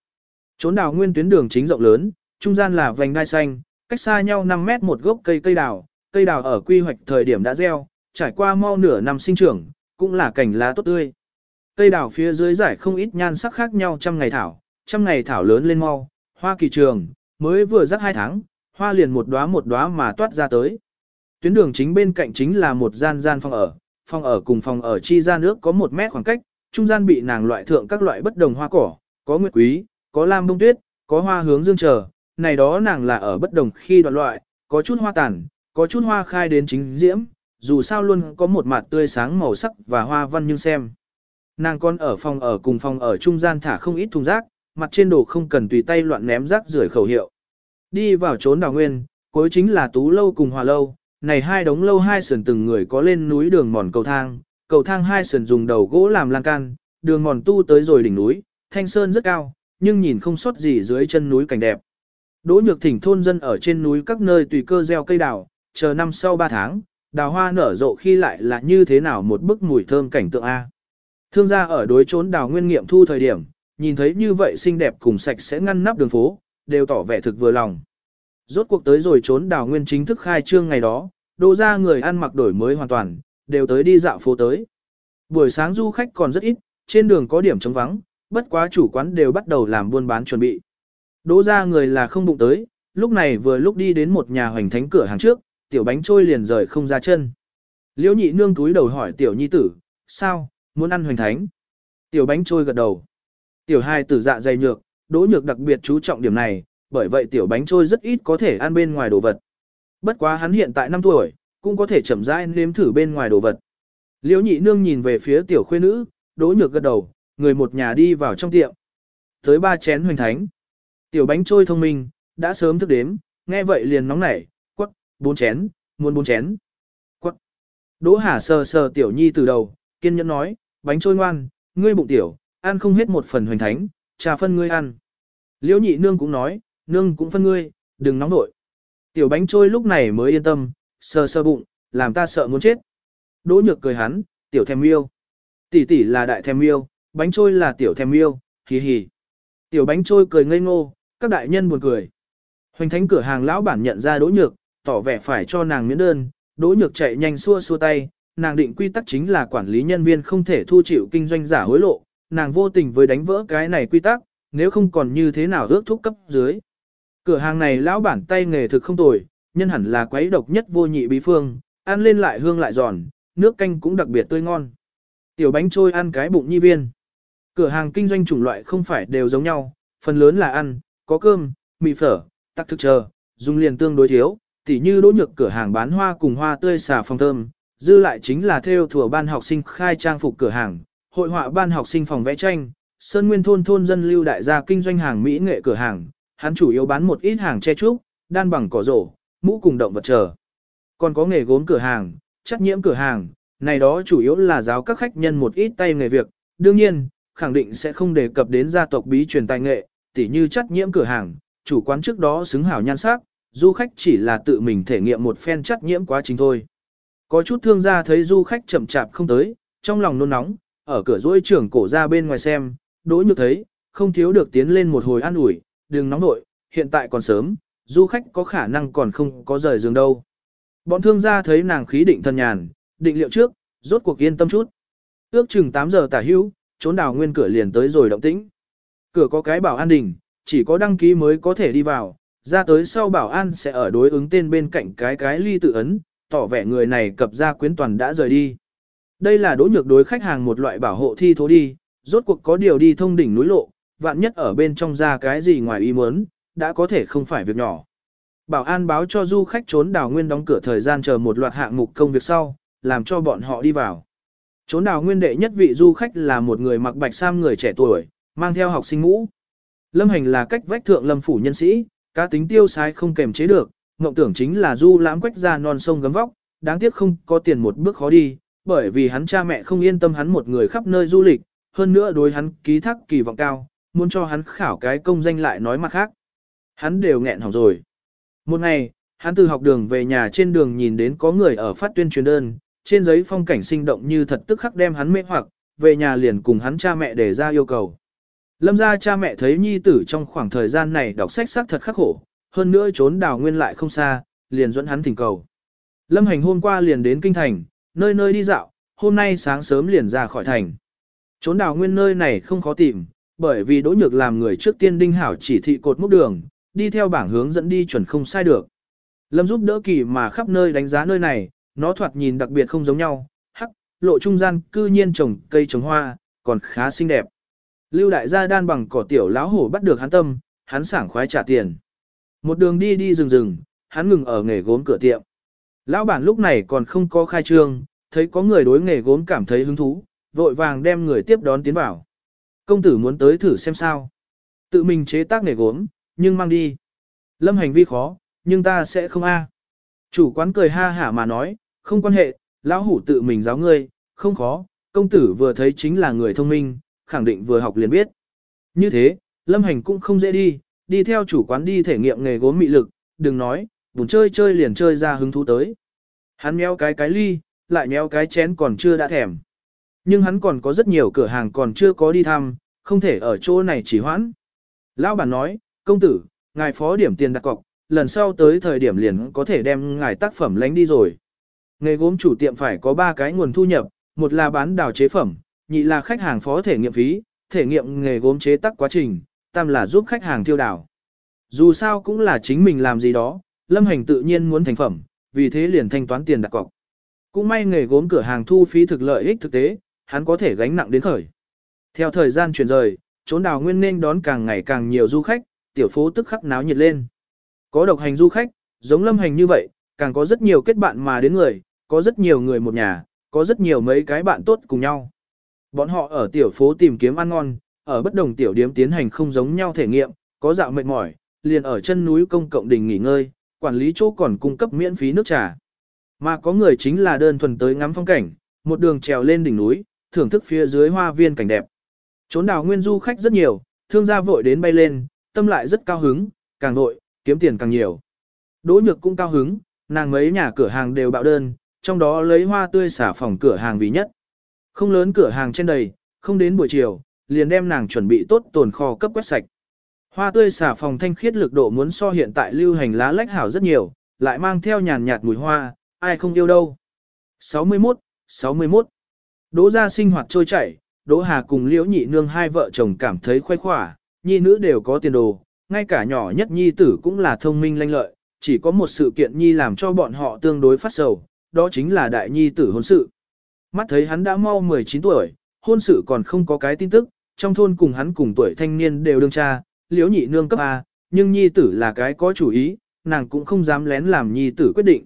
Trốn đào nguyên tuyến đường chính rộng lớn, trung gian là vành đai xanh, cách xa nhau 5 mét một gốc cây cây đào, cây đào ở quy hoạch thời điểm đã gieo, trải qua mau nửa năm sinh trưởng, cũng là cảnh lá tốt tươi. Cây đào phía dưới giải không ít nhan sắc khác nhau trăm ngày thảo, trăm ngày thảo lớn lên mau, hoa kỳ trường, mới vừa rắc hai tháng, hoa liền một đóa một đóa mà toát ra tới. Tuyến đường chính bên cạnh chính là một gian gian phòng ở, phòng ở cùng phòng ở chi ra nước có một mét khoảng cách, trung gian bị nàng loại thượng các loại bất đồng hoa cỏ, có nguyệt quý, có lam bông tuyết, có hoa hướng dương chờ, này đó nàng là ở bất đồng khi đoạn loại, có chút hoa tàn, có chút hoa khai đến chính diễm, dù sao luôn có một mặt tươi sáng màu sắc và hoa văn nhưng xem. Nàng còn ở phòng ở cùng phòng ở trung gian thả không ít thùng rác, mặt trên đồ không cần tùy tay loạn ném rác rưởi khẩu hiệu. Đi vào trốn đào nguyên, cuối chính là tú lâu cùng hòa lâu, này hai đống lâu hai sườn từng người có lên núi đường mòn cầu thang, cầu thang hai sườn dùng đầu gỗ làm lan can, đường mòn tu tới rồi đỉnh núi, thanh sơn rất cao, nhưng nhìn không sót gì dưới chân núi cảnh đẹp. Đỗ nhược thỉnh thôn dân ở trên núi các nơi tùy cơ gieo cây đào, chờ năm sau ba tháng, đào hoa nở rộ khi lại là như thế nào một bức mùi thơm cảnh tượng A. Thương gia ở đối trốn đào nguyên nghiệm thu thời điểm, nhìn thấy như vậy xinh đẹp cùng sạch sẽ ngăn nắp đường phố, đều tỏ vẻ thực vừa lòng. Rốt cuộc tới rồi trốn đào nguyên chính thức khai trương ngày đó, đô ra người ăn mặc đổi mới hoàn toàn, đều tới đi dạo phố tới. Buổi sáng du khách còn rất ít, trên đường có điểm trống vắng, bất quá chủ quán đều bắt đầu làm buôn bán chuẩn bị. Đỗ ra người là không bụng tới, lúc này vừa lúc đi đến một nhà hoành thánh cửa hàng trước, tiểu bánh trôi liền rời không ra chân. Liễu nhị nương túi đầu hỏi tiểu nhi tử, sao, muốn ăn hoành thánh? Tiểu bánh trôi gật đầu. Tiểu hai tử dạ dày nhược, đỗ nhược đặc biệt chú trọng điểm này, bởi vậy tiểu bánh trôi rất ít có thể ăn bên ngoài đồ vật. Bất quá hắn hiện tại 5 tuổi, cũng có thể chậm rãi nếm thử bên ngoài đồ vật. Liễu nhị nương nhìn về phía tiểu khuê nữ, đỗ nhược gật đầu, người một nhà đi vào trong tiệm. Tới ba chén hoành thánh. Tiểu bánh trôi thông minh, đã sớm thức đếm, nghe vậy liền nóng nảy, quất, bốn chén, muốn bốn chén. Quất. Đỗ Hà sờ sờ tiểu nhi từ đầu, kiên nhẫn nói, bánh trôi ngoan, ngươi bụng tiểu, ăn không hết một phần hoành thánh, trà phân ngươi ăn. Liễu nhị nương cũng nói, nương cũng phân ngươi, đừng nóng nội. Tiểu bánh trôi lúc này mới yên tâm, sờ sờ bụng, làm ta sợ muốn chết. Đỗ nhược cười hắn, tiểu thèm yêu. Tỷ tỷ là đại thèm yêu, bánh trôi là tiểu thèm yêu, hì hì. Tiểu bánh trôi cười ngây ngô, các đại nhân buồn cười. Hoành thánh cửa hàng lão bản nhận ra đỗ nhược, tỏ vẻ phải cho nàng miễn đơn, đỗ nhược chạy nhanh xua xua tay, nàng định quy tắc chính là quản lý nhân viên không thể thu chịu kinh doanh giả hối lộ, nàng vô tình với đánh vỡ cái này quy tắc, nếu không còn như thế nào ước thúc cấp dưới. Cửa hàng này lão bản tay nghề thực không tồi, nhân hẳn là quấy độc nhất vô nhị bí phương, ăn lên lại hương lại giòn, nước canh cũng đặc biệt tươi ngon. Tiểu bánh trôi ăn cái bụng nhi viên. Cửa hàng kinh doanh chủng loại không phải đều giống nhau, phần lớn là ăn, có cơm, mì phở, tắc thực chờ, dùng liền tương đối thiếu, tỉ như đỗ nhược cửa hàng bán hoa cùng hoa tươi xà phòng thơm, dư lại chính là theo thừa ban học sinh khai trang phục cửa hàng, hội họa ban học sinh phòng vẽ tranh, sơn nguyên thôn thôn dân lưu đại gia kinh doanh hàng mỹ nghệ cửa hàng, hắn chủ yếu bán một ít hàng che trúc, đan bằng cỏ rổ, mũ cùng động vật trở. Còn có nghề gốm cửa hàng, chắc nhiễm cửa hàng, này đó chủ yếu là giáo các khách nhân một ít tay nghề việc, đương nhiên, khẳng định sẽ không đề cập đến gia tộc bí truyền tài nghệ, tỉ như chắc nhiễm cửa hàng, chủ quán trước đó xứng hảo nhan sắc, du khách chỉ là tự mình thể nghiệm một phen chắc nhiễm quá trình thôi. Có chút thương gia thấy du khách chậm chạp không tới, trong lòng nôn nóng, ở cửa rỗi trưởng cổ ra bên ngoài xem, đỗ nhược thấy, không thiếu được tiến lên một hồi an ủi, đừng nóng nội, hiện tại còn sớm, du khách có khả năng còn không có rời giường đâu. Bọn thương gia thấy nàng khí định thân nhàn, định liệu trước, rốt cuộc yên tâm chút. Ước chừng 8 giờ tả hữu, trốn đào nguyên cửa liền tới rồi động tĩnh. Cửa có cái bảo an đình, chỉ có đăng ký mới có thể đi vào, ra tới sau bảo an sẽ ở đối ứng tên bên cạnh cái cái ly tự ấn, tỏ vẻ người này cập ra quyến toàn đã rời đi. Đây là đối nhược đối khách hàng một loại bảo hộ thi thố đi, rốt cuộc có điều đi thông đỉnh núi lộ, vạn nhất ở bên trong ra cái gì ngoài ý muốn, đã có thể không phải việc nhỏ. Bảo an báo cho du khách trốn đào nguyên đóng cửa thời gian chờ một loạt hạng mục công việc sau, làm cho bọn họ đi vào. Trốn đào nguyên đệ nhất vị du khách là một người mặc bạch sam người trẻ tuổi, mang theo học sinh ngũ. Lâm hành là cách vách thượng lâm phủ nhân sĩ, cá tính tiêu sai không kềm chế được, mộng tưởng chính là du lãm quách ra non sông gấm vóc, đáng tiếc không có tiền một bước khó đi, bởi vì hắn cha mẹ không yên tâm hắn một người khắp nơi du lịch, hơn nữa đối hắn ký thác kỳ vọng cao, muốn cho hắn khảo cái công danh lại nói mặt khác. Hắn đều nghẹn hỏng rồi. Một ngày, hắn từ học đường về nhà trên đường nhìn đến có người ở phát tuyên truyền đơn, trên giấy phong cảnh sinh động như thật tức khắc đem hắn mê hoặc, về nhà liền cùng hắn cha mẹ để ra yêu cầu. Lâm ra cha mẹ thấy nhi tử trong khoảng thời gian này đọc sách sắc thật khắc khổ, hơn nữa trốn đào nguyên lại không xa, liền dẫn hắn thỉnh cầu. Lâm hành hôm qua liền đến kinh thành, nơi nơi đi dạo, hôm nay sáng sớm liền ra khỏi thành. Trốn đào nguyên nơi này không khó tìm, bởi vì đỗ nhược làm người trước tiên đinh hảo chỉ thị cột mốc đường, đi theo bảng hướng dẫn đi chuẩn không sai được. Lâm giúp đỡ kỳ mà khắp nơi đánh giá nơi này, nó thoạt nhìn đặc biệt không giống nhau, hắc, lộ trung gian cư nhiên trồng cây trồng hoa, còn khá xinh đẹp. Lưu đại gia đan bằng cỏ tiểu lão hổ bắt được hắn tâm, hắn sảng khoái trả tiền. Một đường đi đi rừng rừng, hắn ngừng ở nghề gốm cửa tiệm. Lão bản lúc này còn không có khai trương, thấy có người đối nghề gốm cảm thấy hứng thú, vội vàng đem người tiếp đón tiến vào. Công tử muốn tới thử xem sao. Tự mình chế tác nghề gốm, nhưng mang đi. Lâm hành vi khó, nhưng ta sẽ không a. Chủ quán cười ha hả mà nói, không quan hệ, lão hủ tự mình giáo ngươi, không khó, công tử vừa thấy chính là người thông minh, khẳng định vừa học liền biết. Như thế, lâm hành cũng không dễ đi, đi theo chủ quán đi thể nghiệm nghề gốm mị lực, đừng nói, bùn chơi chơi liền chơi ra hứng thú tới. Hắn méo cái cái ly, lại méo cái chén còn chưa đã thèm. Nhưng hắn còn có rất nhiều cửa hàng còn chưa có đi thăm, không thể ở chỗ này chỉ hoãn. Lão bản nói, công tử, ngài phó điểm tiền đặt cọc, lần sau tới thời điểm liền có thể đem ngài tác phẩm lánh đi rồi. Nghề gốm chủ tiệm phải có 3 cái nguồn thu nhập, một là bán đào chế phẩm, nhị là khách hàng phó thể nghiệm phí, thể nghiệm nghề gốm chế tác quá trình, tam là giúp khách hàng tiêu đào. Dù sao cũng là chính mình làm gì đó, lâm hành tự nhiên muốn thành phẩm, vì thế liền thanh toán tiền đặt cọc. Cũng may nghề gốm cửa hàng thu phí thực lợi ích thực tế, hắn có thể gánh nặng đến khởi. Theo thời gian chuyển rời, trốn đào nguyên nên đón càng ngày càng nhiều du khách, tiểu phố tức khắc náo nhiệt lên. Có độc hành du khách, giống lâm hành như vậy, càng có rất nhiều kết bạn mà đến người, có rất nhiều người một nhà, có rất nhiều mấy cái bạn tốt cùng nhau. Bọn họ ở tiểu phố tìm kiếm ăn ngon, ở bất đồng tiểu điếm tiến hành không giống nhau thể nghiệm, có dạo mệt mỏi, liền ở chân núi công cộng đình nghỉ ngơi, quản lý chỗ còn cung cấp miễn phí nước trà. Mà có người chính là đơn thuần tới ngắm phong cảnh, một đường trèo lên đỉnh núi, thưởng thức phía dưới hoa viên cảnh đẹp. Trốn đảo nguyên du khách rất nhiều, thương gia vội đến bay lên, tâm lại rất cao hứng, càng vội, kiếm tiền càng nhiều. Đỗ nhược cũng cao hứng, nàng mấy nhà cửa hàng đều bạo đơn, trong đó lấy hoa tươi xả phòng cửa hàng vì nhất. Không lớn cửa hàng trên đầy, không đến buổi chiều, liền đem nàng chuẩn bị tốt tồn kho cấp quét sạch. Hoa tươi xả phòng thanh khiết lực độ muốn so hiện tại lưu hành lá lách hảo rất nhiều, lại mang theo nhàn nhạt mùi hoa, ai không yêu đâu. 61, 61. Đỗ gia sinh hoạt trôi chảy, Đỗ Hà cùng Liễu Nhị Nương hai vợ chồng cảm thấy khoái khỏa, nhi nữ đều có tiền đồ, ngay cả nhỏ nhất nhi tử cũng là thông minh lanh lợi, chỉ có một sự kiện nhi làm cho bọn họ tương đối phát sầu, đó chính là đại nhi tử hôn sự. Mắt thấy hắn đã mau 19 tuổi, hôn sự còn không có cái tin tức, trong thôn cùng hắn cùng tuổi thanh niên đều đương cha, liễu nhị nương cấp A, nhưng nhi tử là cái có chủ ý, nàng cũng không dám lén làm nhi tử quyết định.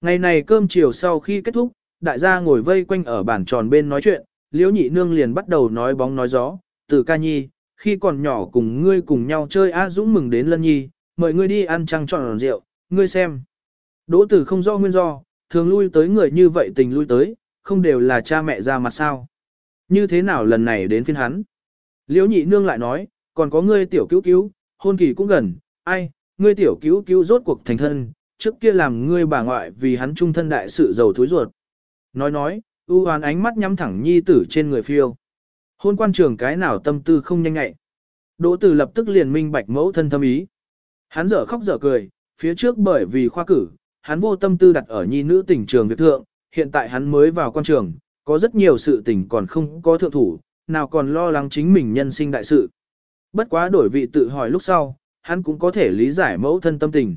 Ngày này cơm chiều sau khi kết thúc, đại gia ngồi vây quanh ở bàn tròn bên nói chuyện, liễu nhị nương liền bắt đầu nói bóng nói gió, từ ca nhi, khi còn nhỏ cùng ngươi cùng nhau chơi A Dũng mừng đến lân nhi, mời ngươi đi ăn trăng tròn rượu, ngươi xem. Đỗ tử không do nguyên do, thường lui tới người như vậy tình lui tới, không đều là cha mẹ ra mặt sao. Như thế nào lần này đến phiên hắn? Liễu nhị nương lại nói, còn có ngươi tiểu cứu cứu, hôn kỳ cũng gần, ai, ngươi tiểu cứu cứu rốt cuộc thành thân, trước kia làm ngươi bà ngoại vì hắn trung thân đại sự giàu thối ruột. Nói nói, ưu hoán ánh mắt nhắm thẳng nhi tử trên người phiêu. Hôn quan trường cái nào tâm tư không nhanh ngại. Đỗ tử lập tức liền minh bạch mẫu thân thâm ý. Hắn dở khóc dở cười, phía trước bởi vì khoa cử, hắn vô tâm tư đặt ở nhi nữ tỉnh trường việt thượng, hiện tại hắn mới vào quan trường, có rất nhiều sự tình còn không có thượng thủ, nào còn lo lắng chính mình nhân sinh đại sự. Bất quá đổi vị tự hỏi lúc sau, hắn cũng có thể lý giải mẫu thân tâm tình.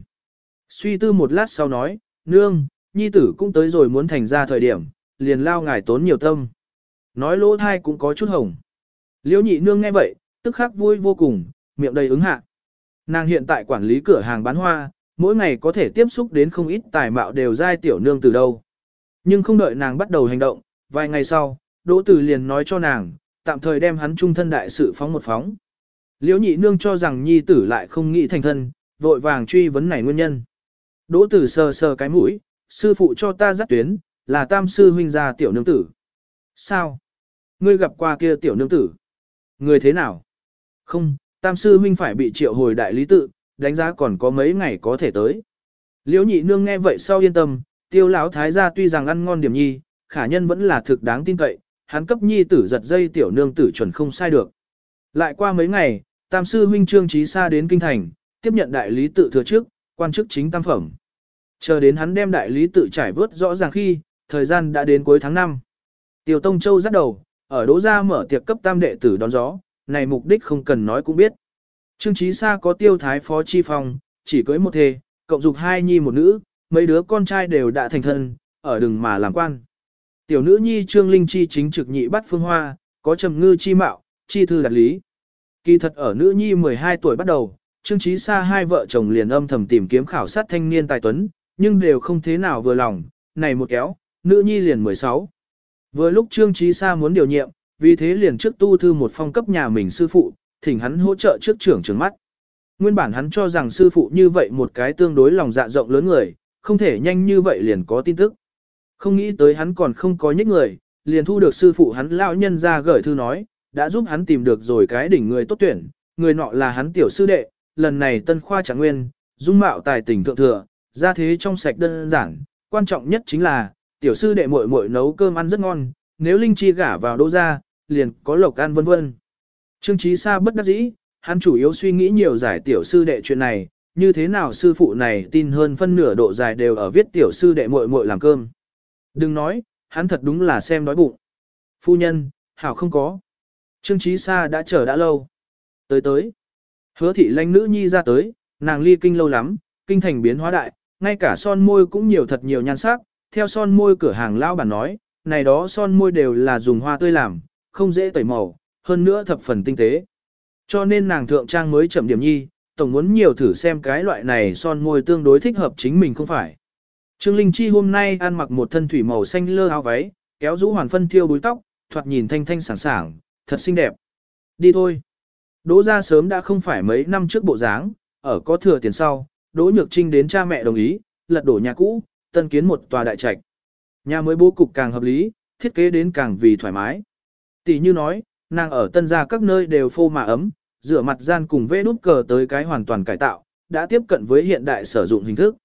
Suy tư một lát sau nói, nương, nhi tử cũng tới rồi muốn thành ra thời điểm, liền lao ngài tốn nhiều tâm. Nói lỗ thai cũng có chút hồng. Liễu nhị nương nghe vậy, tức khắc vui vô cùng, miệng đầy ứng hạ. Nàng hiện tại quản lý cửa hàng bán hoa, mỗi ngày có thể tiếp xúc đến không ít tài mạo đều giai tiểu nương từ đâu. Nhưng không đợi nàng bắt đầu hành động, vài ngày sau, Đỗ Tử liền nói cho nàng, tạm thời đem hắn trung thân đại sự phóng một phóng. Liễu nhị nương cho rằng nhi tử lại không nghĩ thành thân, vội vàng truy vấn này nguyên nhân. Đỗ Tử sờ sờ cái mũi, sư phụ cho ta dắt tuyến, là tam sư huynh gia tiểu nương tử. Sao? Ngươi gặp qua kia tiểu nương tử. Người thế nào? Không, tam sư huynh phải bị triệu hồi đại lý tự, đánh giá còn có mấy ngày có thể tới. Liễu nhị nương nghe vậy sau yên tâm, tiêu lão thái gia tuy rằng ăn ngon điểm nhi, khả nhân vẫn là thực đáng tin cậy, hắn cấp nhi tử giật dây tiểu nương tử chuẩn không sai được. Lại qua mấy ngày, tam sư huynh trương trí xa đến kinh thành, tiếp nhận đại lý tự thừa trước, quan chức chính tam phẩm. Chờ đến hắn đem đại lý tự trải vớt rõ ràng khi, thời gian đã đến cuối tháng 5. Tiêu Tông Châu dắt đầu, ở đỗ gia mở tiệc cấp tam đệ tử đón gió, này mục đích không cần nói cũng biết. Trương Chí Sa có tiêu thái phó chi phòng chỉ cưới một thề cộng dục hai nhi một nữ, mấy đứa con trai đều đã thành thân, ở đừng mà làm quan. Tiểu nữ nhi Trương Linh Chi chính trực nhị bắt phương hoa, có trầm ngư chi mạo, chi thư đạt lý. Kỳ thật ở nữ nhi 12 tuổi bắt đầu, Trương Chí Sa hai vợ chồng liền âm thầm tìm kiếm khảo sát thanh niên tài tuấn, nhưng đều không thế nào vừa lòng, này một kéo, nữ nhi liền 16. Vừa lúc Trương Chí Sa muốn điều nhiệm, vì thế liền trước tu thư một phong cấp nhà mình sư phụ, thỉnh hắn hỗ trợ trước trưởng trường mắt. Nguyên bản hắn cho rằng sư phụ như vậy một cái tương đối lòng dạ rộng lớn người, không thể nhanh như vậy liền có tin tức. Không nghĩ tới hắn còn không có nhích người, liền thu được sư phụ hắn lão nhân ra gửi thư nói, đã giúp hắn tìm được rồi cái đỉnh người tốt tuyển, người nọ là hắn tiểu sư đệ, lần này tân khoa trạng nguyên, dung mạo tài tình thượng thừa, ra thế trong sạch đơn giản, quan trọng nhất chính là, tiểu sư đệ muội muội nấu cơm ăn rất ngon, nếu Linh Chi gả vào đô gia, liền có lộc ăn vân vân. Trương Chí Sa bất đắc dĩ, hắn chủ yếu suy nghĩ nhiều giải tiểu sư đệ chuyện này, như thế nào sư phụ này tin hơn phân nửa độ dài đều ở viết tiểu sư đệ muội muội làm cơm. Đừng nói, hắn thật đúng là xem đói bụng. Phu nhân, hảo không có. Trương Chí Sa đã chờ đã lâu. Tới tới. Hứa thị lãnh nữ nhi ra tới, nàng ly kinh lâu lắm, kinh thành biến hóa đại, ngay cả son môi cũng nhiều thật nhiều nhan sắc. Theo son môi cửa hàng Lão bản nói, này đó son môi đều là dùng hoa tươi làm, không dễ tẩy màu, hơn nữa thập phần tinh tế. Cho nên nàng thượng trang mới chậm điểm nhi, tổng muốn nhiều thử xem cái loại này son môi tương đối thích hợp chính mình không phải. Trương Linh Chi hôm nay ăn mặc một thân thủy màu xanh lơ áo váy, kéo rũ hoàn phân thiêu búi tóc, thoạt nhìn thanh thanh sảng sảng, thật xinh đẹp. Đi thôi. Đỗ ra sớm đã không phải mấy năm trước bộ dáng, ở có thừa tiền sau, Đỗ Nhược Trinh đến cha mẹ đồng ý, lật đổ nhà cũ, tân kiến một tòa đại trạch. Nhà mới bố cục càng hợp lý, thiết kế đến càng vì thoải mái. Tỷ như nói, nàng ở tân gia các nơi đều phô mà ấm, rửa mặt gian cùng vẽ đút cờ tới cái hoàn toàn cải tạo, đã tiếp cận với hiện đại sử dụng hình thức.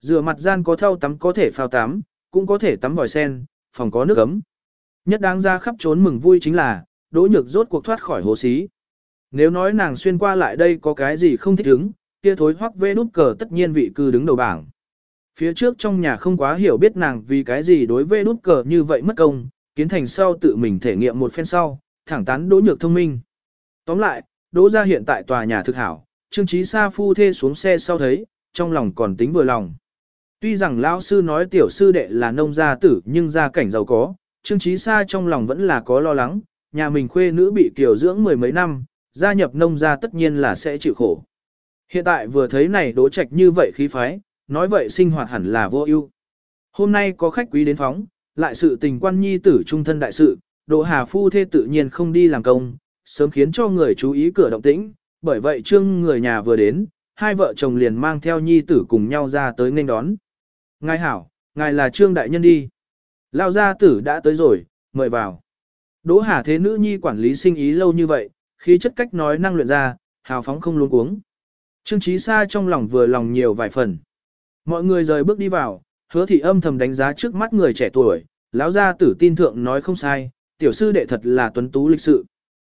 Rửa mặt gian có thau tắm có thể phao tắm, cũng có thể tắm vòi sen, phòng có nước ấm. Nhất đáng ra khắp trốn mừng vui chính là, đỗ nhược rốt cuộc thoát khỏi hồ xí. Nếu nói nàng xuyên qua lại đây có cái gì không thích ứng, kia thối hoắc vê nút cờ tất nhiên vị cư đứng đầu bảng. Phía trước trong nhà không quá hiểu biết nàng vì cái gì đối vê nút cờ như vậy mất công, kiến thành sau tự mình thể nghiệm một phen sau, thẳng tán đỗ nhược thông minh. Tóm lại, đỗ ra hiện tại tòa nhà thực hảo, Trương trí Sa phu thê xuống xe sau thấy, trong lòng còn tính vừa lòng. Tuy rằng lão sư nói tiểu sư đệ là nông gia tử nhưng gia cảnh giàu có, Trương trí Sa trong lòng vẫn là có lo lắng, nhà mình khuê nữ bị tiểu dưỡng mười mấy năm, gia nhập nông gia tất nhiên là sẽ chịu khổ. Hiện tại vừa thấy này đỗ trạch như vậy khí phái, nói vậy sinh hoạt hẳn là vô ưu. Hôm nay có khách quý đến phóng, lại sự tình quan nhi tử trung thân đại sự, Đỗ Hà phu thê tự nhiên không đi làm công, sớm khiến cho người chú ý cửa động tĩnh, bởi vậy trương người nhà vừa đến, hai vợ chồng liền mang theo nhi tử cùng nhau ra tới nghênh đón. Ngài hảo, ngài là trương đại nhân đi. Lao gia tử đã tới rồi, mời vào. Đỗ Hà thế nữ nhi quản lý sinh ý lâu như vậy, khí chất cách nói năng luyện ra, hào phóng không luống cuống. Trương Chí Sa trong lòng vừa lòng nhiều vài phần. Mọi người rời bước đi vào, hứa thị âm thầm đánh giá trước mắt người trẻ tuổi, lão gia tử tin thượng nói không sai, tiểu sư đệ thật là tuấn tú lịch sự.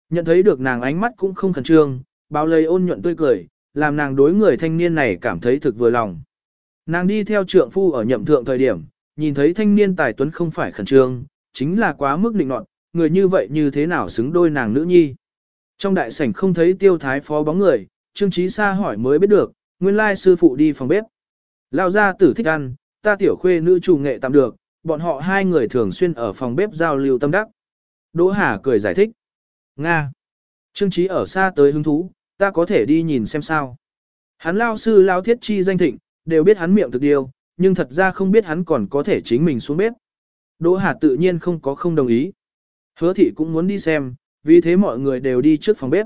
Nhận thấy được nàng ánh mắt cũng không khẩn trương, bao lời ôn nhuận tươi cười, làm nàng đối người thanh niên này cảm thấy thực vừa lòng. Nàng đi theo trượng phu ở nhậm thượng thời điểm, nhìn thấy thanh niên tài tuấn không phải khẩn trương, chính là quá mức định nọt, người như vậy như thế nào xứng đôi nàng nữ nhi. Trong đại sảnh không thấy tiêu thái phó bóng người, Trương Chí Sa hỏi mới biết được, nguyên lai sư phụ đi phòng bếp. Lao gia tử thích ăn, ta tiểu khuê nữ chủ nghệ tạm được, bọn họ hai người thường xuyên ở phòng bếp giao lưu tâm đắc. Đỗ Hà cười giải thích. Nga. Trương Chí ở xa tới hứng thú, ta có thể đi nhìn xem sao. Hắn lao sư lao thiết chi danh thịnh, đều biết hắn miệng thực điều, nhưng thật ra không biết hắn còn có thể chính mình xuống bếp. Đỗ Hà tự nhiên không có không đồng ý. Hứa thị cũng muốn đi xem, vì thế mọi người đều đi trước phòng bếp.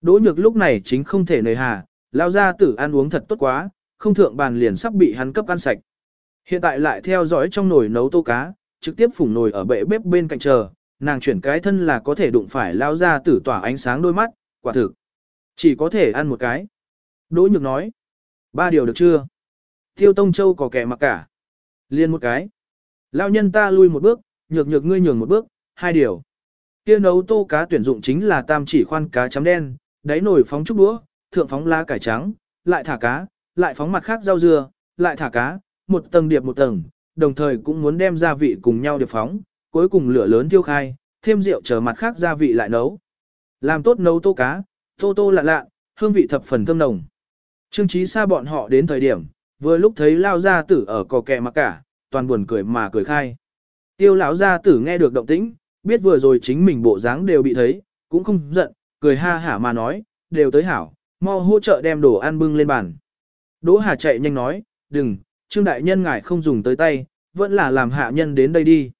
Đỗ nhược lúc này chính không thể nời hà, lao ra tử ăn uống thật tốt quá, không thượng bàn liền sắp bị hắn cấp ăn sạch. Hiện tại lại theo dõi trong nồi nấu tô cá, trực tiếp phủng nồi ở bệ bếp bên cạnh chờ, nàng chuyển cái thân là có thể đụng phải lao ra tử tỏa ánh sáng đôi mắt, quả thực. Chỉ có thể ăn một cái. Đỗ nhược nói. Ba điều được chưa? Tiêu Tông Châu có kẻ mặc cả. Liên một cái. Lao nhân ta lui một bước, nhược nhược ngươi nhường một bước, hai điều. Kia nấu tô cá tuyển dụng chính là tam chỉ khoan cá chấm đen, đáy nồi phóng chút đũa, thượng phóng lá cải trắng, lại thả cá, lại phóng mặt khác rau dưa, lại thả cá, một tầng điệp một tầng, đồng thời cũng muốn đem gia vị cùng nhau điệp phóng, cuối cùng lửa lớn thiêu khai, thêm rượu chờ mặt khác gia vị lại nấu. Làm tốt nấu tô cá, tô tô lạ lạ, hương vị thập phần thơm nồng. Trương Chí xa bọn họ đến thời điểm, vừa lúc thấy lao gia tử ở cò kẹ mặc cả, toàn buồn cười mà cười khai. Tiêu lão gia tử nghe được động tĩnh, biết vừa rồi chính mình bộ dáng đều bị thấy, cũng không giận, cười ha hả mà nói, đều tới hảo, mau hỗ trợ đem đồ ăn bưng lên bàn. Đỗ Hà chạy nhanh nói, đừng, Trương Đại Nhân ngài không dùng tới tay, vẫn là làm hạ nhân đến đây đi.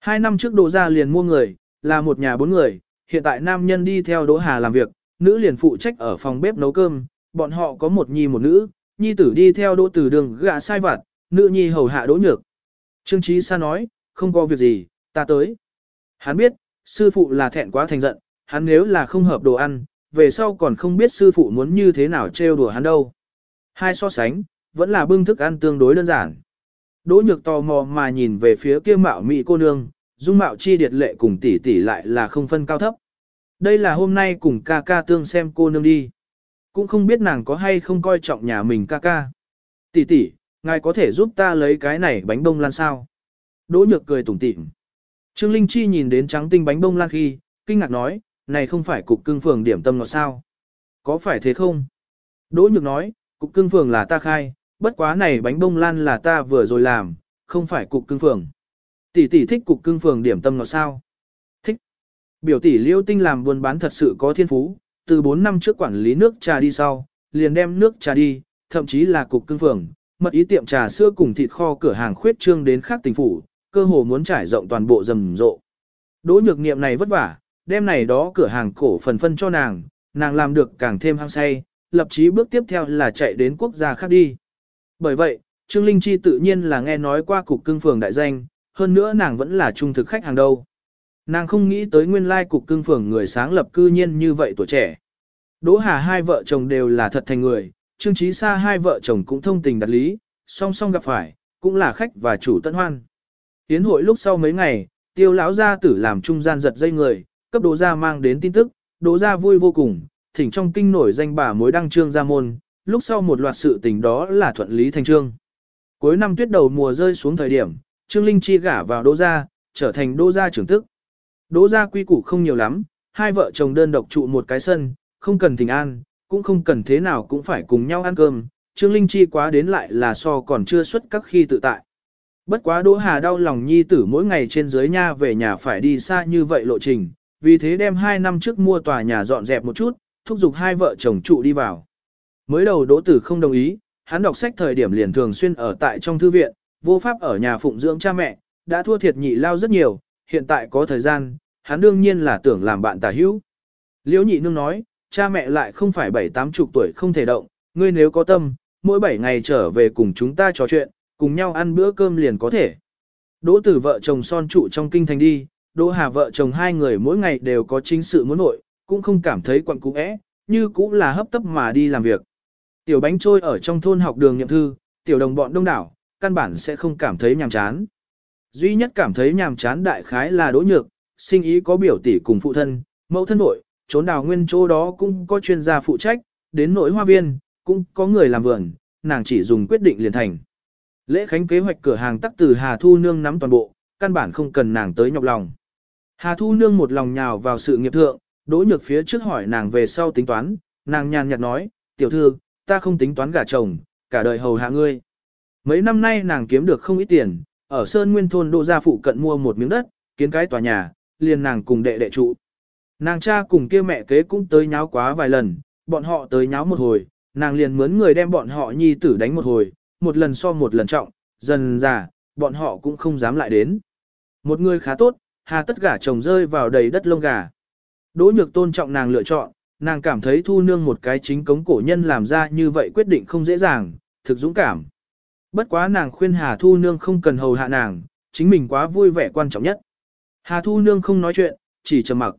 Hai năm trước Đỗ Gia liền mua người, là một nhà bốn người, hiện tại nam nhân đi theo Đỗ Hà làm việc, nữ liền phụ trách ở phòng bếp nấu cơm, bọn họ có một nhi một nữ, nhi tử đi theo Đỗ Tử Đường gạ sai vặt, nữ nhi hầu hạ Đỗ Nhược. Trương Chí Sa nói, không có việc gì, ta tới. Hắn biết, sư phụ là thẹn quá thành giận, hắn nếu là không hợp đồ ăn, về sau còn không biết sư phụ muốn như thế nào trêu đùa hắn đâu. Hai so sánh, vẫn là bưng thức ăn tương đối đơn giản. Đỗ nhược tò mò mà nhìn về phía kia mạo mị cô nương, dung mạo chi điệt lệ cùng tỷ tỷ lại là không phân cao thấp. Đây là hôm nay cùng ca ca tương xem cô nương đi. Cũng không biết nàng có hay không coi trọng nhà mình ca ca. Tỷ tỷ, ngài có thể giúp ta lấy cái này bánh bông lan sao? Đỗ nhược cười tủm tỉm. Trương Linh Chi nhìn đến trắng tinh bánh bông lan khi, kinh ngạc nói, này không phải cục cưng phường điểm tâm ngọt sao? Có phải thế không? Đỗ nhược nói, cục cưng phường là ta khai, bất quá này bánh bông lan là ta vừa rồi làm, không phải cục cưng phường. Tỷ tỷ thích cục cưng phường điểm tâm ngọt sao? Thích. Biểu tỷ liêu tinh làm buôn bán thật sự có thiên phú, từ 4 năm trước quản lý nước trà đi sau, liền đem nước trà đi, thậm chí là cục cưng phường, Mật ý tiệm trà sữa cùng thịt kho cửa hàng khuyết trương đến khác tỉnh phủ, cơ hồ muốn trải rộng toàn bộ rầm rộ. Đỗ nhược niệm này vất vả, đem này đó cửa hàng cổ phần phân cho nàng, nàng làm được càng thêm hăng say, lập chí bước tiếp theo là chạy đến quốc gia khác đi. Bởi vậy, Trương Linh Chi tự nhiên là nghe nói qua cục cưng phường đại danh, hơn nữa nàng vẫn là trung thực khách hàng đâu. Nàng không nghĩ tới nguyên lai cục cưng phường người sáng lập cư nhiên như vậy tuổi trẻ. Đỗ Hà hai vợ chồng đều là thật thành người, Trương Chí Sa hai vợ chồng cũng thông tình đặt lý, song song gặp phải, cũng là khách và chủ tận hoan. Tiến hội lúc sau mấy ngày, tiêu lão gia tử làm trung gian giật dây người, cấp đỗ gia mang đến tin tức, đỗ gia vui vô cùng, thỉnh trong kinh nổi danh bà mối đăng trương gia môn, lúc sau một loạt sự tình đó là thuận lý thành trương. Cuối năm tuyết đầu mùa rơi xuống thời điểm, Trương Linh Chi gả vào đỗ gia, trở thành đỗ gia trưởng tức. Đỗ gia quy củ không nhiều lắm, hai vợ chồng đơn độc trụ một cái sân, không cần thỉnh an, cũng không cần thế nào cũng phải cùng nhau ăn cơm, Trương Linh Chi quá đến lại là so còn chưa xuất các khi tự tại. Bất quá Đỗ Hà đau lòng nhi tử mỗi ngày trên dưới nha về nhà phải đi xa như vậy lộ trình, vì thế đem hai năm trước mua tòa nhà dọn dẹp một chút, thúc giục hai vợ chồng trụ đi vào. Mới đầu Đỗ Tử không đồng ý, hắn đọc sách thời điểm liền thường xuyên ở tại trong thư viện, vô pháp ở nhà phụng dưỡng cha mẹ, đã thua thiệt nhị lao rất nhiều, hiện tại có thời gian, hắn đương nhiên là tưởng làm bạn tả hữu. Liễu nhị nương nói, cha mẹ lại không phải bảy tám chục tuổi không thể động, ngươi nếu có tâm, mỗi bảy ngày trở về cùng chúng ta trò chuyện, cùng nhau ăn bữa cơm liền có thể. Đỗ tử vợ chồng son trụ trong kinh thành đi, Đỗ Hà vợ chồng hai người mỗi ngày đều có chính sự muốn nội, cũng không cảm thấy quặn cũ é, như cũng là hấp tấp mà đi làm việc. Tiểu bánh trôi ở trong thôn học đường nhậm thư, tiểu đồng bọn đông đảo, căn bản sẽ không cảm thấy nhàm chán. Duy nhất cảm thấy nhàm chán đại khái là đỗ nhược, sinh ý có biểu tỷ cùng phụ thân, mẫu thân nội, trốn đào nguyên chỗ đó cũng có chuyên gia phụ trách, đến nội hoa viên, cũng có người làm vườn, nàng chỉ dùng quyết định liền thành. Lễ khánh kế hoạch cửa hàng tắc từ Hà Thu Nương nắm toàn bộ, căn bản không cần nàng tới nhọc lòng. Hà Thu Nương một lòng nhào vào sự nghiệp thượng, đỗ nhược phía trước hỏi nàng về sau tính toán, nàng nhàn nhạt nói, tiểu thư, ta không tính toán gả chồng, cả đời hầu hạ ngươi. Mấy năm nay nàng kiếm được không ít tiền, ở Sơn Nguyên Thôn Đô Gia Phụ cận mua một miếng đất, kiến cái tòa nhà, liền nàng cùng đệ đệ trụ. Nàng cha cùng kia mẹ kế cũng tới nháo quá vài lần, bọn họ tới nháo một hồi, nàng liền mướn người đem bọn họ nhi tử đánh một hồi, một lần so một lần trọng, dần già, bọn họ cũng không dám lại đến. Một người khá tốt, hà tất gả chồng rơi vào đầy đất lông gà. Đỗ nhược tôn trọng nàng lựa chọn, nàng cảm thấy thu nương một cái chính cống cổ nhân làm ra như vậy quyết định không dễ dàng, thực dũng cảm. Bất quá nàng khuyên Hà Thu Nương không cần hầu hạ nàng, chính mình quá vui vẻ quan trọng nhất. Hà Thu Nương không nói chuyện, chỉ trầm mặc.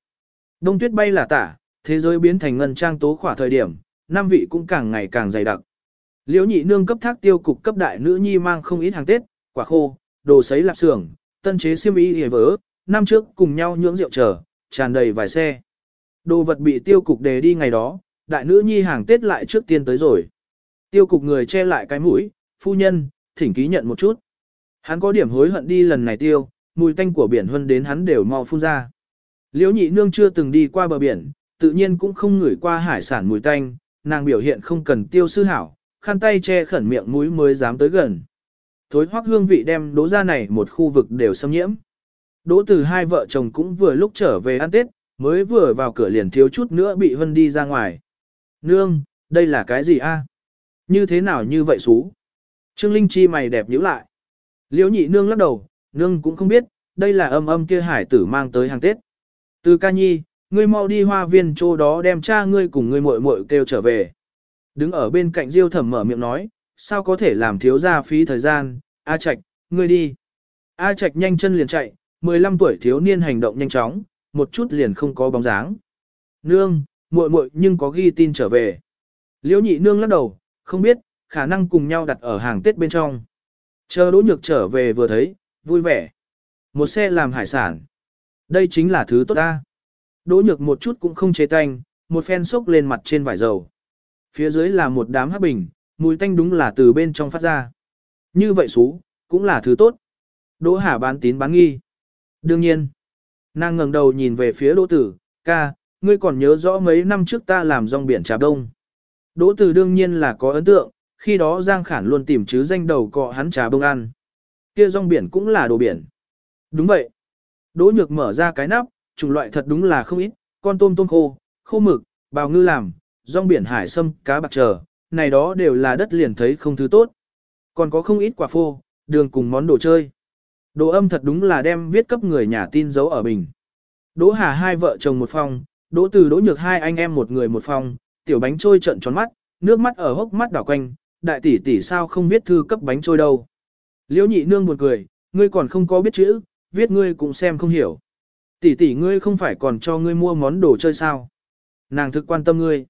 Đông tuyết bay là tả, thế giới biến thành ngân trang tố khỏa thời điểm, năm vị cũng càng ngày càng dày đặc. Liễu nhị nương cấp thác tiêu cục cấp đại nữ nhi mang không ít hàng Tết, quả khô, đồ sấy lạp xưởng, tân chế xiêm y hề vỡ, năm trước cùng nhau nhưỡng rượu chờ, tràn đầy vài xe. Đồ vật bị tiêu cục đề đi ngày đó, đại nữ nhi hàng Tết lại trước tiên tới rồi. Tiêu cục người che lại cái mũi, phu nhân, thỉnh ký nhận một chút. Hắn có điểm hối hận đi lần này tiêu, mùi tanh của biển hơn đến hắn đều mau phun ra. Liễu nhị nương chưa từng đi qua bờ biển, tự nhiên cũng không ngửi qua hải sản mùi tanh, nàng biểu hiện không cần tiêu sư hảo, khăn tay che khẩn miệng mũi mới dám tới gần. Thối hoắc hương vị đem đố ra này một khu vực đều xâm nhiễm. Đỗ từ hai vợ chồng cũng vừa lúc trở về ăn Tết, mới vừa vào cửa liền thiếu chút nữa bị hân đi ra ngoài. Nương, đây là cái gì a? Như thế nào như vậy xú? Trương Linh Chi mày đẹp nhíu lại. Liễu nhị nương lắc đầu, nương cũng không biết, đây là âm âm kia hải tử mang tới hàng Tết. Từ ca nhi, ngươi mau đi hoa viên chỗ đó đem cha ngươi cùng ngươi muội muội kêu trở về. Đứng ở bên cạnh Diêu Thẩm mở miệng nói, sao có thể làm thiếu gia phí thời gian, A Trạch, ngươi đi. A Trạch nhanh chân liền chạy, 15 tuổi thiếu niên hành động nhanh chóng, một chút liền không có bóng dáng. Nương, muội muội nhưng có ghi tin trở về. Liễu nhị nương lắc đầu, không biết, khả năng cùng nhau đặt ở hàng Tết bên trong. Chờ Đỗ Nhược trở về vừa thấy, vui vẻ. Một xe làm hải sản. Đây chính là thứ tốt ta. Đỗ Nhược một chút cũng không chế tanh, một phen xốc lên mặt trên vải dầu. Phía dưới là một đám hắc bình, mùi tanh đúng là từ bên trong phát ra. Như vậy xú, cũng là thứ tốt. Đỗ Hà bán tín bán nghi. Đương nhiên, nàng ngẩng đầu nhìn về phía Đỗ Tử, ca, ngươi còn nhớ rõ mấy năm trước ta làm rong biển trà đông. Đỗ Tử đương nhiên là có ấn tượng, khi đó Giang Khản luôn tìm chứ danh đầu cọ hắn trà bông ăn. Kia rong biển cũng là đồ biển. Đúng vậy. Đỗ Nhược mở ra cái nắp, chủng loại thật đúng là không ít, con tôm tôm khô, khô mực, bào ngư làm, rong biển hải sâm, cá bạc chờ, này đó đều là đất liền thấy không thứ tốt. Còn có không ít quả phô, đường cùng món đồ chơi. Đồ âm thật đúng là đem viết cấp người nhà tin giấu ở bình. Đỗ Hà hai vợ chồng một phòng, Đỗ Từ Đỗ Nhược hai anh em một người một phòng, tiểu bánh trôi trận tròn mắt, nước mắt ở hốc mắt đảo quanh, đại tỷ tỷ sao không viết thư cấp bánh trôi đâu. Liễu nhị nương buồn cười, ngươi còn không có biết chữ, viết ngươi cũng xem không hiểu. Tỷ tỷ ngươi không phải còn cho ngươi mua món đồ chơi sao. Nàng thực quan tâm ngươi.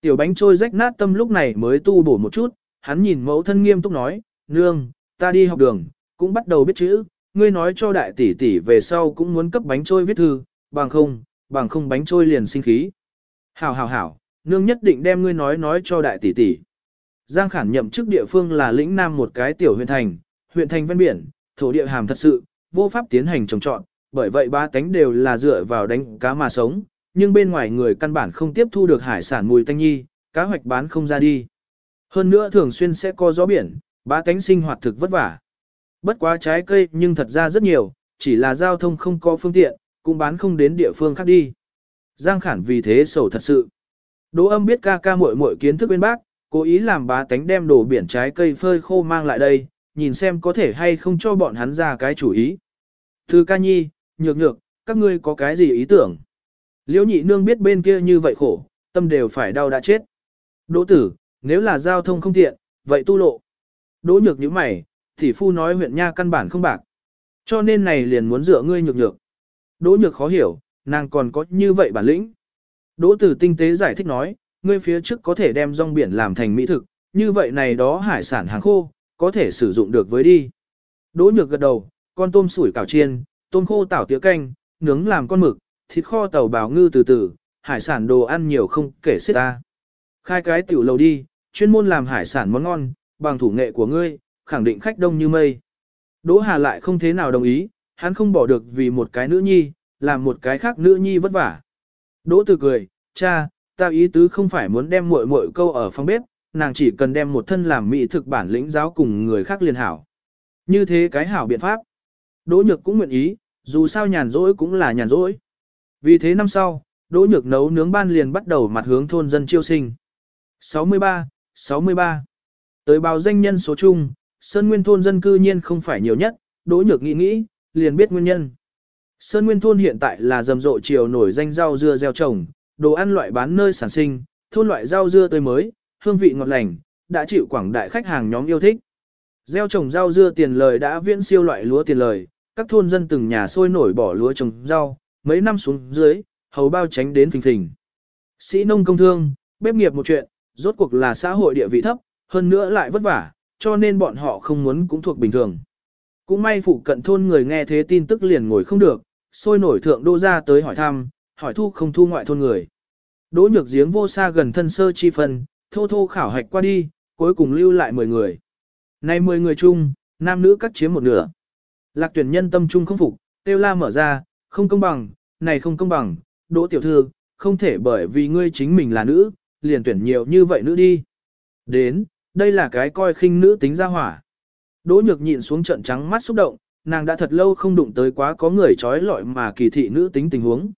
Tiểu bánh trôi rách nát tâm lúc này mới tu bổ một chút, hắn nhìn mẫu thân nghiêm túc nói, nương, ta đi học đường, cũng bắt đầu biết chữ, ngươi nói cho đại tỷ tỷ về sau cũng muốn cấp bánh trôi viết thư, bằng không, bằng không bánh trôi liền sinh khí. Hảo hảo hảo, nương nhất định đem ngươi nói nói cho đại tỷ tỷ. Giang Khản nhậm chức địa phương là lĩnh nam một cái tiểu huyện thành, huyện thành ven biển, thổ địa hàm thật sự, vô pháp tiến hành trồng trọt, bởi vậy ba tánh đều là dựa vào đánh cá mà sống, nhưng bên ngoài người căn bản không tiếp thu được hải sản mùi tanh nhi, cá hoạch bán không ra đi. Hơn nữa thường xuyên sẽ có gió biển, ba tánh sinh hoạt thực vất vả. Bất quá trái cây nhưng thật ra rất nhiều, chỉ là giao thông không có phương tiện, cũng bán không đến địa phương khác đi. Giang Khản vì thế sầu thật sự. Đỗ âm biết ca ca muội muội kiến thức bên bác, cố ý làm bá tánh đem đồ biển trái cây phơi khô mang lại đây, nhìn xem có thể hay không cho bọn hắn ra cái chủ ý. Thư ca nhi, nhược nhược, các ngươi có cái gì ý tưởng? Liễu nhị nương biết bên kia như vậy khổ, tâm đều phải đau đã chết. Đỗ tử, nếu là giao thông không tiện, vậy tu lộ. Đỗ nhược như mày, thì phu nói huyện nha căn bản không bạc. Cho nên này liền muốn dựa ngươi nhược nhược. Đỗ nhược khó hiểu, nàng còn có như vậy bản lĩnh. Đỗ tử tinh tế giải thích nói, ngươi phía trước có thể đem rong biển làm thành mỹ thực, như vậy này đó hải sản hàng khô, có thể sử dụng được với đi. Đỗ nhược gật đầu, con tôm sủi cảo chiên, tôm khô tảo tía canh, nướng làm con mực, thịt kho tàu bào ngư từ từ, hải sản đồ ăn nhiều không kể xiết ta. Khai cái tiểu lầu đi, chuyên môn làm hải sản món ngon, bằng thủ nghệ của ngươi, khẳng định khách đông như mây. Đỗ Hà lại không thế nào đồng ý, hắn không bỏ được vì một cái nữ nhi, làm một cái khác nữ nhi vất vả. Đỗ Từ cười, cha, ta ý tứ không phải muốn đem muội muội câu ở phòng bếp, nàng chỉ cần đem một thân làm mỹ thực bản lĩnh giáo cùng người khác liền hảo. Như thế cái hảo biện pháp. Đỗ Nhược cũng nguyện ý, dù sao nhàn rỗi cũng là nhàn rỗi. Vì thế năm sau, Đỗ Nhược nấu nướng ban liền bắt đầu mặt hướng thôn dân chiêu sinh. 63, 63. Tới báo danh nhân số chung, Sơn Nguyên thôn dân cư nhiên không phải nhiều nhất, Đỗ Nhược nghĩ nghĩ, liền biết nguyên nhân. Sơn Nguyên thôn hiện tại là rầm rộ chiều nổi danh rau dưa gieo trồng, đồ ăn loại bán nơi sản sinh, thôn loại rau dưa tươi mới, hương vị ngọt lành, đã chịu quảng đại khách hàng nhóm yêu thích. Gieo trồng rau dưa tiền lời đã viễn siêu loại lúa tiền lời, các thôn dân từng nhà sôi nổi bỏ lúa trồng rau, mấy năm xuống dưới, hầu bao tránh đến phình phình. Sĩ nông công thương, bếp nghiệp một chuyện, rốt cuộc là xã hội địa vị thấp, hơn nữa lại vất vả, cho nên bọn họ không muốn cũng thuộc bình thường. Cũng may phụ cận thôn người nghe thế tin tức liền ngồi không được, sôi nổi thượng đô ra tới hỏi thăm, hỏi thu không thu ngoại thôn người. Đỗ nhược giếng vô xa gần thân sơ chi phân, thô thô khảo hạch qua đi, cuối cùng lưu lại 10 người. Nay 10 người chung, nam nữ cắt chiếm một nửa. Lạc tuyển nhân tâm trung không phục, tiêu la mở ra, không công bằng, này không công bằng, đỗ tiểu thư, không thể bởi vì ngươi chính mình là nữ, liền tuyển nhiều như vậy nữ đi. Đến, đây là cái coi khinh nữ tính ra hỏa. Đỗ nhược nhịn xuống trận trắng mắt xúc động, nàng đã thật lâu không đụng tới quá có người trói lọi mà kỳ thị nữ tính tình huống.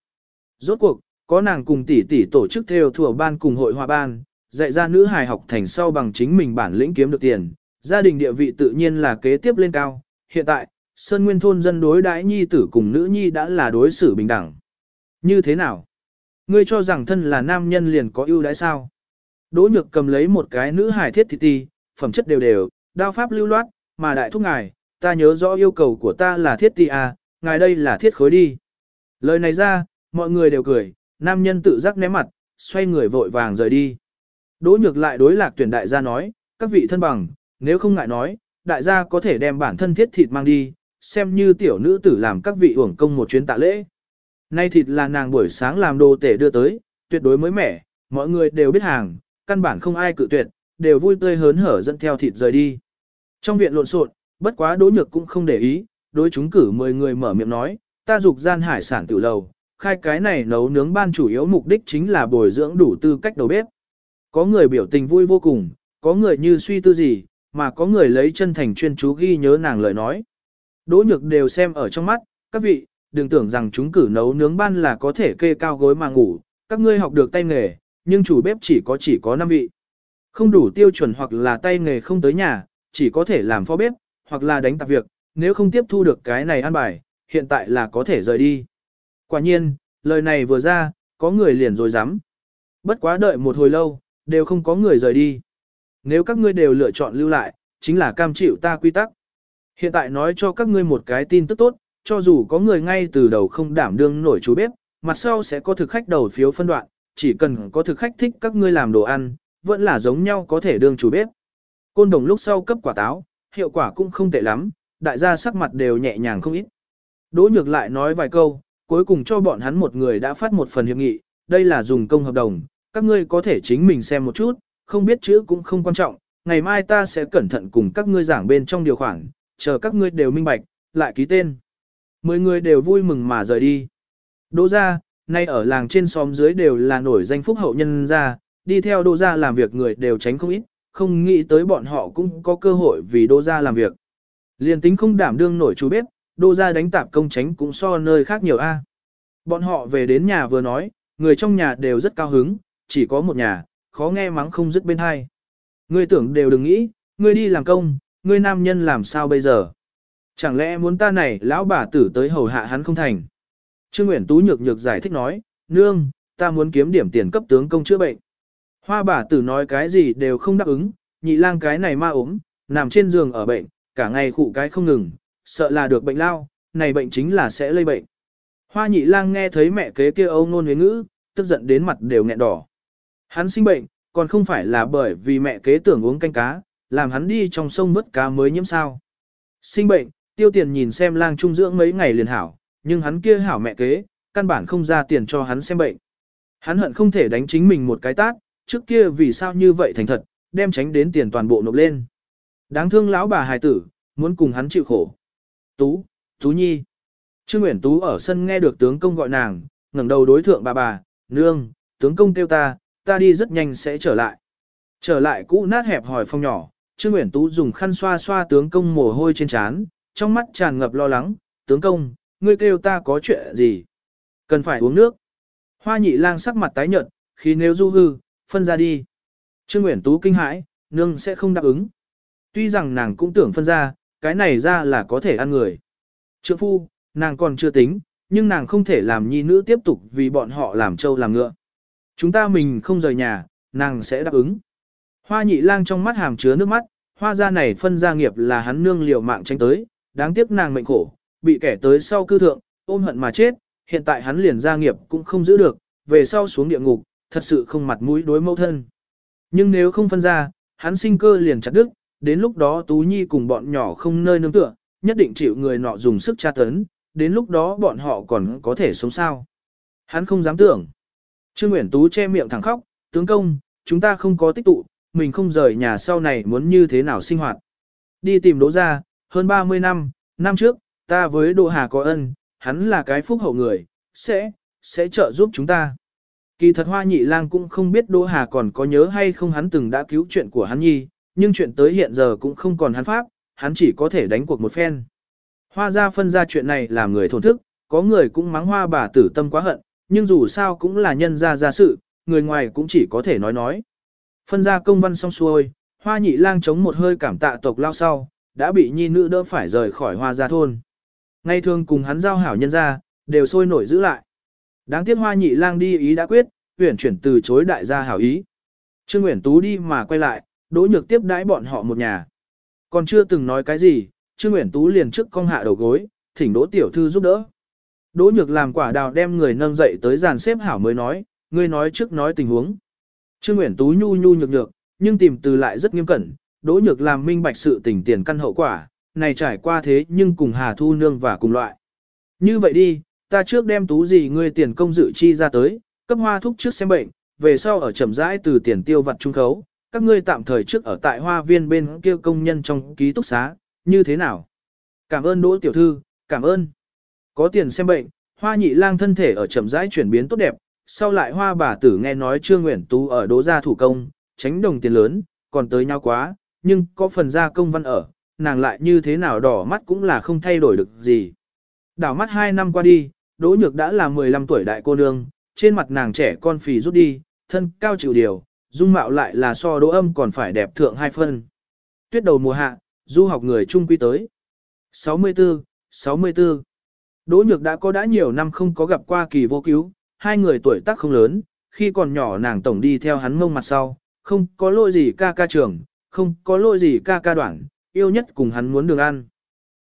Rốt cuộc, có nàng cùng tỷ tỷ tổ chức theo thừa ban cùng hội hòa ban, dạy ra nữ hài học thành sau bằng chính mình bản lĩnh kiếm được tiền, gia đình địa vị tự nhiên là kế tiếp lên cao. Hiện tại, Sơn Nguyên thôn dân đối đãi nhi tử cùng nữ nhi đã là đối xử bình đẳng. Như thế nào? Ngươi cho rằng thân là nam nhân liền có ưu đãi sao? Đỗ nhược cầm lấy một cái nữ hài thiết thịt ti, phẩm chất đều đều, đao pháp lưu loát, mà đại thúc ngài, ta nhớ rõ yêu cầu của ta là thiết ti à, ngài đây là thiết khối đi. Lời này ra, mọi người đều cười, nam nhân tự giác ném mặt, xoay người vội vàng rời đi. Đỗ nhược lại đối lạc tuyển đại gia nói, các vị thân bằng, nếu không ngại nói, đại gia có thể đem bản thân thiết thịt mang đi, xem như tiểu nữ tử làm các vị uổng công một chuyến tạ lễ. Nay thịt là nàng buổi sáng làm đồ tể đưa tới, tuyệt đối mới mẻ, mọi người đều biết hàng, căn bản không ai cự tuyệt, đều vui tươi hớn hở dẫn theo thịt rời đi. Trong viện lộn xộn, bất quá đỗ nhược cũng không để ý, đối chúng cử 10 người mở miệng nói, ta dục gian hải sản tiểu lầu, khai cái này nấu nướng ban chủ yếu mục đích chính là bồi dưỡng đủ tư cách đầu bếp. Có người biểu tình vui vô cùng, có người như suy tư gì, mà có người lấy chân thành chuyên chú ghi nhớ nàng lời nói. Đỗ nhược đều xem ở trong mắt, các vị, đừng tưởng rằng chúng cử nấu nướng ban là có thể kê cao gối mà ngủ, các ngươi học được tay nghề, nhưng chủ bếp chỉ có chỉ có 5 vị. Không đủ tiêu chuẩn hoặc là tay nghề không tới nhà, chỉ có thể làm phó bếp, hoặc là đánh tạp việc, nếu không tiếp thu được cái này ăn bài, hiện tại là có thể rời đi. Quả nhiên, lời này vừa ra, có người liền rồi dám. Bất quá đợi một hồi lâu, đều không có người rời đi. Nếu các ngươi đều lựa chọn lưu lại, chính là cam chịu ta quy tắc. Hiện tại nói cho các ngươi một cái tin tức tốt, cho dù có người ngay từ đầu không đảm đương nổi chú bếp, mặt sau sẽ có thực khách đầu phiếu phân đoạn, chỉ cần có thực khách thích các ngươi làm đồ ăn, vẫn là giống nhau có thể đương chủ bếp. Côn đồng lúc sau cấp quả táo, hiệu quả cũng không tệ lắm, đại gia sắc mặt đều nhẹ nhàng không ít. Đỗ nhược lại nói vài câu, cuối cùng cho bọn hắn một người đã phát một phần hiệp nghị, đây là dùng công hợp đồng, các ngươi có thể chính mình xem một chút, không biết chữ cũng không quan trọng, ngày mai ta sẽ cẩn thận cùng các ngươi giảng bên trong điều khoản, chờ các ngươi đều minh bạch, lại ký tên. Mười người đều vui mừng mà rời đi. Đỗ ra, nay ở làng trên xóm dưới đều là nổi danh phúc hậu nhân ra, đi theo Đô Gia làm việc người đều tránh không ít, không nghĩ tới bọn họ cũng có cơ hội vì Đô Gia làm việc. Liên tính không đảm đương nổi chú bếp, Đô Gia đánh tạp công tránh cũng so nơi khác nhiều a. Bọn họ về đến nhà vừa nói, người trong nhà đều rất cao hứng, chỉ có một nhà, khó nghe mắng không dứt bên hai. Ngươi tưởng đều đừng nghĩ, ngươi đi làm công, ngươi nam nhân làm sao bây giờ? Chẳng lẽ muốn ta này lão bà tử tới hầu hạ hắn không thành? Trương Nguyễn Tú nhược nhược giải thích nói, nương, ta muốn kiếm điểm tiền cấp tướng công chữa bệnh. Hoa bà tử nói cái gì đều không đáp ứng, nhị lang cái này ma ốm, nằm trên giường ở bệnh, cả ngày khụ cái không ngừng, sợ là được bệnh lao, này bệnh chính là sẽ lây bệnh. Hoa nhị lang nghe thấy mẹ kế kia âu nôn huyến ngữ, tức giận đến mặt đều nghẹn đỏ. Hắn sinh bệnh, còn không phải là bởi vì mẹ kế tưởng uống canh cá, làm hắn đi trong sông vớt cá mới nhiễm sao. Sinh bệnh, tiêu tiền nhìn xem lang trung dưỡng mấy ngày liền hảo, nhưng hắn kia hảo mẹ kế, căn bản không ra tiền cho hắn xem bệnh. Hắn hận không thể đánh chính mình một cái tát, trước kia vì sao như vậy thành thật, đem tránh đến tiền toàn bộ nộp lên. Đáng thương lão bà hài tử, muốn cùng hắn chịu khổ. Tú, Tú Nhi. Trương Nguyễn Tú ở sân nghe được tướng công gọi nàng, ngẩng đầu đối thượng bà bà, nương, tướng công kêu ta, ta đi rất nhanh sẽ trở lại. Trở lại cũ nát hẹp hỏi phòng nhỏ, Trương Nguyễn Tú dùng khăn xoa xoa tướng công mồ hôi trên trán, trong mắt tràn ngập lo lắng, tướng công, ngươi kêu ta có chuyện gì? Cần phải uống nước. Hoa nhị lang sắc mặt tái nhợt, khi nếu du hư, phân ra đi. Trương Nguyễn Tú kinh hãi, nương sẽ không đáp ứng. Tuy rằng nàng cũng tưởng phân ra, cái này ra là có thể ăn người. Trượng phu, nàng còn chưa tính, nhưng nàng không thể làm nhi nữ tiếp tục vì bọn họ làm trâu làm ngựa. Chúng ta mình không rời nhà, nàng sẽ đáp ứng. Hoa nhị lang trong mắt hàm chứa nước mắt, hoa gia này phân gia nghiệp là hắn nương liều mạng tranh tới, đáng tiếc nàng mệnh khổ, bị kẻ tới sau cư thượng, ôm hận mà chết, hiện tại hắn liền gia nghiệp cũng không giữ được, về sau xuống địa ngục, thật sự không mặt mũi đối mẫu thân. Nhưng nếu không phân ra, hắn sinh cơ liền chặt đứt, đến lúc đó Tú Nhi cùng bọn nhỏ không nơi nương tựa, nhất định chịu người nọ dùng sức tra tấn, đến lúc đó bọn họ còn có thể sống sao. Hắn không dám tưởng. Trương Nguyễn Tú che miệng thẳng khóc, tướng công, chúng ta không có tích tụ, mình không rời nhà sau này muốn như thế nào sinh hoạt. Đi tìm đỗ ra, hơn 30 năm, năm trước, ta với Đỗ Hà có ân, hắn là cái phúc hậu người, sẽ, sẽ trợ giúp chúng ta. Kỳ thật hoa nhị lang cũng không biết Đỗ Hà còn có nhớ hay không hắn từng đã cứu chuyện của hắn nhi, nhưng chuyện tới hiện giờ cũng không còn hắn pháp, hắn chỉ có thể đánh cuộc một phen. Hoa ra phân ra chuyện này làm người thổn thức, có người cũng mắng hoa bà tử tâm quá hận, nhưng dù sao cũng là nhân ra ra sự, người ngoài cũng chỉ có thể nói nói. Phân ra công văn xong xuôi, hoa nhị lang chống một hơi cảm tạ tộc lao sau, đã bị nhi nữ đỡ phải rời khỏi hoa gia thôn. Ngay thường cùng hắn giao hảo nhân ra, đều sôi nổi giữ lại. Đáng tiếc hoa nhị lang đi ý đã quyết, tuyển chuyển từ chối đại gia hảo ý. Trương Nguyễn Tú đi mà quay lại, đỗ nhược tiếp đãi bọn họ một nhà. Còn chưa từng nói cái gì, Trương Nguyễn Tú liền trước cong hạ đầu gối, thỉnh đỗ tiểu thư giúp đỡ. Đỗ nhược làm quả đào đem người nâng dậy tới dàn xếp hảo mới nói, ngươi nói trước nói tình huống. Trương Nguyễn Tú nhu nhu nhược nhược, nhưng tìm từ lại rất nghiêm cẩn, đỗ nhược làm minh bạch sự tình tiền căn hậu quả, này trải qua thế nhưng cùng Hà Thu Nương và cùng loại. Như vậy đi, ta trước đem tú gì ngươi tiền công dự chi ra tới, cấp hoa thuốc trước xem bệnh, về sau ở chậm rãi từ tiền tiêu vặt trung khấu, các ngươi tạm thời trước ở tại hoa viên bên kia công nhân trong ký túc xá, như thế nào? Cảm ơn Đỗ tiểu thư, cảm ơn. Có tiền xem bệnh, hoa nhị lang thân thể ở chậm rãi chuyển biến tốt đẹp, sau lại hoa bà tử nghe nói Trương nguyện Tú ở đỗ gia thủ công, tránh đồng tiền lớn, còn tới nhau quá, nhưng có phần gia công văn ở, nàng lại như thế nào đỏ mắt cũng là không thay đổi được gì. Đảo mắt hai năm qua đi, Đỗ Nhược đã là 15 tuổi đại cô nương, trên mặt nàng trẻ con phì rút đi, thân cao chịu điều, dung mạo lại là so Đỗ Âm còn phải đẹp thượng hai phân. tuyết đầu mùa hạ, du học người trung quy tới. 64, 64. Đỗ Nhược đã có đã nhiều năm không có gặp qua kỳ vô cứu, hai người tuổi tác không lớn, khi còn nhỏ nàng tổng đi theo hắn mông mặt sau, không có lỗi gì ca ca trưởng, không có lỗi gì ca ca đoạn, yêu nhất cùng hắn muốn đường ăn.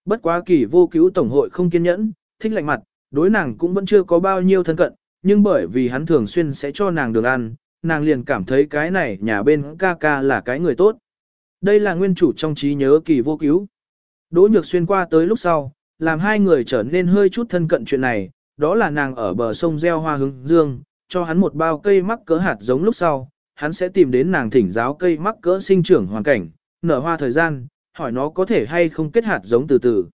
Bất quá kỳ vô cứu tổng hội không kiên nhẫn, thích lạnh mặt, đối nàng cũng vẫn chưa có bao nhiêu thân cận, nhưng bởi vì hắn thường xuyên sẽ cho nàng đường ăn, nàng liền cảm thấy cái này nhà bên ca ca là cái người tốt. Đây là nguyên chủ trong trí nhớ kỳ vô cứu. Đỗ nhược xuyên qua tới lúc sau, làm hai người trở nên hơi chút thân cận chuyện này, đó là nàng ở bờ sông gieo hoa hướng dương, cho hắn một bao cây mắc cỡ hạt giống lúc sau, hắn sẽ tìm đến nàng thỉnh giáo cây mắc cỡ sinh trưởng hoàn cảnh, nở hoa thời gian, hỏi nó có thể hay không kết hạt giống từ từ.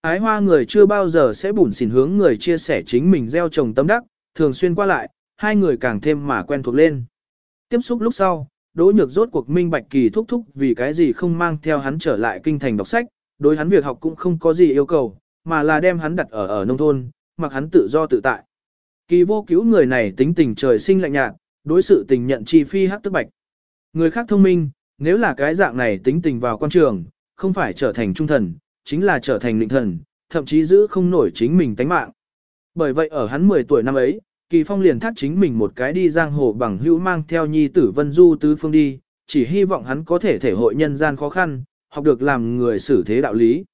Ái hoa người chưa bao giờ sẽ bùn xỉn hướng người chia sẻ chính mình gieo trồng tâm đắc, thường xuyên qua lại, hai người càng thêm mà quen thuộc lên. Tiếp xúc lúc sau, Đỗ Nhược rốt cuộc minh bạch kỳ thúc thúc vì cái gì không mang theo hắn trở lại kinh thành đọc sách, đối hắn việc học cũng không có gì yêu cầu, mà là đem hắn đặt ở ở nông thôn, mặc hắn tự do tự tại. Kỳ vô cứu người này tính tình trời sinh lạnh nhạt, đối sự tình nhận chi phi hắc tức bạch. Người khác thông minh, nếu là cái dạng này tính tình vào quan trường, không phải trở thành trung thần, chính là trở thành định thần, thậm chí giữ không nổi chính mình tánh mạng. Bởi vậy ở hắn 10 tuổi năm ấy, Kỳ Phong liền thác chính mình một cái đi giang hồ bằng hữu mang theo nhi tử Vân Du tứ phương đi, chỉ hy vọng hắn có thể thể hội nhân gian khó khăn, học được làm người xử thế đạo lý.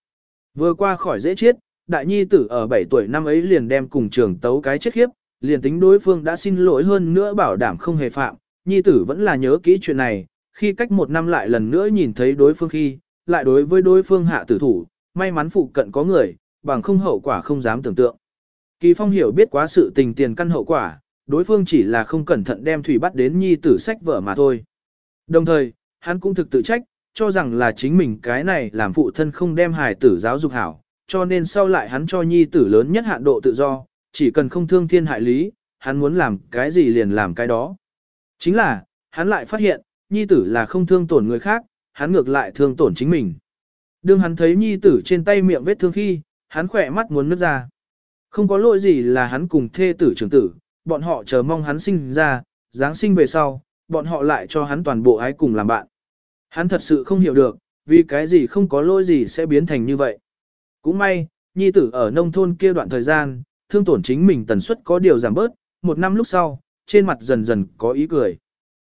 Vừa qua khỏi dễ chết, đại nhi tử ở 7 tuổi năm ấy liền đem cùng trường tấu cái chết khiếp, liền tính đối phương đã xin lỗi hơn nữa bảo đảm không hề phạm, nhi tử vẫn là nhớ kỹ chuyện này, khi cách một năm lại lần nữa nhìn thấy đối phương khi, lại đối với đối phương hạ tử thủ, may mắn phụ cận có người, bằng không hậu quả không dám tưởng tượng. Kỳ Phong hiểu biết quá sự tình tiền căn hậu quả, đối phương chỉ là không cẩn thận đem thủy bắt đến nhi tử sách vở mà thôi. Đồng thời, hắn cũng thực tự trách, cho rằng là chính mình cái này làm phụ thân không đem hài tử giáo dục hảo, cho nên sau lại hắn cho nhi tử lớn nhất hạn độ tự do, chỉ cần không thương thiên hại lý, hắn muốn làm cái gì liền làm cái đó. Chính là, hắn lại phát hiện, nhi tử là không thương tổn người khác, hắn ngược lại thương tổn chính mình. Đương hắn thấy nhi tử trên tay miệng vết thương khi, hắn khỏe mắt muốn nước ra. Không có lỗi gì là hắn cùng thê tử trưởng tử, bọn họ chờ mong hắn sinh ra, Giáng sinh về sau, bọn họ lại cho hắn toàn bộ ái cùng làm bạn. Hắn thật sự không hiểu được, vì cái gì không có lỗi gì sẽ biến thành như vậy. Cũng may, nhi tử ở nông thôn kia đoạn thời gian, thương tổn chính mình tần suất có điều giảm bớt, một năm lúc sau, trên mặt dần dần có ý cười.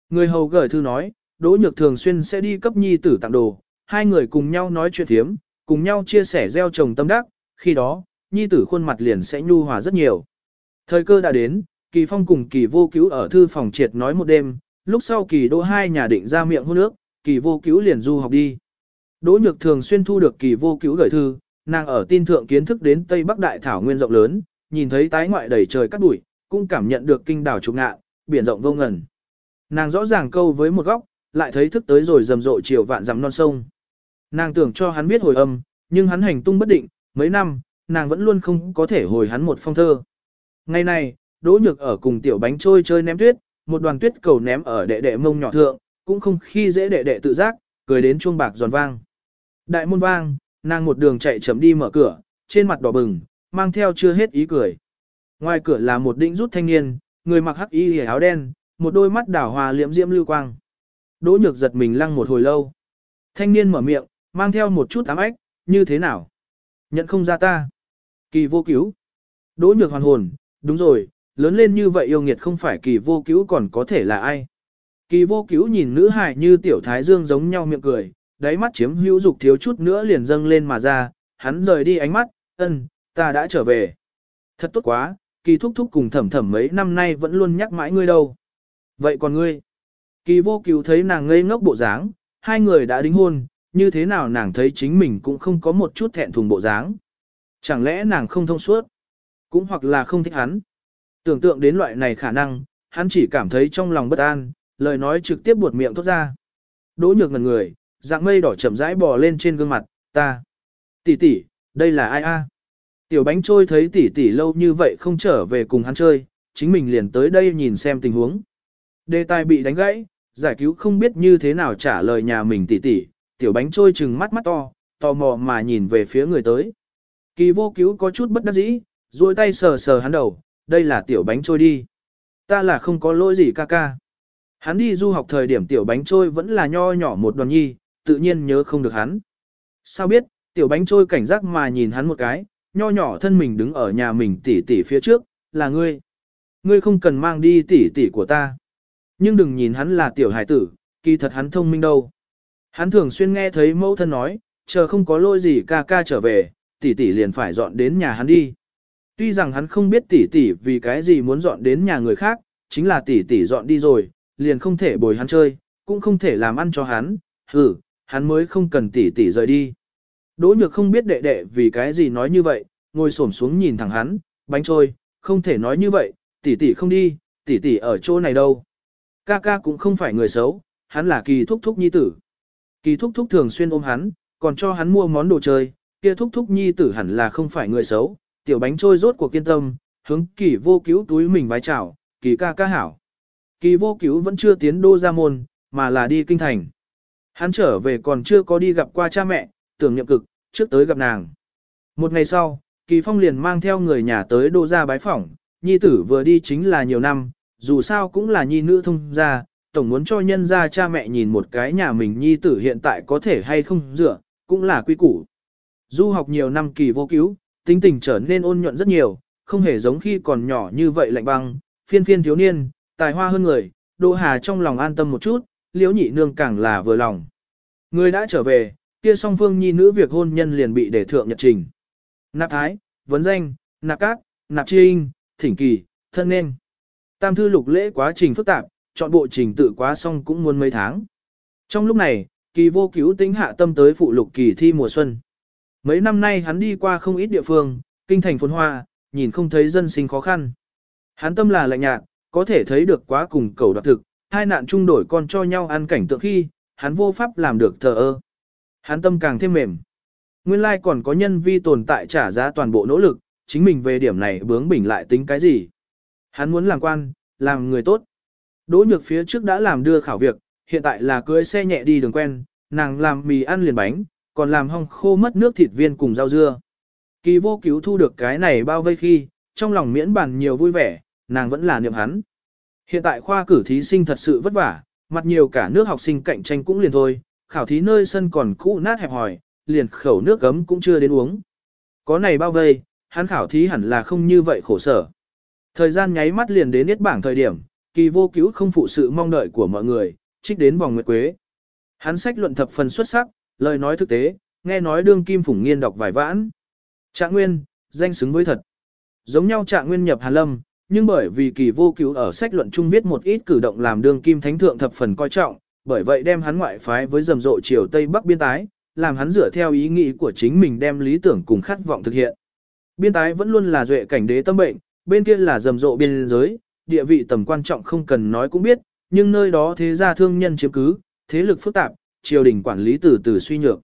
Người hầu gửi thư nói, Đỗ Nhược thường xuyên sẽ đi cấp nhi tử tặng đồ, hai người cùng nhau nói chuyện thiếm, cùng nhau chia sẻ gieo trồng tâm đắc, khi đó, nhi tử khuôn mặt liền sẽ nhu hòa rất nhiều. Thời cơ đã đến, Kỳ Phong cùng Kỳ Vô Cứu ở thư phòng triệt nói một đêm, lúc sau Kỳ Đỗ hai nhà định ra miệng hôn nước, Kỳ Vô Cứu liền du học đi. Đỗ Nhược thường xuyên thu được Kỳ Vô Cứu gửi thư, nàng ở tin thượng kiến thức đến Tây Bắc Đại thảo nguyên rộng lớn, nhìn thấy tái ngoại đầy trời cát bụi, cũng cảm nhận được kinh đảo trục ngạ, biển rộng vô ngần. Nàng rõ ràng câu với một góc, lại thấy thức tới rồi rầm rộ chiều vạn dặm non sông. Nàng tưởng cho hắn biết hồi âm, nhưng hắn hành tung bất định, mấy năm, nàng vẫn luôn không có thể hồi hắn một phong thơ. Ngày này, Đỗ Nhược ở cùng tiểu bánh trôi chơi ném tuyết, một đoàn tuyết cầu ném ở đệ đệ mông nhỏ thượng, cũng không khi dễ đệ đệ tự giác, cười đến chuông bạc giòn vang. Đại môn vang, nàng một đường chạy chậm đi mở cửa, trên mặt đỏ bừng, mang theo chưa hết ý cười. Ngoài cửa là một định rút thanh niên, người mặc hắc y áo đen, một đôi mắt đảo hòa liễm diễm lưu quang. Đỗ nhược giật mình lăng một hồi lâu. Thanh niên mở miệng, mang theo một chút ám ếch, như thế nào? Nhận không ra ta. Kỳ vô cứu. Đỗ nhược hoàn hồn, đúng rồi, lớn lên như vậy yêu nghiệt không phải kỳ vô cứu còn có thể là ai. Kỳ vô cứu nhìn nữ hài như tiểu thái dương giống nhau miệng cười, đáy mắt chiếm hữu dục thiếu chút nữa liền dâng lên mà ra, hắn rời đi ánh mắt, ân, ta đã trở về. Thật tốt quá, kỳ thúc thúc cùng thẩm thẩm mấy năm nay vẫn luôn nhắc mãi ngươi đâu. Vậy còn ngươi? Kỳ vô cứu thấy nàng ngây ngốc bộ dáng, hai người đã đính hôn, như thế nào nàng thấy chính mình cũng không có một chút thẹn thùng bộ dáng. Chẳng lẽ nàng không thông suốt? Cũng hoặc là không thích hắn? Tưởng tượng đến loại này khả năng, hắn chỉ cảm thấy trong lòng bất an, lời nói trực tiếp buột miệng thốt ra. Đỗ nhược ngần người, dạng mây đỏ chậm rãi bò lên trên gương mặt, ta. Tỷ tỷ, đây là ai a? Tiểu bánh trôi thấy tỷ tỷ lâu như vậy không trở về cùng hắn chơi, chính mình liền tới đây nhìn xem tình huống. Đề tài bị đánh gãy, giải cứu không biết như thế nào trả lời nhà mình tỉ tỉ, tiểu bánh trôi trừng mắt mắt to, tò mò mà nhìn về phía người tới. Kỳ vô cứu có chút bất đắc dĩ, duỗi tay sờ sờ hắn đầu, đây là tiểu bánh trôi đi. Ta là không có lỗi gì ca ca. Hắn đi du học thời điểm tiểu bánh trôi vẫn là nho nhỏ một đoàn nhi, tự nhiên nhớ không được hắn. Sao biết, tiểu bánh trôi cảnh giác mà nhìn hắn một cái, nho nhỏ thân mình đứng ở nhà mình tỉ tỉ phía trước, là ngươi. Ngươi không cần mang đi tỉ tỉ của ta. Nhưng đừng nhìn hắn là tiểu hải tử, kỳ thật hắn thông minh đâu. Hắn thường xuyên nghe thấy mẫu thân nói, chờ không có lỗi gì ca ca trở về, tỷ tỷ liền phải dọn đến nhà hắn đi. Tuy rằng hắn không biết tỷ tỷ vì cái gì muốn dọn đến nhà người khác, chính là tỷ tỷ dọn đi rồi, liền không thể bồi hắn chơi, cũng không thể làm ăn cho hắn, hừ, hắn mới không cần tỷ tỷ rời đi. Đỗ nhược không biết đệ đệ vì cái gì nói như vậy, ngồi xổm xuống nhìn thẳng hắn, bánh trôi, không thể nói như vậy, tỷ tỷ không đi, tỷ tỷ ở chỗ này đâu. Ca ca cũng không phải người xấu, hắn là kỳ thúc thúc nhi tử. Kỳ thúc thúc thường xuyên ôm hắn, còn cho hắn mua món đồ chơi, kia thúc thúc nhi tử hẳn là không phải người xấu, tiểu bánh trôi rốt của kiên tâm, hướng kỳ vô cứu túi mình vái chào, kỳ ca ca hảo. Kỳ vô cứu vẫn chưa tiến đô ra môn, mà là đi kinh thành. Hắn trở về còn chưa có đi gặp qua cha mẹ, tưởng nhậm cực, trước tới gặp nàng. Một ngày sau, Kỳ Phong liền mang theo người nhà tới đô ra bái phỏng, nhi tử vừa đi chính là nhiều năm, dù sao cũng là nhi nữ thông gia, tổng muốn cho nhân gia cha mẹ nhìn một cái nhà mình nhi tử hiện tại có thể hay không dựa, cũng là quy củ. Du học nhiều năm kỳ vô cứu, tính tình trở nên ôn nhuận rất nhiều, không hề giống khi còn nhỏ như vậy lạnh băng, phiên phiên thiếu niên, tài hoa hơn người, Đỗ Hà trong lòng an tâm một chút, liễu nhị nương càng là vừa lòng. Người đã trở về, kia song phương nhi nữ việc hôn nhân liền bị để thượng nhật trình. Nạp thái, vấn danh, nạp cát, nạp trinh, thỉnh kỳ, thân nên. Tam thư lục lễ quá trình phức tạp, chọn bộ trình tự quá xong cũng muốn mấy tháng. Trong lúc này, kỳ vô cứu tính hạ tâm tới phụ lục kỳ thi mùa xuân. Mấy năm nay hắn đi qua không ít địa phương, kinh thành phồn hoa, nhìn không thấy dân sinh khó khăn. Hắn tâm là lạnh nhạt, có thể thấy được quá cùng cầu đoạt thực, hai nạn chung đổi con cho nhau ăn cảnh tượng khi, hắn vô pháp làm được thờ ơ. Hắn tâm càng thêm mềm. Nguyên lai còn có nhân vi tồn tại trả giá toàn bộ nỗ lực, chính mình về điểm này bướng bỉnh lại tính cái gì. Hắn muốn làm quan, làm người tốt. Đỗ nhược phía trước đã làm đưa khảo việc, hiện tại là cưới xe nhẹ đi đường quen, nàng làm mì ăn liền bánh, còn làm hong khô mất nước thịt viên cùng rau dưa. Kỳ vô cứu thu được cái này bao vây khi, trong lòng miễn bàn nhiều vui vẻ, nàng vẫn là niệm hắn. Hiện tại khoa cử thí sinh thật sự vất vả, mặt nhiều cả nước học sinh cạnh tranh cũng liền thôi, khảo thí nơi sân còn cũ nát hẹp hòi, liền khẩu nước gấm cũng chưa đến uống. Có này bao vây, hắn khảo thí hẳn là không như vậy khổ sở. Thời gian nháy mắt liền đến niết bảng thời điểm, kỳ vô cứu không phụ sự mong đợi của mọi người, trích đến vòng nguyệt quế. Hắn sách luận thập phần xuất sắc, lời nói thực tế, nghe nói đương kim phủng nghiên đọc vài vãn. Trạng nguyên, danh xứng với thật. Giống nhau trạng nguyên nhập Hàn Lâm, nhưng bởi vì kỳ vô cứu ở sách luận chung viết một ít cử động làm đương kim thánh thượng thập phần coi trọng, bởi vậy đem hắn ngoại phái với rầm rộ chiều Tây Bắc biên tái, làm hắn dựa theo ý nghĩ của chính mình đem lý tưởng cùng khát vọng thực hiện. Biên tái vẫn luôn là duệ cảnh đế tâm bệnh, bên kia là rầm rộ biên giới, địa vị tầm quan trọng không cần nói cũng biết, nhưng nơi đó thế gia thương nhân chiếm cứ, thế lực phức tạp, triều đình quản lý từ từ suy nhược.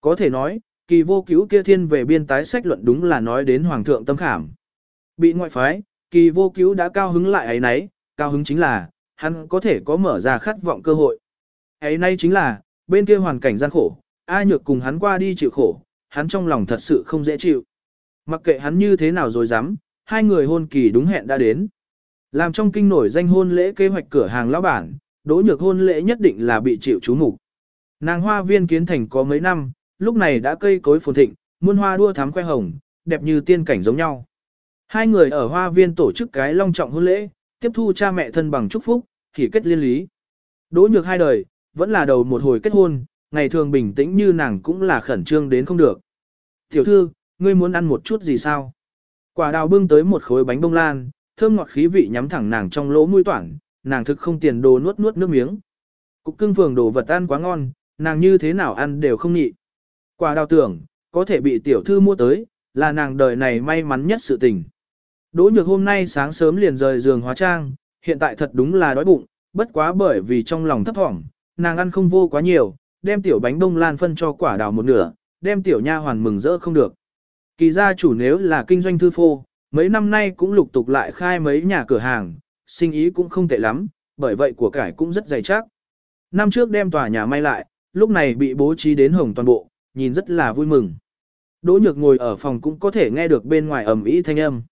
Có thể nói, kỳ vô cứu kia thiên về biên tái sách luận đúng là nói đến hoàng thượng tâm khảm. Bị ngoại phái, kỳ vô cứu đã cao hứng lại ấy nấy, cao hứng chính là, hắn có thể có mở ra khát vọng cơ hội. Ấy nay chính là, bên kia hoàn cảnh gian khổ, ai nhược cùng hắn qua đi chịu khổ, hắn trong lòng thật sự không dễ chịu. Mặc kệ hắn như thế nào rồi dám, hai người hôn kỳ đúng hẹn đã đến. Làm trong kinh nổi danh hôn lễ kế hoạch cửa hàng lão bản, đỗ nhược hôn lễ nhất định là bị chịu chú mục. Nàng hoa viên kiến thành có mấy năm, lúc này đã cây cối phồn thịnh, muôn hoa đua thắm khoe hồng, đẹp như tiên cảnh giống nhau. Hai người ở hoa viên tổ chức cái long trọng hôn lễ, tiếp thu cha mẹ thân bằng chúc phúc, thì kết liên lý. Đỗ nhược hai đời, vẫn là đầu một hồi kết hôn, ngày thường bình tĩnh như nàng cũng là khẩn trương đến không được. Tiểu thư, ngươi muốn ăn một chút gì sao? Quả đào bưng tới một khối bánh bông lan, thơm ngọt khí vị nhắm thẳng nàng trong lỗ mũi toản, nàng thực không tiền đồ nuốt nuốt nước miếng. Cục cưng phường đồ vật ăn quá ngon, nàng như thế nào ăn đều không nhị. Quả đào tưởng, có thể bị tiểu thư mua tới, là nàng đời này may mắn nhất sự tình. Đỗ nhược hôm nay sáng sớm liền rời giường hóa trang, hiện tại thật đúng là đói bụng, bất quá bởi vì trong lòng thấp thỏm, nàng ăn không vô quá nhiều, đem tiểu bánh bông lan phân cho quả đào một nửa, đem tiểu nha hoàn mừng rỡ không được. Kỳ gia chủ nếu là kinh doanh thư phô, mấy năm nay cũng lục tục lại khai mấy nhà cửa hàng, sinh ý cũng không tệ lắm, bởi vậy của cải cũng rất dày chắc. Năm trước đem tòa nhà may lại, lúc này bị bố trí đến hồng toàn bộ, nhìn rất là vui mừng. Đỗ nhược ngồi ở phòng cũng có thể nghe được bên ngoài ầm ĩ thanh âm.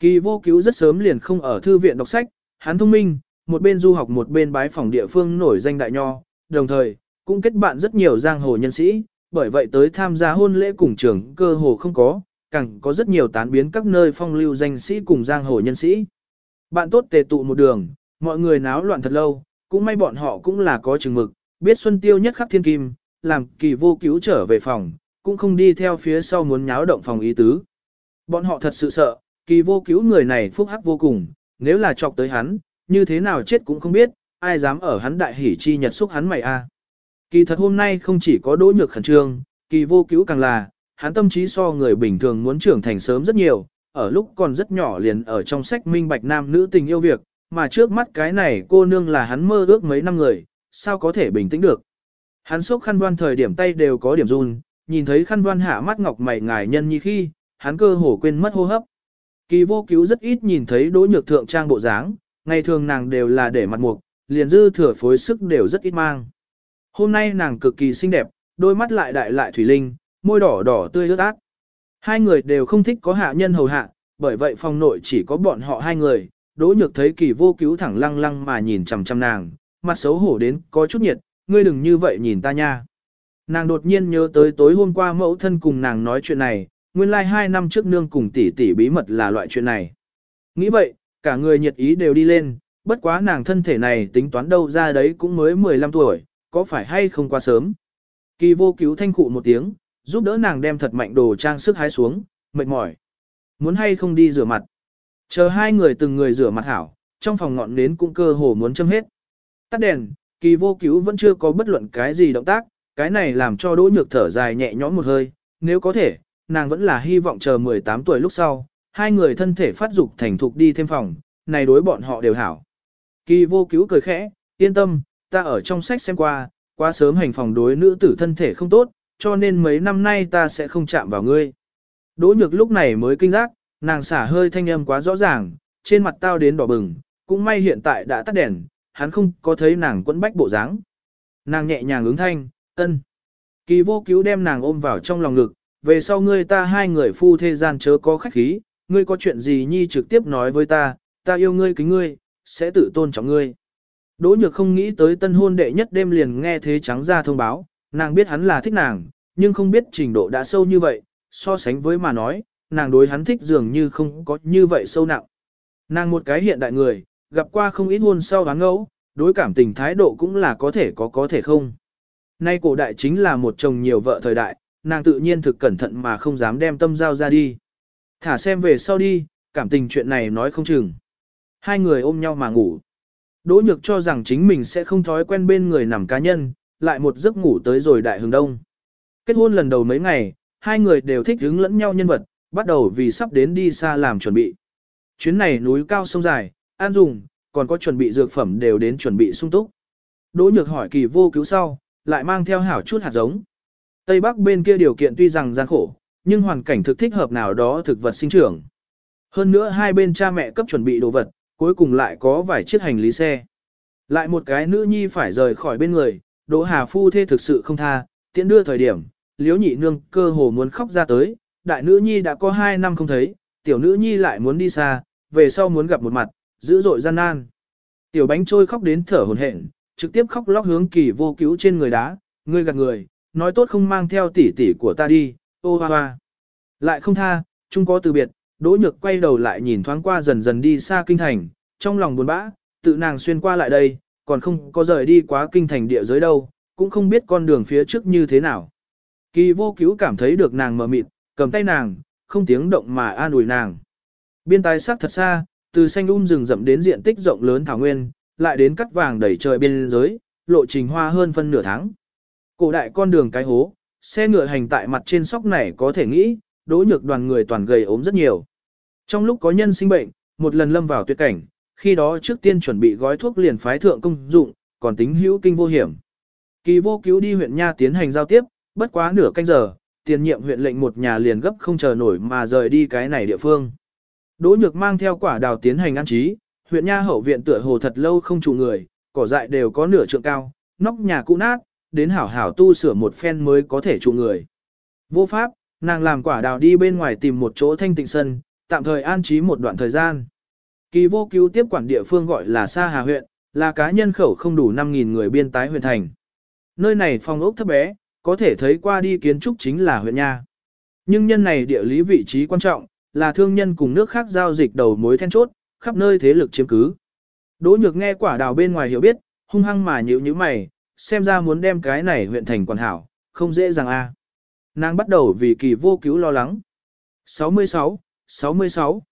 Kỳ vô cứu rất sớm liền không ở thư viện đọc sách, hắn thông minh, một bên du học một bên bái phòng địa phương nổi danh đại nho, đồng thời, cũng kết bạn rất nhiều giang hồ nhân sĩ, bởi vậy tới tham gia hôn lễ cùng trường cơ hồ không có, càng có rất nhiều tán biến các nơi phong lưu danh sĩ cùng giang hồ nhân sĩ. Bạn tốt tề tụ một đường, mọi người náo loạn thật lâu, cũng may bọn họ cũng là có chừng mực, biết Xuân Tiêu nhất khắc thiên kim, làm kỳ vô cứu trở về phòng, cũng không đi theo phía sau muốn nháo động phòng ý tứ. Bọn họ thật sự sợ, kỳ vô cứu người này phúc hắc vô cùng, nếu là chọc tới hắn, như thế nào chết cũng không biết, ai dám ở hắn đại hỉ chi nhật xúc hắn mày a. Kỳ thật hôm nay không chỉ có đỗ nhược khẩn trương, kỳ vô cứu càng là, hắn tâm trí so người bình thường muốn trưởng thành sớm rất nhiều, ở lúc còn rất nhỏ liền ở trong sách minh bạch nam nữ tình yêu việc, mà trước mắt cái này cô nương là hắn mơ ước mấy năm người, sao có thể bình tĩnh được. Hắn sốc khăn đoan thời điểm tay đều có điểm run, nhìn thấy khăn đoan hạ mắt ngọc mày ngài nhân như khi, hắn cơ hồ quên mất hô hấp. Kỳ vô cứu rất ít nhìn thấy đỗ nhược thượng trang bộ dáng, ngày thường nàng đều là để mặt mục, liền dư thừa phối sức đều rất ít mang. Hôm nay nàng cực kỳ xinh đẹp, đôi mắt lại đại lại thủy linh, môi đỏ đỏ tươi ướt át. Hai người đều không thích có hạ nhân hầu hạ, bởi vậy phòng nội chỉ có bọn họ hai người, đỗ nhược thấy kỳ vô cứu thẳng lăng lăng mà nhìn chằm chằm nàng, mặt xấu hổ đến có chút nhiệt, ngươi đừng như vậy nhìn ta nha. Nàng đột nhiên nhớ tới tối hôm qua mẫu thân cùng nàng nói chuyện này, nguyên lai like hai năm trước nương cùng tỷ tỷ bí mật là loại chuyện này. Nghĩ vậy, cả người nhiệt ý đều đi lên, bất quá nàng thân thể này tính toán đâu ra đấy cũng mới 15 tuổi, có phải hay không quá sớm. Kỳ vô cứu thanh cụ một tiếng, giúp đỡ nàng đem thật mạnh đồ trang sức hái xuống, mệt mỏi. Muốn hay không đi rửa mặt. Chờ hai người từng người rửa mặt hảo, trong phòng ngọn nến cũng cơ hồ muốn châm hết. Tắt đèn, kỳ vô cứu vẫn chưa có bất luận cái gì động tác, cái này làm cho đỗ nhược thở dài nhẹ nhõm một hơi, nếu có thể, nàng vẫn là hy vọng chờ 18 tuổi lúc sau, hai người thân thể phát dục thành thục đi thêm phòng, này đối bọn họ đều hảo. Kỳ vô cứu cười khẽ, yên tâm, ta ở trong sách xem qua, quá sớm hành phòng đối nữ tử thân thể không tốt, cho nên mấy năm nay ta sẽ không chạm vào ngươi. Đỗ nhược lúc này mới kinh giác, nàng xả hơi thanh âm quá rõ ràng, trên mặt tao đến đỏ bừng, cũng may hiện tại đã tắt đèn, hắn không có thấy nàng quẫn bách bộ dáng. Nàng nhẹ nhàng ứng thanh, ân. Kỳ vô cứu đem nàng ôm vào trong lòng ngực, về sau ngươi ta hai người phu thế gian chớ có khách khí, ngươi có chuyện gì nhi trực tiếp nói với ta, ta yêu ngươi kính ngươi, sẽ tự tôn trọng ngươi. Đỗ nhược không nghĩ tới tân hôn đệ nhất đêm liền nghe thế trắng ra thông báo, nàng biết hắn là thích nàng, nhưng không biết trình độ đã sâu như vậy, so sánh với mà nói, nàng đối hắn thích dường như không có như vậy sâu nặng. Nàng một cái hiện đại người, gặp qua không ít hôn sau đáng ngẫu, đối cảm tình thái độ cũng là có thể có có thể không. Nay cổ đại chính là một chồng nhiều vợ thời đại, nàng tự nhiên thực cẩn thận mà không dám đem tâm giao ra đi. Thả xem về sau đi, cảm tình chuyện này nói không chừng. Hai người ôm nhau mà ngủ. Đỗ nhược cho rằng chính mình sẽ không thói quen bên người nằm cá nhân, lại một giấc ngủ tới rồi đại hướng đông. Kết hôn lần đầu mấy ngày, hai người đều thích hứng lẫn nhau nhân vật, bắt đầu vì sắp đến đi xa làm chuẩn bị. Chuyến này núi cao sông dài, an dùng, còn có chuẩn bị dược phẩm đều đến chuẩn bị sung túc. Đỗ nhược hỏi kỳ vô cứu sau, lại mang theo hảo chút hạt giống. Tây Bắc bên kia điều kiện tuy rằng gian khổ, nhưng hoàn cảnh thực thích hợp nào đó thực vật sinh trưởng. Hơn nữa hai bên cha mẹ cấp chuẩn bị đồ vật, cuối cùng lại có vài chiếc hành lý xe. Lại một cái nữ nhi phải rời khỏi bên người, Đỗ Hà Phu thê thực sự không tha, tiễn đưa thời điểm, liếu nhị nương cơ hồ muốn khóc ra tới, đại nữ nhi đã có hai năm không thấy, tiểu nữ nhi lại muốn đi xa, về sau muốn gặp một mặt, dữ dội gian nan. Tiểu bánh trôi khóc đến thở hồn hển, trực tiếp khóc lóc hướng kỳ vô cứu trên người đá, ngươi gạt người, nói tốt không mang theo tỷ tỷ của ta đi, ô hoa hoa. Lại không tha, chung có từ biệt, đỗ nhược quay đầu lại nhìn thoáng qua dần dần đi xa kinh thành, trong lòng buồn bã, tự nàng xuyên qua lại đây, còn không có rời đi quá kinh thành địa giới đâu, cũng không biết con đường phía trước như thế nào. Kỳ vô cứu cảm thấy được nàng mờ mịt, cầm tay nàng, không tiếng động mà an ủi nàng. Biên tài sắc thật xa, từ xanh um rừng rậm đến diện tích rộng lớn thảo nguyên, lại đến cắt vàng đầy trời biên giới, lộ trình hoa hơn phân nửa tháng. Cổ đại con đường cái hố, xe ngựa hành tại mặt trên sóc này có thể nghĩ, đỗ nhược đoàn người toàn gầy ốm rất nhiều. Trong lúc có nhân sinh bệnh, một lần lâm vào tuyệt cảnh, khi đó trước tiên chuẩn bị gói thuốc liền phái thượng công dụng, còn tính hữu kinh vô hiểm. Kỳ vô cứu đi huyện Nha tiến hành giao tiếp, bất quá nửa canh giờ, tiền nhiệm huyện lệnh một nhà liền gấp không chờ nổi mà rời đi cái này địa phương. Đỗ nhược mang theo quả đào tiến hành an trí, huyện Nha hậu viện tựa hồ thật lâu không trụ người, cỏ dại đều có nửa trượng cao, nóc nhà cũ nát, đến hảo hảo tu sửa một phen mới có thể trụ người. Vô pháp, nàng làm quả đào đi bên ngoài tìm một chỗ thanh tịnh sân, tạm thời an trí một đoạn thời gian. Kỳ vô cứu tiếp quản địa phương gọi là Sa Hà huyện, là cá nhân khẩu không đủ 5.000 người biên tái huyện thành. nơi này phòng ốc thấp bé, có thể thấy qua đi kiến trúc chính là huyện nha. Nhưng nhân này địa lý vị trí quan trọng, là thương nhân cùng nước khác giao dịch đầu mối then chốt, khắp nơi thế lực chiếm cứ. Đỗ nhược nghe quả đào bên ngoài hiểu biết, hung hăng mà nhíu nhíu mày, xem ra muốn đem cái này huyện thành quản hảo, không dễ dàng a. Nàng bắt đầu vì kỳ vô cứu lo lắng. 66, 66.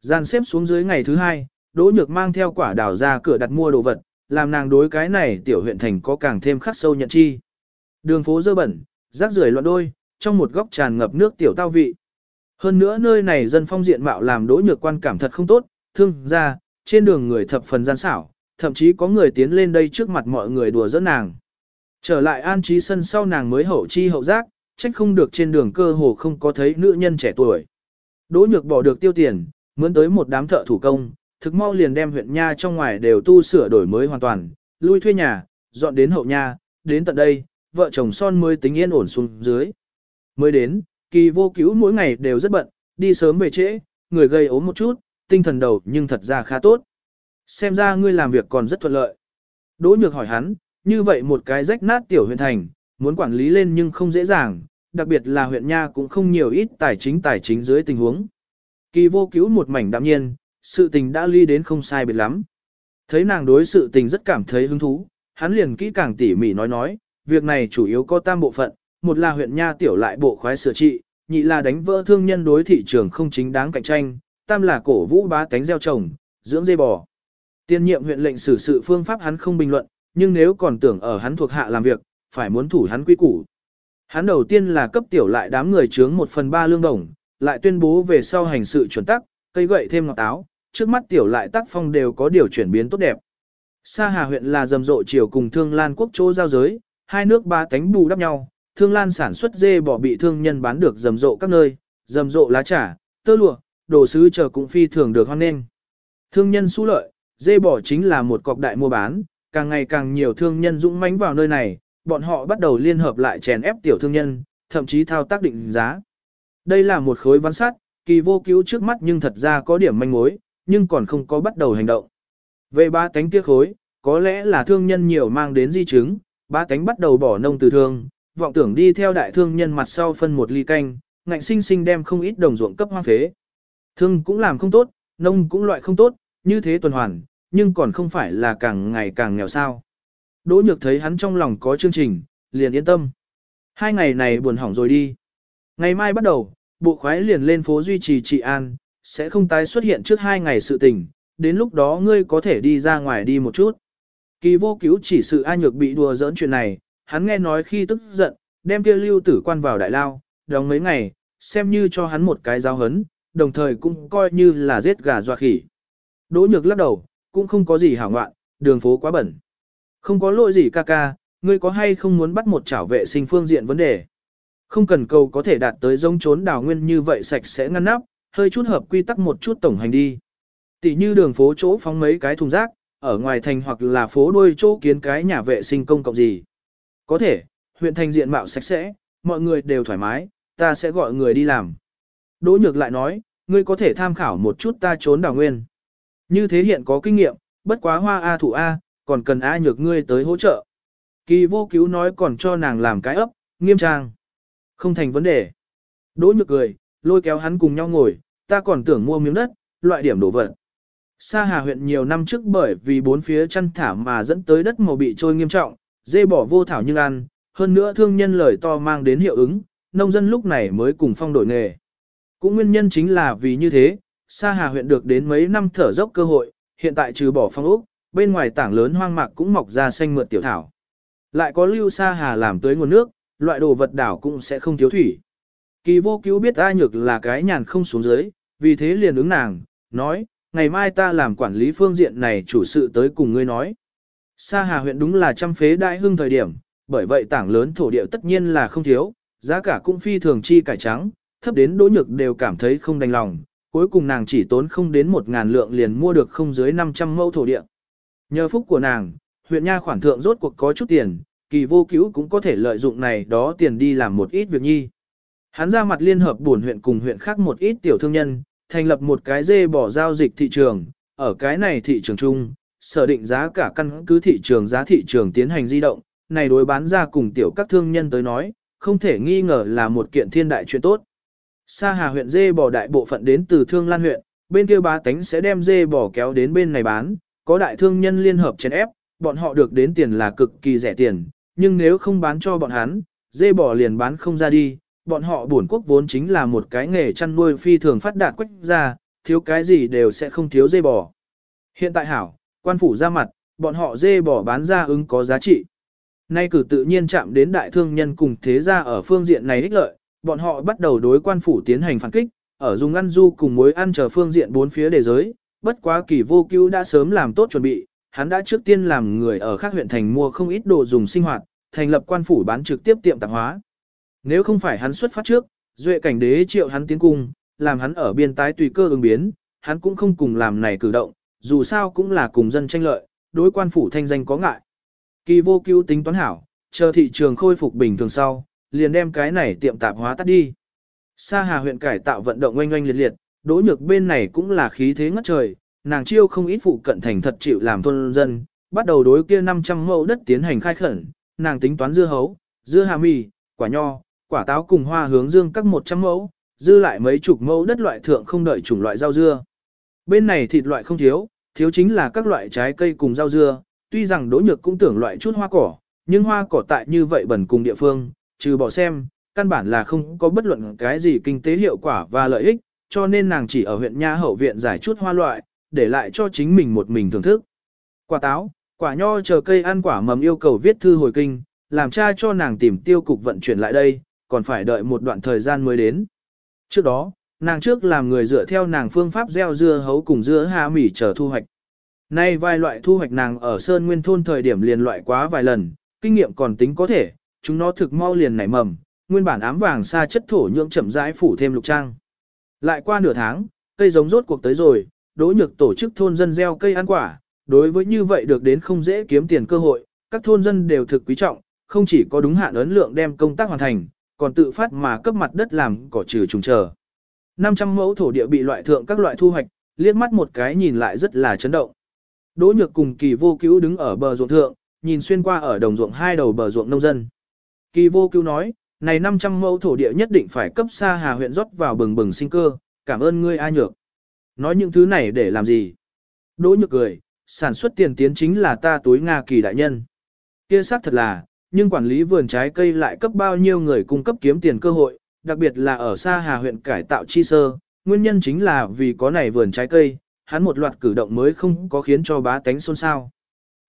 Gian xếp xuống dưới ngày thứ hai, Đỗ Nhược mang theo quả đào ra cửa đặt mua đồ vật, làm nàng đối cái này tiểu huyện thành có càng thêm khắc sâu nhận chi. Đường phố dơ bẩn, rác rưởi loạn đôi, trong một góc tràn ngập nước tiểu tao vị. Hơn nữa nơi này dân phong diện mạo làm Đỗ Nhược quan cảm thật không tốt, thương ra, trên đường người thập phần gian xảo, thậm chí có người tiến lên đây trước mặt mọi người đùa giỡn nàng. Trở lại an trí sân sau nàng mới hậu chi hậu giác, trách không được trên đường cơ hồ không có thấy nữ nhân trẻ tuổi. Đỗ nhược bỏ được tiêu tiền, mướn tới một đám thợ thủ công, thực mau liền đem huyện nha trong ngoài đều tu sửa đổi mới hoàn toàn, lui thuê nhà, dọn đến hậu nha, đến tận đây, vợ chồng son mới tính yên ổn xuống dưới. Mới đến, kỳ vô cứu mỗi ngày đều rất bận, đi sớm về trễ, người gây ốm một chút, tinh thần đầu nhưng thật ra khá tốt. Xem ra ngươi làm việc còn rất thuận lợi. Đỗ nhược hỏi hắn, như vậy một cái rách nát tiểu huyện thành, muốn quản lý lên nhưng không dễ dàng, đặc biệt là huyện nha cũng không nhiều ít tài chính tài chính dưới tình huống. Kỳ vô cứu một mảnh đạm nhiên, sự tình đã ly đến không sai biệt lắm. Thấy nàng đối sự tình rất cảm thấy hứng thú, hắn liền kỹ càng tỉ mỉ nói nói, việc này chủ yếu có tam bộ phận, một là huyện nha tiểu lại bộ khoái sửa trị, nhị là đánh vỡ thương nhân đối thị trường không chính đáng cạnh tranh, tam là cổ vũ bá tánh gieo trồng, dưỡng dây bò. Tiên nhiệm huyện lệnh xử sự phương pháp hắn không bình luận, nhưng nếu còn tưởng ở hắn thuộc hạ làm việc, phải muốn thủ hắn quy củ. Hắn đầu tiên là cấp tiểu lại đám người chướng một phần ba lương đồng, lại tuyên bố về sau hành sự chuẩn tắc, cây gậy thêm ngọc táo, trước mắt tiểu lại tác phong đều có điều chuyển biến tốt đẹp. Sa Hà huyện là rầm rộ chiều cùng Thương Lan quốc chỗ giao giới, hai nước ba tánh bù đắp nhau, Thương Lan sản xuất dê bò bị thương nhân bán được rầm rộ các nơi, rầm rộ lá trà, tơ lụa, đồ sứ chờ cũng phi thường được hoan nghênh. Thương nhân su lợi, dê bò chính là một cọc đại mua bán, càng ngày càng nhiều thương nhân dũng mãnh vào nơi này, bọn họ bắt đầu liên hợp lại chèn ép tiểu thương nhân, thậm chí thao tác định giá. Đây là một khối văn sát, kỳ vô cứu trước mắt nhưng thật ra có điểm manh mối, nhưng còn không có bắt đầu hành động. Về ba tánh kia khối, có lẽ là thương nhân nhiều mang đến di chứng, ba tánh bắt đầu bỏ nông từ thương, vọng tưởng đi theo đại thương nhân mặt sau phân một ly canh, ngạnh sinh sinh đem không ít đồng ruộng cấp hoang phế. Thương cũng làm không tốt, nông cũng loại không tốt, như thế tuần hoàn, nhưng còn không phải là càng ngày càng nghèo sao. Đỗ nhược thấy hắn trong lòng có chương trình, liền yên tâm. Hai ngày này buồn hỏng rồi đi. Ngày mai bắt đầu, bộ khoái liền lên phố duy trì trị an, sẽ không tái xuất hiện trước hai ngày sự tình, đến lúc đó ngươi có thể đi ra ngoài đi một chút. Kỳ vô cứu chỉ sự A nhược bị đùa giỡn chuyện này, hắn nghe nói khi tức giận, đem kia lưu tử quan vào đại lao, đóng mấy ngày, xem như cho hắn một cái giáo hấn, đồng thời cũng coi như là giết gà doa khỉ. Đỗ nhược lắc đầu, cũng không có gì hảo ngoạn, đường phố quá bẩn. Không có lỗi gì ca ca, ngươi có hay không muốn bắt một chảo vệ sinh phương diện vấn đề. Không cần cầu có thể đạt tới giống trốn đào nguyên như vậy sạch sẽ ngăn nắp, hơi chút hợp quy tắc một chút tổng hành đi. Tỷ như đường phố chỗ phóng mấy cái thùng rác, ở ngoài thành hoặc là phố đuôi chỗ kiến cái nhà vệ sinh công cộng gì. Có thể, huyện thành diện mạo sạch sẽ, mọi người đều thoải mái, ta sẽ gọi người đi làm. Đỗ nhược lại nói, ngươi có thể tham khảo một chút ta trốn đào nguyên. Như thế hiện có kinh nghiệm, bất quá hoa A thủ A, còn cần A nhược ngươi tới hỗ trợ. Kỳ vô cứu nói còn cho nàng làm cái ấp, nghiêm trang. Không thành vấn đề. Đỗ nhược cười, lôi kéo hắn cùng nhau ngồi, ta còn tưởng mua miếng đất, loại điểm đổ vật. Sa Hà huyện nhiều năm trước bởi vì bốn phía chăn thả mà dẫn tới đất màu bị trôi nghiêm trọng, dê bỏ vô thảo nhưng ăn, hơn nữa thương nhân lời to mang đến hiệu ứng, nông dân lúc này mới cùng phong đổi nghề. Cũng nguyên nhân chính là vì như thế, Sa Hà huyện được đến mấy năm thở dốc cơ hội, hiện tại trừ bỏ phong ốc, bên ngoài tảng lớn hoang mạc cũng mọc ra xanh mượt tiểu thảo. Lại có lưu Sa Hà làm tới nguồn nước, loại đồ vật đảo cũng sẽ không thiếu thủy. Kỳ vô cứu biết A nhược là cái nhàn không xuống dưới, vì thế liền ứng nàng, nói, ngày mai ta làm quản lý phương diện này chủ sự tới cùng ngươi nói. Sa Hà huyện đúng là trăm phế đại hưng thời điểm, bởi vậy tảng lớn thổ địa tất nhiên là không thiếu, giá cả cũng phi thường chi cải trắng, thấp đến đỗ nhược đều cảm thấy không đành lòng, cuối cùng nàng chỉ tốn không đến một ngàn lượng liền mua được không dưới 500 mẫu thổ địa. Nhờ phúc của nàng, huyện nha khoản thượng rốt cuộc có chút tiền, kỳ vô cứu cũng có thể lợi dụng này đó tiền đi làm một ít việc nhi. Hắn ra mặt liên hợp buồn huyện cùng huyện khác một ít tiểu thương nhân, thành lập một cái dê bỏ giao dịch thị trường, ở cái này thị trường chung, sở định giá cả căn cứ thị trường giá thị trường tiến hành di động, này đối bán ra cùng tiểu các thương nhân tới nói, không thể nghi ngờ là một kiện thiên đại chuyện tốt. Sa Hà huyện dê bò đại bộ phận đến từ Thương Lan huyện, bên kia bá tánh sẽ đem dê bò kéo đến bên này bán, có đại thương nhân liên hợp chèn ép, bọn họ được đến tiền là cực kỳ rẻ tiền, nhưng nếu không bán cho bọn hắn, dê bò liền bán không ra đi, bọn họ buồn quốc vốn chính là một cái nghề chăn nuôi phi thường phát đạt quách ra, thiếu cái gì đều sẽ không thiếu dê bò. Hiện tại hảo, quan phủ ra mặt, bọn họ dê bò bán ra ứng có giá trị. Nay cử tự nhiên chạm đến đại thương nhân cùng thế gia ở phương diện này ích lợi, bọn họ bắt đầu đối quan phủ tiến hành phản kích, ở dùng ăn du cùng mối ăn chờ phương diện bốn phía đề giới, bất quá kỳ vô cứu đã sớm làm tốt chuẩn bị, hắn đã trước tiên làm người ở khác huyện thành mua không ít đồ dùng sinh hoạt, thành lập quan phủ bán trực tiếp tiệm tạp hóa. Nếu không phải hắn xuất phát trước, duệ cảnh đế triệu hắn tiến cung, làm hắn ở biên tái tùy cơ ứng biến, hắn cũng không cùng làm này cử động, dù sao cũng là cùng dân tranh lợi, đối quan phủ thanh danh có ngại. Kỳ vô cứu tính toán hảo, chờ thị trường khôi phục bình thường sau, liền đem cái này tiệm tạp hóa tắt đi. Sa Hà huyện cải tạo vận động oanh oanh liệt liệt, đỗ nhược bên này cũng là khí thế ngất trời, nàng chiêu không ít phụ cận thành thật chịu làm thôn dân, bắt đầu đối kia 500 mẫu đất tiến hành khai khẩn, nàng tính toán dưa hấu, dưa hà mì, quả nho, quả táo cùng hoa hướng dương các 100 mẫu, dư lại mấy chục mẫu đất loại thượng không đợi chủng loại rau dưa. Bên này thịt loại không thiếu, thiếu chính là các loại trái cây cùng rau dưa, tuy rằng đỗ nhược cũng tưởng loại chút hoa cỏ, nhưng hoa cỏ tại như vậy bẩn cùng địa phương, trừ bỏ xem, căn bản là không có bất luận cái gì kinh tế hiệu quả và lợi ích, cho nên nàng chỉ ở huyện Nha Hậu Viện giải chút hoa loại, để lại cho chính mình một mình thưởng thức. Quả táo, quả nho chờ cây ăn quả mầm yêu cầu viết thư hồi kinh, làm cha cho nàng tìm tiêu cục vận chuyển lại đây, còn phải đợi một đoạn thời gian mới đến. Trước đó, nàng trước làm người dựa theo nàng phương pháp gieo dưa hấu cùng dưa hà mỉ chờ thu hoạch. Nay vài loại thu hoạch nàng ở Sơn Nguyên Thôn thời điểm liền loại quá vài lần, kinh nghiệm còn tính có thể, chúng nó thực mau liền nảy mầm, nguyên bản ám vàng xa chất thổ nhưỡng chậm rãi phủ thêm lục trang. Lại qua nửa tháng, cây giống rốt cuộc tới rồi, đỗ nhược tổ chức thôn dân gieo cây ăn quả, đối với như vậy được đến không dễ kiếm tiền cơ hội, các thôn dân đều thực quý trọng, không chỉ có đúng hạn ấn lượng đem công tác hoàn thành, còn tự phát mà cấp mặt đất làm cỏ trừ trùng chờ. 500 mẫu thổ địa bị loại thượng các loại thu hoạch, liếc mắt một cái nhìn lại rất là chấn động. Đỗ nhược cùng kỳ vô cứu đứng ở bờ ruộng thượng, nhìn xuyên qua ở đồng ruộng hai đầu bờ ruộng nông dân. Kỳ vô cứu nói, này 500 mẫu thổ địa nhất định phải cấp xa hà huyện rót vào bừng bừng sinh cơ, cảm ơn ngươi A nhược. Nói những thứ này để làm gì? Đỗ nhược cười, sản xuất tiền tiến chính là ta túi Nga kỳ đại nhân. Kia xác thật là, nhưng quản lý vườn trái cây lại cấp bao nhiêu người cung cấp kiếm tiền cơ hội, đặc biệt là ở xa hà huyện cải tạo chi sơ, nguyên nhân chính là vì có này vườn trái cây, hắn một loạt cử động mới không có khiến cho bá tánh xôn xao.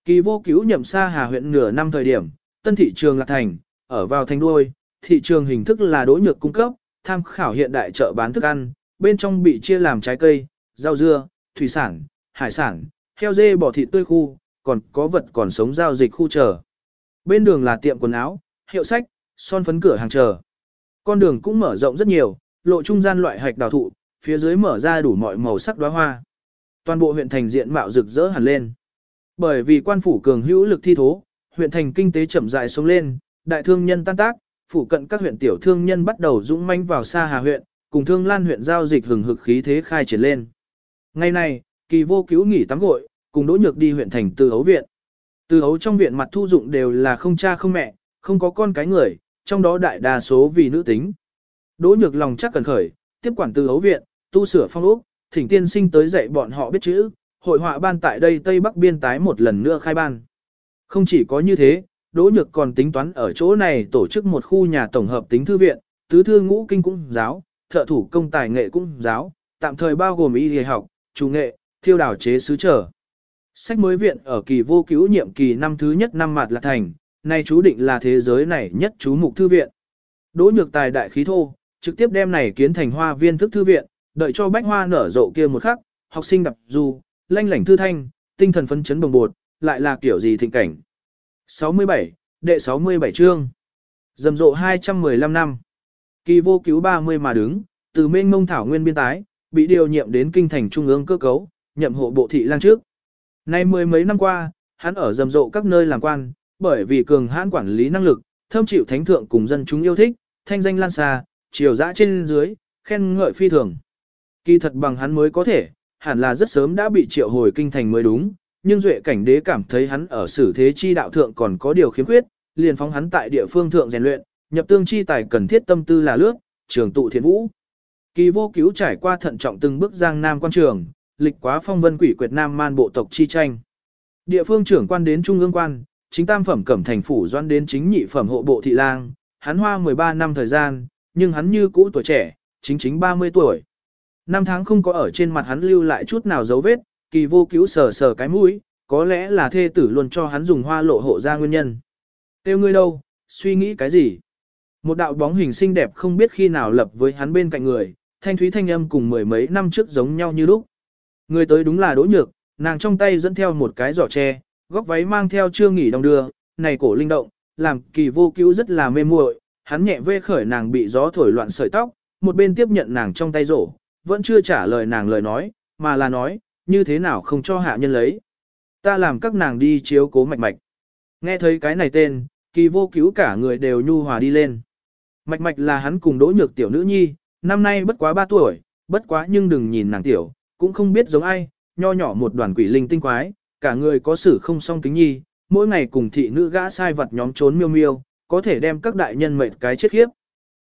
Kỳ vô cứu nhậm xa hà huyện nửa năm thời điểm, tân thị trường lạc thành, ở vào thành đuôi, thị trường hình thức là đối nhược cung cấp, tham khảo hiện đại chợ bán thức ăn, bên trong bị chia làm trái cây, rau dưa, thủy sản, hải sản, heo dê bò thịt tươi khu, còn có vật còn sống giao dịch khu chờ. Bên đường là tiệm quần áo, hiệu sách, son phấn cửa hàng chờ. Con đường cũng mở rộng rất nhiều, lộ trung gian loại hạch đào thụ, phía dưới mở ra đủ mọi màu sắc đóa hoa. Toàn bộ huyện thành diện mạo rực rỡ hẳn lên. Bởi vì quan phủ cường hữu lực thi thố, huyện thành kinh tế chậm rãi xuống lên, đại thương nhân tan tác, phủ cận các huyện tiểu thương nhân bắt đầu dũng manh vào xa Hà huyện, cùng Thương Lan huyện giao dịch hừng hực khí thế khai triển lên. Ngày này, Kỳ Vô Cứu nghỉ tắm gội, cùng Đỗ Nhược đi huyện thành Từ Hấu viện. Từ Hấu trong viện mặt thu dụng đều là không cha không mẹ, không có con cái người, trong đó đại đa số vì nữ tính. Đỗ Nhược lòng chắc cần khởi, tiếp quản Từ Hấu viện, tu sửa phong ốc, thỉnh tiên sinh tới dạy bọn họ biết chữ, hội họa ban tại đây Tây Bắc biên tái một lần nữa khai ban. Không chỉ có như thế, Đỗ Nhược còn tính toán ở chỗ này tổ chức một khu nhà tổng hợp tính thư viện, tứ thư ngũ kinh cũng giáo, thợ thủ công tài nghệ cũng giáo, tạm thời bao gồm y y học, chủ nghệ, thiêu đảo chế sứ trở. Sách mới viện ở kỳ vô cứu nhiệm kỳ năm thứ nhất năm mặt là thành, nay chú định là thế giới này nhất chú mục thư viện. Đỗ Nhược tài đại khí thô, trực tiếp đem này kiến thành hoa viên thức thư viện, đợi cho bách hoa nở rộ kia một khắc, học sinh đập du, lanh lảnh thư thanh, tinh thần phấn chấn bồng bột, lại là kiểu gì thịnh cảnh. 67, đệ 67 chương. Dầm rộ 215 năm. Kỳ vô cứu 30 mà đứng, từ mênh mông thảo nguyên biên tái, bị điều nhiệm đến kinh thành trung ương cơ cấu, nhậm hộ bộ thị lang trước. Nay mười mấy năm qua, hắn ở rầm rộ các nơi làm quan, bởi vì cường hãn quản lý năng lực, thâm chịu thánh thượng cùng dân chúng yêu thích, thanh danh lan xa, chiều dã trên dưới, khen ngợi phi thường. Kỳ thật bằng hắn mới có thể, hẳn là rất sớm đã bị triệu hồi kinh thành mới đúng, nhưng duệ cảnh đế cảm thấy hắn ở xử thế chi đạo thượng còn có điều khiếm khuyết, liền phóng hắn tại địa phương thượng rèn luyện, nhập tương chi tài cần thiết tâm tư là lước, trường tụ thiện vũ. Kỳ vô cứu trải qua thận trọng từng bước giang nam quan trường, lịch quá phong vân quỷ quyệt nam man bộ tộc chi tranh. Địa phương trưởng quan đến trung ương quan, chính tam phẩm cẩm thành phủ doan đến chính nhị phẩm hộ bộ thị lang, hắn hoa 13 năm thời gian, nhưng hắn như cũ tuổi trẻ, chính chính 30 tuổi. Năm tháng không có ở trên mặt hắn lưu lại chút nào dấu vết, kỳ vô cứu sờ sờ cái mũi, có lẽ là thê tử luôn cho hắn dùng hoa lộ hộ ra nguyên nhân. Tiêu ngươi đâu, suy nghĩ cái gì? Một đạo bóng hình xinh đẹp không biết khi nào lập với hắn bên cạnh người, thanh thúy thanh âm cùng mười mấy năm trước giống nhau như lúc. Người tới đúng là đỗ nhược, nàng trong tay dẫn theo một cái giỏ tre, góc váy mang theo chưa nghỉ đong đưa, này cổ linh động, làm kỳ vô cứu rất là mê muội, hắn nhẹ vê khởi nàng bị gió thổi loạn sợi tóc, một bên tiếp nhận nàng trong tay rổ, vẫn chưa trả lời nàng lời nói, mà là nói, như thế nào không cho hạ nhân lấy. Ta làm các nàng đi chiếu cố mạch mạch. Nghe thấy cái này tên, kỳ vô cứu cả người đều nhu hòa đi lên. Mạch mạch là hắn cùng đỗ nhược tiểu nữ nhi, năm nay bất quá 3 tuổi, bất quá nhưng đừng nhìn nàng tiểu, cũng không biết giống ai, nho nhỏ một đoàn quỷ linh tinh quái, cả người có sử không song kính nhi, mỗi ngày cùng thị nữ gã sai vật nhóm trốn miêu miêu, có thể đem các đại nhân mệt cái chết khiếp.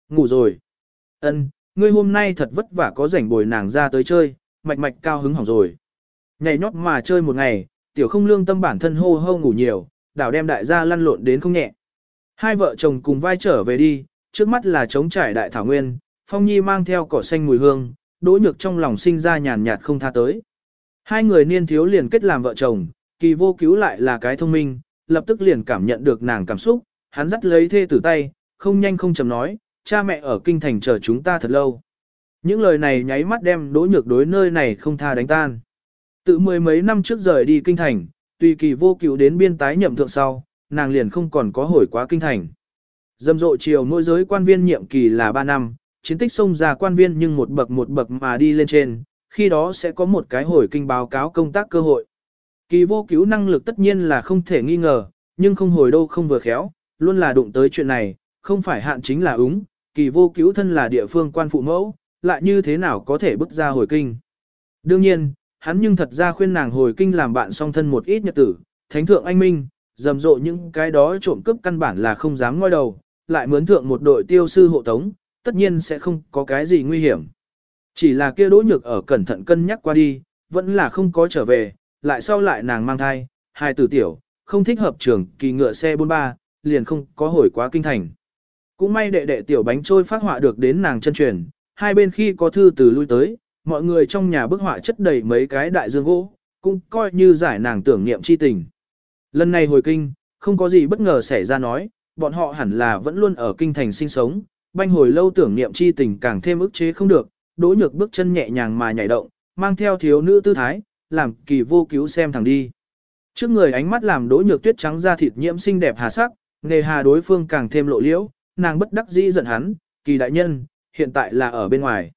Ngủ rồi. Ân, ngươi hôm nay thật vất vả có rảnh bồi nàng ra tới chơi, mạch mạch cao hứng hỏng rồi. Nhảy nhót mà chơi một ngày, tiểu không lương tâm bản thân hô hô ngủ nhiều, đảo đem đại gia lăn lộn đến không nhẹ. Hai vợ chồng cùng vai trở về đi, trước mắt là trống trải đại thảo nguyên, phong nhi mang theo cỏ xanh mùi hương, đỗ nhược trong lòng sinh ra nhàn nhạt không tha tới. Hai người niên thiếu liền kết làm vợ chồng, kỳ vô cứu lại là cái thông minh, lập tức liền cảm nhận được nàng cảm xúc, hắn dắt lấy thê tử tay, không nhanh không chậm nói, cha mẹ ở kinh thành chờ chúng ta thật lâu. Những lời này nháy mắt đem đỗ nhược đối nơi này không tha đánh tan. Tự mười mấy năm trước rời đi kinh thành, tùy kỳ vô cứu đến biên tái nhậm thượng sau, nàng liền không còn có hồi quá kinh thành. Dâm rộ chiều mỗi giới quan viên nhiệm kỳ là 3 năm, chiến tích xông ra quan viên nhưng một bậc một bậc mà đi lên trên, khi đó sẽ có một cái hồi kinh báo cáo công tác cơ hội. Kỳ vô cứu năng lực tất nhiên là không thể nghi ngờ, nhưng không hồi đâu không vừa khéo, luôn là đụng tới chuyện này, không phải hạn chính là úng. kỳ vô cứu thân là địa phương quan phụ mẫu, lại như thế nào có thể bước ra hồi kinh. Đương nhiên, hắn nhưng thật ra khuyên nàng hồi kinh làm bạn song thân một ít nhật tử, thánh thượng anh minh, dầm rộ những cái đó trộm cướp căn bản là không dám ngoi đầu, lại mướn thượng một đội tiêu sư hộ tống, tất nhiên sẽ không có cái gì nguy hiểm. Chỉ là kia đỗ nhược ở cẩn thận cân nhắc qua đi, vẫn là không có trở về, lại sau lại nàng mang thai, hai tử tiểu, không thích hợp trường kỳ ngựa xe 43, liền không có hồi quá kinh thành. Cũng may đệ đệ tiểu bánh trôi phát họa được đến nàng chân truyền, hai bên khi có thư từ lui tới, mọi người trong nhà bức họa chất đầy mấy cái đại dương gỗ, cũng coi như giải nàng tưởng niệm chi tình. Lần này hồi kinh, không có gì bất ngờ xảy ra nói, bọn họ hẳn là vẫn luôn ở kinh thành sinh sống, banh hồi lâu tưởng niệm chi tình càng thêm ức chế không được, đỗ nhược bước chân nhẹ nhàng mà nhảy động, mang theo thiếu nữ tư thái, làm kỳ vô cứu xem thẳng đi. Trước người ánh mắt làm đỗ nhược tuyết trắng da thịt nhiễm xinh đẹp hà sắc, nghề hà đối phương càng thêm lộ liễu, nàng bất đắc dĩ giận hắn, kỳ đại nhân, hiện tại là ở bên ngoài.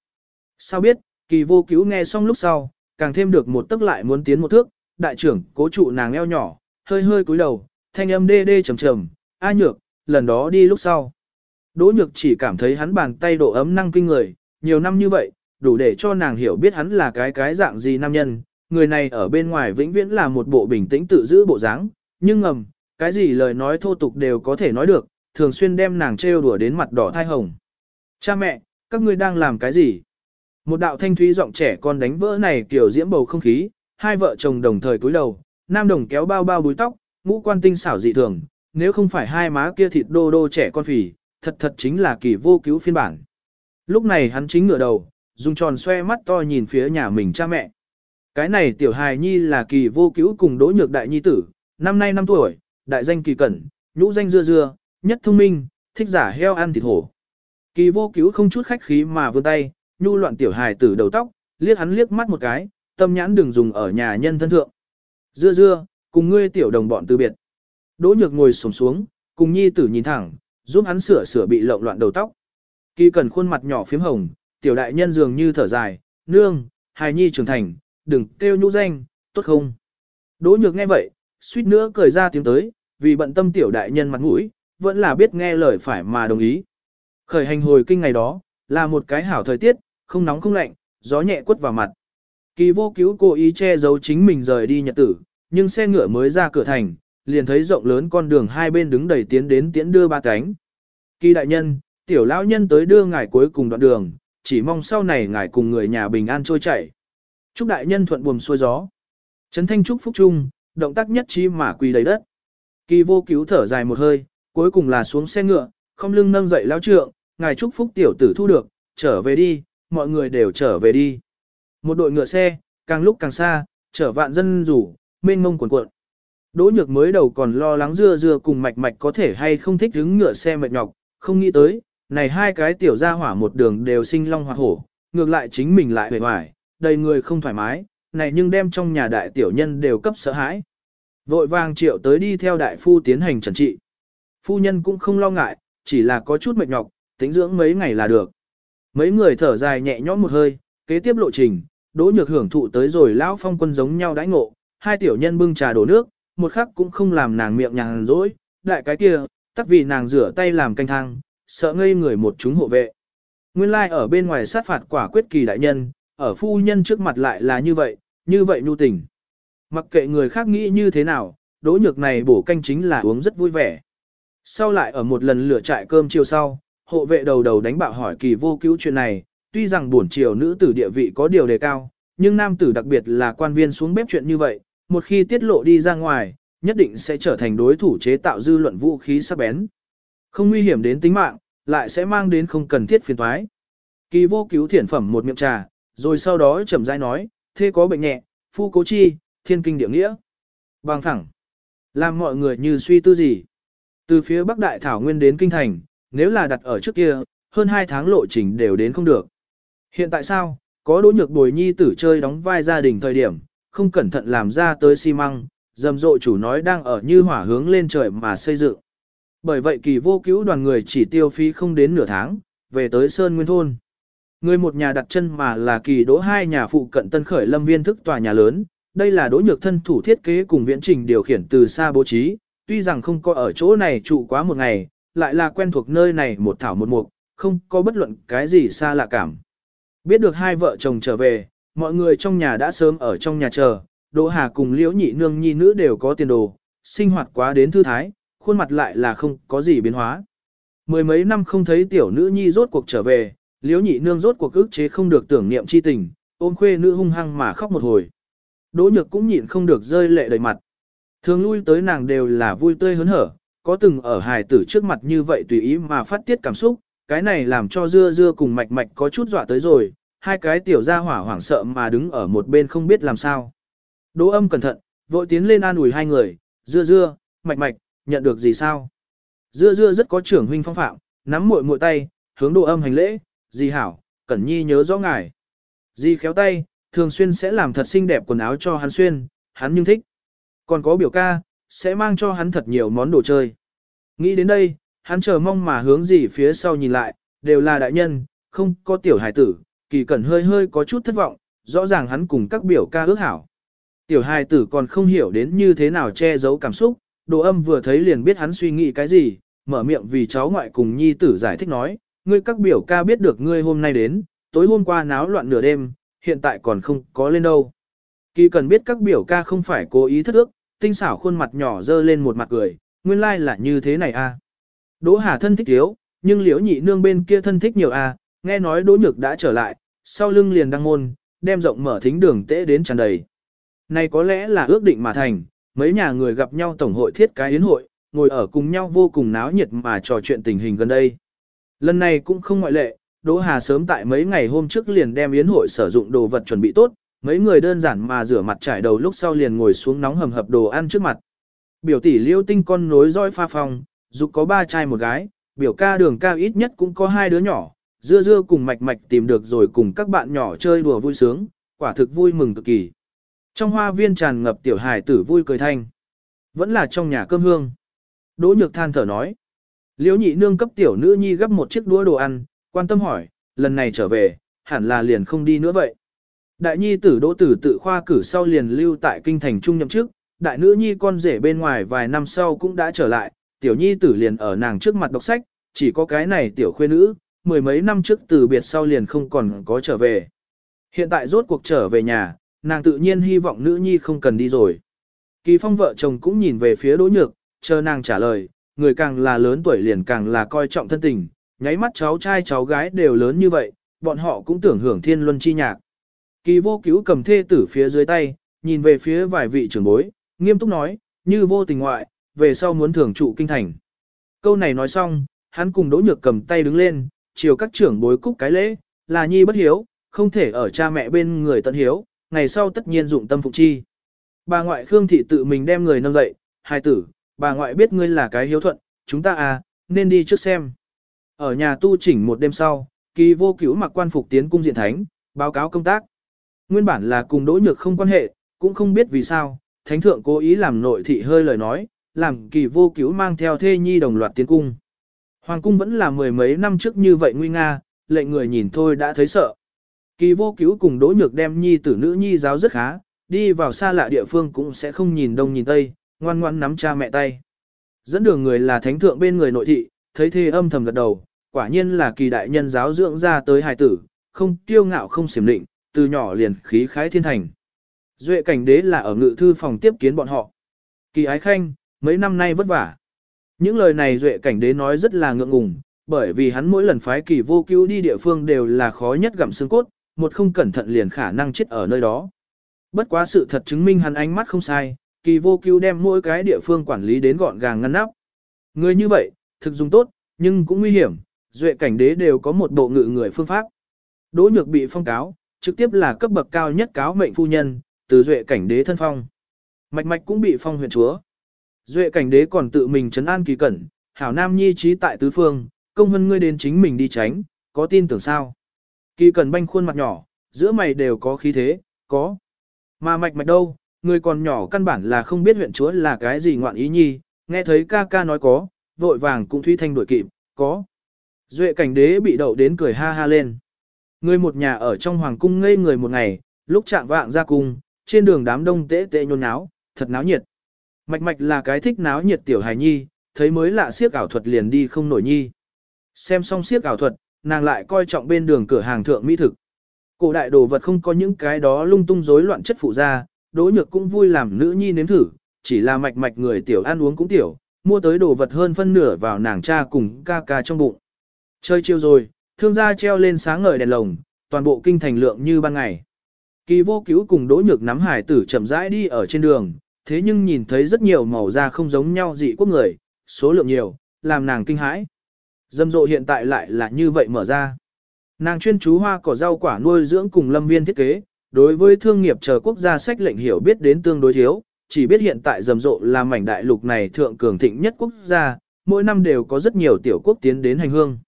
Sao biết, kỳ vô cứu nghe xong lúc sau, càng thêm được một tức lại muốn tiến một thước, đại trưởng cố trụ nàng eo nhỏ, hơi hơi cúi đầu, thanh âm đê đê trầm trầm, a nhược, lần đó đi lúc sau. Đỗ nhược chỉ cảm thấy hắn bàn tay độ ấm năng kinh người, nhiều năm như vậy, đủ để cho nàng hiểu biết hắn là cái cái dạng gì nam nhân, người này ở bên ngoài vĩnh viễn là một bộ bình tĩnh tự giữ bộ dáng, nhưng ngầm, cái gì lời nói thô tục đều có thể nói được, thường xuyên đem nàng trêu đùa đến mặt đỏ thai hồng. Cha mẹ, các ngươi đang làm cái gì? Một đạo thanh thúy giọng trẻ con đánh vỡ này kiểu diễm bầu không khí, hai vợ chồng đồng thời cúi đầu, nam đồng kéo bao bao búi tóc, ngũ quan tinh xảo dị thường, nếu không phải hai má kia thịt đô đô trẻ con phì, thật thật chính là kỳ vô cứu phiên bản. Lúc này hắn chính ngửa đầu, dùng tròn xoe mắt to nhìn phía nhà mình cha mẹ. Cái này tiểu hài nhi là kỳ vô cứu cùng đỗ nhược đại nhi tử, năm nay năm tuổi, đại danh kỳ cẩn, nhũ danh dưa dưa, nhất thông minh, thích giả heo ăn thịt hổ. Kỳ vô cứu không chút khách khí mà vươn tay, nhu loạn tiểu hài tử đầu tóc, liếc hắn liếc mắt một cái, tâm nhãn đừng dùng ở nhà nhân thân thượng. Dưa dưa, cùng ngươi tiểu đồng bọn từ biệt. Đỗ nhược ngồi sổm xuống, cùng nhi tử nhìn thẳng, giúp hắn sửa sửa bị lộn loạn đầu tóc. Kỳ cần khuôn mặt nhỏ phím hồng, tiểu đại nhân dường như thở dài, nương, hài nhi trưởng thành, đừng kêu nhũ danh, tốt không? Đỗ nhược nghe vậy, suýt nữa cười ra tiếng tới, vì bận tâm tiểu đại nhân mặt mũi, vẫn là biết nghe lời phải mà đồng ý. Khởi hành hồi kinh ngày đó, là một cái hảo thời tiết, không nóng không lạnh, gió nhẹ quất vào mặt. Kỳ vô cứu cố ý che giấu chính mình rời đi nhật tử, nhưng xe ngựa mới ra cửa thành, liền thấy rộng lớn con đường hai bên đứng đầy tiến đến tiễn đưa ba cánh. Kỳ đại nhân, tiểu lão nhân tới đưa ngài cuối cùng đoạn đường, chỉ mong sau này ngài cùng người nhà bình an trôi chảy. Chúc đại nhân thuận buồm xuôi gió. Trấn thanh chúc phúc trung, động tác nhất trí mà quỳ đầy đất. Kỳ vô cứu thở dài một hơi, cuối cùng là xuống xe ngựa, không lưng nâng dậy lão trượng, ngài chúc phúc tiểu tử thu được, trở về đi, mọi người đều trở về đi. Một đội ngựa xe, càng lúc càng xa, trở vạn dân rủ, mênh mông cuộn cuộn. Đỗ nhược mới đầu còn lo lắng dưa dưa cùng mạch mạch có thể hay không thích đứng ngựa xe mệt nhọc, không nghĩ tới, này hai cái tiểu gia hỏa một đường đều sinh long hoạt hổ, ngược lại chính mình lại hề hoài, đầy người không thoải mái, này nhưng đem trong nhà đại tiểu nhân đều cấp sợ hãi. Vội vàng triệu tới đi theo đại phu tiến hành trần trị. Phu nhân cũng không lo ngại, chỉ là có chút mệt nhọc, tính dưỡng mấy ngày là được. Mấy người thở dài nhẹ nhõm một hơi, kế tiếp lộ trình, đỗ nhược hưởng thụ tới rồi lão phong quân giống nhau đãi ngộ, hai tiểu nhân bưng trà đổ nước, một khắc cũng không làm nàng miệng nhàn rỗi, đại cái kia, tắc vì nàng rửa tay làm canh thang, sợ ngây người một chúng hộ vệ. Nguyên lai like ở bên ngoài sát phạt quả quyết kỳ đại nhân, ở phu nhân trước mặt lại là như vậy, như vậy nhu tình. Mặc kệ người khác nghĩ như thế nào, đỗ nhược này bổ canh chính là uống rất vui vẻ. Sau lại ở một lần lửa trại cơm chiều sau, hộ vệ đầu đầu đánh bạo hỏi kỳ vô cứu chuyện này, tuy rằng buồn chiều nữ tử địa vị có điều đề cao, nhưng nam tử đặc biệt là quan viên xuống bếp chuyện như vậy, một khi tiết lộ đi ra ngoài, nhất định sẽ trở thành đối thủ chế tạo dư luận vũ khí sắc bén. Không nguy hiểm đến tính mạng, lại sẽ mang đến không cần thiết phiền toái. Kỳ vô cứu thiển phẩm một miệng trà, rồi sau đó chậm rãi nói, thế có bệnh nhẹ, phu cố chi, thiên kinh địa nghĩa. Bằng thẳng, làm mọi người như suy tư gì. Từ phía Bắc Đại Thảo Nguyên đến Kinh Thành, nếu là đặt ở trước kia, hơn 2 tháng lộ trình đều đến không được. Hiện tại sao, có đỗ nhược bồi nhi tử chơi đóng vai gia đình thời điểm, không cẩn thận làm ra tới xi măng, dầm rộ chủ nói đang ở như hỏa hướng lên trời mà xây dựng. Bởi vậy kỳ vô cứu đoàn người chỉ tiêu phí không đến nửa tháng, về tới Sơn Nguyên Thôn. Người một nhà đặt chân mà là kỳ đỗ hai nhà phụ cận tân khởi lâm viên thức tòa nhà lớn, đây là đỗ nhược thân thủ thiết kế cùng viễn trình điều khiển từ xa bố trí, tuy rằng không có ở chỗ này trụ quá một ngày, lại là quen thuộc nơi này một thảo một mục, không có bất luận cái gì xa lạ cảm. Biết được hai vợ chồng trở về, mọi người trong nhà đã sớm ở trong nhà chờ, Đỗ Hà cùng Liễu Nhị Nương nhi nữ đều có tiền đồ, sinh hoạt quá đến thư thái, khuôn mặt lại là không có gì biến hóa. Mười mấy năm không thấy tiểu nữ nhi rốt cuộc trở về, Liễu Nhị Nương rốt cuộc ức chế không được tưởng niệm chi tình, ôm khuê nữ hung hăng mà khóc một hồi. Đỗ Nhược cũng nhịn không được rơi lệ đầy mặt. Thường lui tới nàng đều là vui tươi hớn hở, có từng ở hài tử trước mặt như vậy tùy ý mà phát tiết cảm xúc, cái này làm cho dưa dưa cùng mạch mạch có chút dọa tới rồi, hai cái tiểu gia hỏa hoảng sợ mà đứng ở một bên không biết làm sao. Đỗ âm cẩn thận, vội tiến lên an ủi hai người, dưa dưa, mạch mạch, nhận được gì sao? Dưa dưa rất có trưởng huynh phong phạm, nắm muội muội tay, hướng đỗ âm hành lễ, dì hảo, cẩn nhi nhớ rõ ngài. Dì khéo tay, thường xuyên sẽ làm thật xinh đẹp quần áo cho hắn xuyên, hắn nhưng thích. Còn có biểu ca, sẽ mang cho hắn thật nhiều món đồ chơi. Nghĩ đến đây, hắn chờ mong mà hướng gì phía sau nhìn lại, đều là đại nhân, không có tiểu hải tử, kỳ cẩn hơi hơi có chút thất vọng, rõ ràng hắn cùng các biểu ca ước hảo. Tiểu hài tử còn không hiểu đến như thế nào che giấu cảm xúc, đồ âm vừa thấy liền biết hắn suy nghĩ cái gì, mở miệng vì cháu ngoại cùng nhi tử giải thích nói, ngươi các biểu ca biết được ngươi hôm nay đến, tối hôm qua náo loạn nửa đêm, hiện tại còn không có lên đâu. Kỳ cần biết các biểu ca không phải cố ý thất ước, tinh xảo khuôn mặt nhỏ dơ lên một mặt cười, nguyên lai like là như thế này a. À. Đỗ Hà thân thích thiếu, nhưng liễu nhị nương bên kia thân thích nhiều a, à, nghe nói Đỗ Nhược đã trở lại, sau lưng liền đăng môn, đem rộng mở thính đường tễ đến tràn đầy. Này có lẽ là ước định mà thành, mấy nhà người gặp nhau tổng hội thiết cái yến hội, ngồi ở cùng nhau vô cùng náo nhiệt mà trò chuyện tình hình gần đây. Lần này cũng không ngoại lệ, Đỗ Hà sớm tại mấy ngày hôm trước liền đem yến hội sử dụng đồ vật chuẩn bị tốt, mấy người đơn giản mà rửa mặt trải đầu lúc sau liền ngồi xuống nóng hầm hập đồ ăn trước mặt. Biểu tỷ liêu tinh con nối roi pha phòng, dục có ba trai một gái, biểu ca đường ca ít nhất cũng có hai đứa nhỏ, dưa dưa cùng mạch mạch tìm được rồi cùng các bạn nhỏ chơi đùa vui sướng, quả thực vui mừng cực kỳ. Trong hoa viên tràn ngập tiểu hài tử vui cười thanh. Vẫn là trong nhà cơm hương. Đỗ nhược than thở nói. Liễu nhị nương cấp tiểu nữ nhi gấp một chiếc đũa đồ ăn, quan tâm hỏi, lần này trở về, hẳn là liền không đi nữa vậy. Đại nhi tử đỗ tử tự khoa cử sau liền lưu tại kinh thành trung nhậm chức, đại nữ nhi con rể bên ngoài vài năm sau cũng đã trở lại, tiểu nhi tử liền ở nàng trước mặt đọc sách, chỉ có cái này tiểu khuê nữ, mười mấy năm trước từ biệt sau liền không còn có trở về. Hiện tại rốt cuộc trở về nhà, nàng tự nhiên hy vọng nữ nhi không cần đi rồi. Kỳ phong vợ chồng cũng nhìn về phía đỗ nhược, chờ nàng trả lời, người càng là lớn tuổi liền càng là coi trọng thân tình, nháy mắt cháu trai cháu gái đều lớn như vậy, bọn họ cũng tưởng hưởng thiên luân chi nhạc. Kỳ vô cứu cầm thê tử phía dưới tay, nhìn về phía vài vị trưởng bối, nghiêm túc nói, như vô tình ngoại, về sau muốn thưởng trụ kinh thành. Câu này nói xong, hắn cùng đỗ nhược cầm tay đứng lên, chiều các trưởng bối cúc cái lễ, là nhi bất hiếu, không thể ở cha mẹ bên người tận hiếu, ngày sau tất nhiên dụng tâm phục chi. Bà ngoại Khương Thị tự mình đem người nâng dậy, hai tử, bà ngoại biết ngươi là cái hiếu thuận, chúng ta à, nên đi trước xem. Ở nhà tu chỉnh một đêm sau, kỳ vô cứu mặc quan phục tiến cung diện thánh, báo cáo công tác. Nguyên bản là cùng đỗ nhược không quan hệ, cũng không biết vì sao, thánh thượng cố ý làm nội thị hơi lời nói, làm kỳ vô cứu mang theo thê nhi đồng loạt tiến cung. Hoàng cung vẫn là mười mấy năm trước như vậy nguy nga, lệnh người nhìn thôi đã thấy sợ. Kỳ vô cứu cùng đỗ nhược đem nhi tử nữ nhi giáo rất khá, đi vào xa lạ địa phương cũng sẽ không nhìn đông nhìn tây, ngoan ngoan nắm cha mẹ tay. Dẫn đường người là thánh thượng bên người nội thị, thấy thê âm thầm gật đầu, quả nhiên là kỳ đại nhân giáo dưỡng ra tới hài tử, không kiêu ngạo không xiểm định, từ nhỏ liền khí khái thiên thành. Duệ cảnh đế là ở ngự thư phòng tiếp kiến bọn họ. Kỳ ái khanh, mấy năm nay vất vả. Những lời này duệ cảnh đế nói rất là ngượng ngùng, bởi vì hắn mỗi lần phái kỳ vô cứu đi địa phương đều là khó nhất gặm xương cốt, một không cẩn thận liền khả năng chết ở nơi đó. Bất quá sự thật chứng minh hắn ánh mắt không sai, kỳ vô cứu đem mỗi cái địa phương quản lý đến gọn gàng ngăn nắp. Người như vậy, thực dùng tốt, nhưng cũng nguy hiểm, duệ cảnh đế đều có một bộ ngự người phương pháp. Đỗ nhược bị phong cáo, trực tiếp là cấp bậc cao nhất cáo mệnh phu nhân, từ duệ cảnh đế thân phong. Mạch mạch cũng bị phong huyện chúa. Duệ cảnh đế còn tự mình trấn an kỳ cẩn, hảo nam nhi trí tại tứ phương, công hân ngươi đến chính mình đi tránh, có tin tưởng sao. Kỳ cẩn banh khuôn mặt nhỏ, giữa mày đều có khí thế, có. Mà mạch mạch đâu, người còn nhỏ căn bản là không biết huyện chúa là cái gì ngoạn ý nhi, nghe thấy ca ca nói có, vội vàng cũng thuy thanh đuổi kịp, có. Duệ cảnh đế bị đậu đến cười ha ha lên. Người một nhà ở trong hoàng cung ngây người một ngày, lúc chạm vạng ra cung, trên đường đám đông tễ tệ nhôn náo, thật náo nhiệt. Mạch mạch là cái thích náo nhiệt tiểu hài nhi, thấy mới lạ siếc ảo thuật liền đi không nổi nhi. Xem xong siếc ảo thuật, nàng lại coi trọng bên đường cửa hàng thượng mỹ thực. Cổ đại đồ vật không có những cái đó lung tung rối loạn chất phụ ra, đỗ nhược cũng vui làm nữ nhi nếm thử, chỉ là mạch mạch người tiểu ăn uống cũng tiểu, mua tới đồ vật hơn phân nửa vào nàng cha cùng ca ca trong bụng. Chơi chiều rồi, thương gia treo lên sáng ngời đèn lồng, toàn bộ kinh thành lượng như ban ngày. Kỳ vô cứu cùng đỗ nhược nắm hải tử chậm rãi đi ở trên đường, thế nhưng nhìn thấy rất nhiều màu da không giống nhau dị quốc người, số lượng nhiều, làm nàng kinh hãi. Dâm rộ hiện tại lại là như vậy mở ra. Nàng chuyên chú hoa cỏ rau quả nuôi dưỡng cùng lâm viên thiết kế, đối với thương nghiệp chờ quốc gia sách lệnh hiểu biết đến tương đối thiếu, chỉ biết hiện tại rầm rộ là mảnh đại lục này thượng cường thịnh nhất quốc gia, mỗi năm đều có rất nhiều tiểu quốc tiến đến hành hương.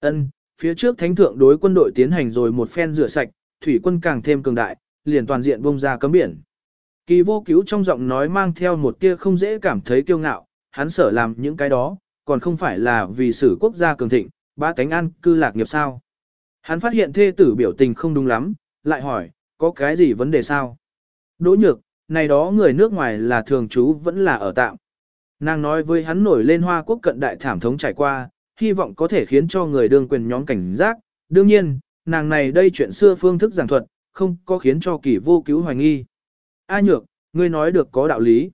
Ân, phía trước thánh thượng đối quân đội tiến hành rồi một phen rửa sạch, thủy quân càng thêm cường đại, liền toàn diện bông ra cấm biển. Kỳ vô cứu trong giọng nói mang theo một tia không dễ cảm thấy kiêu ngạo, hắn sở làm những cái đó, còn không phải là vì sử quốc gia cường thịnh, ba cánh an cư lạc nghiệp sao. Hắn phát hiện thê tử biểu tình không đúng lắm, lại hỏi, có cái gì vấn đề sao? Đỗ nhược, này đó người nước ngoài là thường trú vẫn là ở tạm. Nàng nói với hắn nổi lên hoa quốc cận đại thảm thống trải qua, hy vọng có thể khiến cho người đương quyền nhóm cảnh giác. Đương nhiên, nàng này đây chuyện xưa phương thức giảng thuật, không có khiến cho kỳ vô cứu hoài nghi. A nhược, ngươi nói được có đạo lý.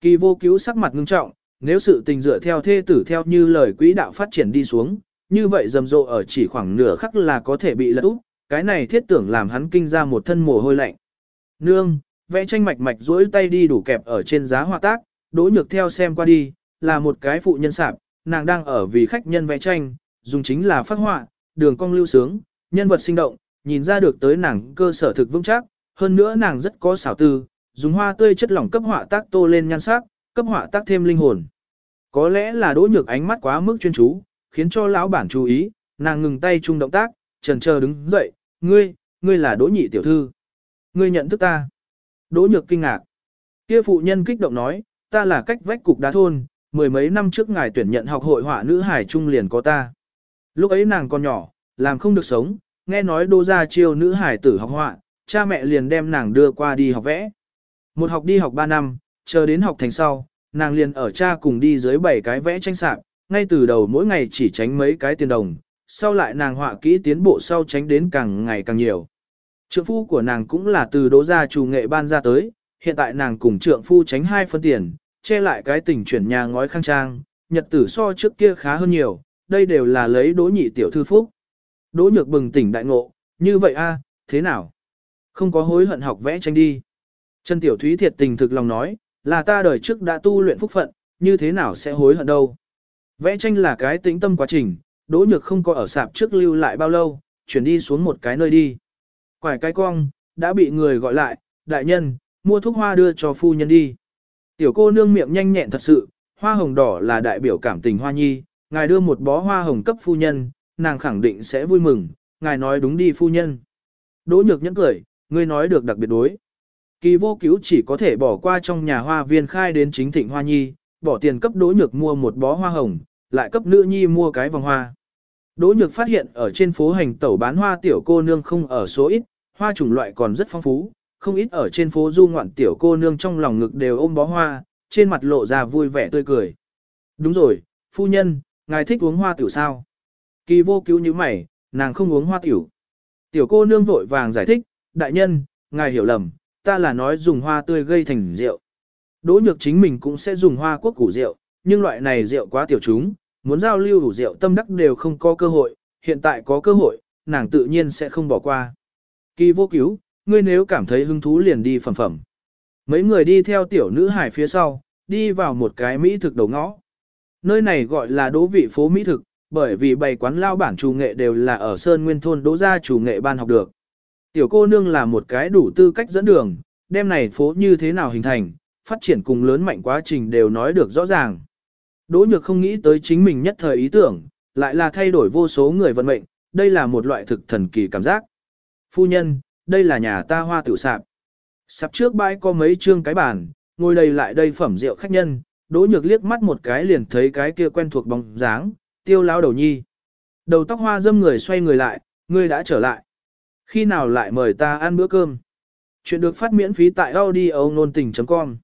Kỳ vô cứu sắc mặt ngưng trọng, nếu sự tình dựa theo thê tử theo như lời quỹ đạo phát triển đi xuống, như vậy rầm rộ ở chỉ khoảng nửa khắc là có thể bị lật úp, cái này thiết tưởng làm hắn kinh ra một thân mồ hôi lạnh. Nương, vẽ tranh mạch mạch duỗi tay đi đủ kẹp ở trên giá hoa tác, đỗ nhược theo xem qua đi, là một cái phụ nhân sạp, nàng đang ở vì khách nhân vẽ tranh, dùng chính là phát họa, đường cong lưu sướng, nhân vật sinh động, nhìn ra được tới nàng cơ sở thực vững chắc, hơn nữa nàng rất có xảo tư, dùng hoa tươi chất lỏng cấp họa tác tô lên nhan sắc, cấp họa tác thêm linh hồn. Có lẽ là đỗ nhược ánh mắt quá mức chuyên chú, khiến cho lão bản chú ý, nàng ngừng tay chung động tác, trần chờ đứng dậy, ngươi, ngươi là đỗ nhị tiểu thư. Ngươi nhận thức ta. Đỗ nhược kinh ngạc. Kia phụ nhân kích động nói, ta là cách vách cục đá thôn, mười mấy năm trước ngài tuyển nhận học hội họa nữ hải trung liền có ta. Lúc ấy nàng còn nhỏ, làm không được sống, nghe nói đô gia chiêu nữ hải tử học họa, cha mẹ liền đem nàng đưa qua đi học vẽ. Một học đi học ba năm, chờ đến học thành sau, nàng liền ở cha cùng đi dưới bảy cái vẽ tranh sạp, ngay từ đầu mỗi ngày chỉ tránh mấy cái tiền đồng, sau lại nàng họa kỹ tiến bộ sau tránh đến càng ngày càng nhiều. Trượng phu của nàng cũng là từ đỗ gia chủ nghệ ban ra tới, hiện tại nàng cùng trượng phu tránh hai phân tiền, che lại cái tình chuyển nhà ngói khang trang, nhật tử so trước kia khá hơn nhiều, đây đều là lấy đỗ nhị tiểu thư phúc. Đỗ nhược bừng tỉnh đại ngộ, như vậy a, thế nào? Không có hối hận học vẽ tranh đi. Trần Tiểu Thúy thiệt tình thực lòng nói, là ta đời trước đã tu luyện phúc phận, như thế nào sẽ hối hận đâu. Vẽ tranh là cái tĩnh tâm quá trình, đỗ nhược không có ở sạp trước lưu lại bao lâu, chuyển đi xuống một cái nơi đi. Quải cái cong, đã bị người gọi lại, đại nhân, mua thuốc hoa đưa cho phu nhân đi. Tiểu cô nương miệng nhanh nhẹn thật sự, hoa hồng đỏ là đại biểu cảm tình hoa nhi, ngài đưa một bó hoa hồng cấp phu nhân, nàng khẳng định sẽ vui mừng, ngài nói đúng đi phu nhân. Đỗ nhược nhẫn cười, ngươi nói được đặc biệt đối. Kỳ vô cứu chỉ có thể bỏ qua trong nhà hoa viên khai đến chính thịnh hoa nhi, bỏ tiền cấp đỗ nhược mua một bó hoa hồng, lại cấp nữ nhi mua cái vòng hoa. Đỗ nhược phát hiện ở trên phố hành tẩu bán hoa tiểu cô nương không ở số ít, hoa chủng loại còn rất phong phú, không ít ở trên phố du ngoạn tiểu cô nương trong lòng ngực đều ôm bó hoa, trên mặt lộ ra vui vẻ tươi cười. Đúng rồi, phu nhân, ngài thích uống hoa tiểu sao? Kỳ vô cứu như mày, nàng không uống hoa tiểu. Tiểu cô nương vội vàng giải thích, đại nhân, ngài hiểu lầm, ta là nói dùng hoa tươi gây thành rượu. Đỗ nhược chính mình cũng sẽ dùng hoa quốc củ rượu, nhưng loại này rượu quá tiểu chúng, muốn giao lưu đủ rượu tâm đắc đều không có cơ hội, hiện tại có cơ hội, nàng tự nhiên sẽ không bỏ qua. Kỳ vô cứu, ngươi nếu cảm thấy hứng thú liền đi phẩm phẩm. Mấy người đi theo tiểu nữ hải phía sau, đi vào một cái mỹ thực đầu ngõ. Nơi này gọi là đỗ vị phố mỹ thực, bởi vì bày quán lao bản chủ nghệ đều là ở Sơn Nguyên Thôn đỗ gia chủ nghệ ban học được. Tiểu cô nương là một cái đủ tư cách dẫn đường, đêm này phố như thế nào hình thành, phát triển cùng lớn mạnh quá trình đều nói được rõ ràng. Đỗ nhược không nghĩ tới chính mình nhất thời ý tưởng, lại là thay đổi vô số người vận mệnh, đây là một loại thực thần kỳ cảm giác. Phu nhân, đây là nhà ta hoa Tiểu sạp. Sạp trước bãi có mấy trương cái bàn, ngồi đầy lại đây phẩm rượu khách nhân, đỗ nhược liếc mắt một cái liền thấy cái kia quen thuộc bóng dáng, tiêu lão đầu nhi. Đầu tóc hoa dâm người xoay người lại, ngươi đã trở lại. Khi nào lại mời ta ăn bữa cơm? Chuyện được phát miễn phí tại audio nôn tình.com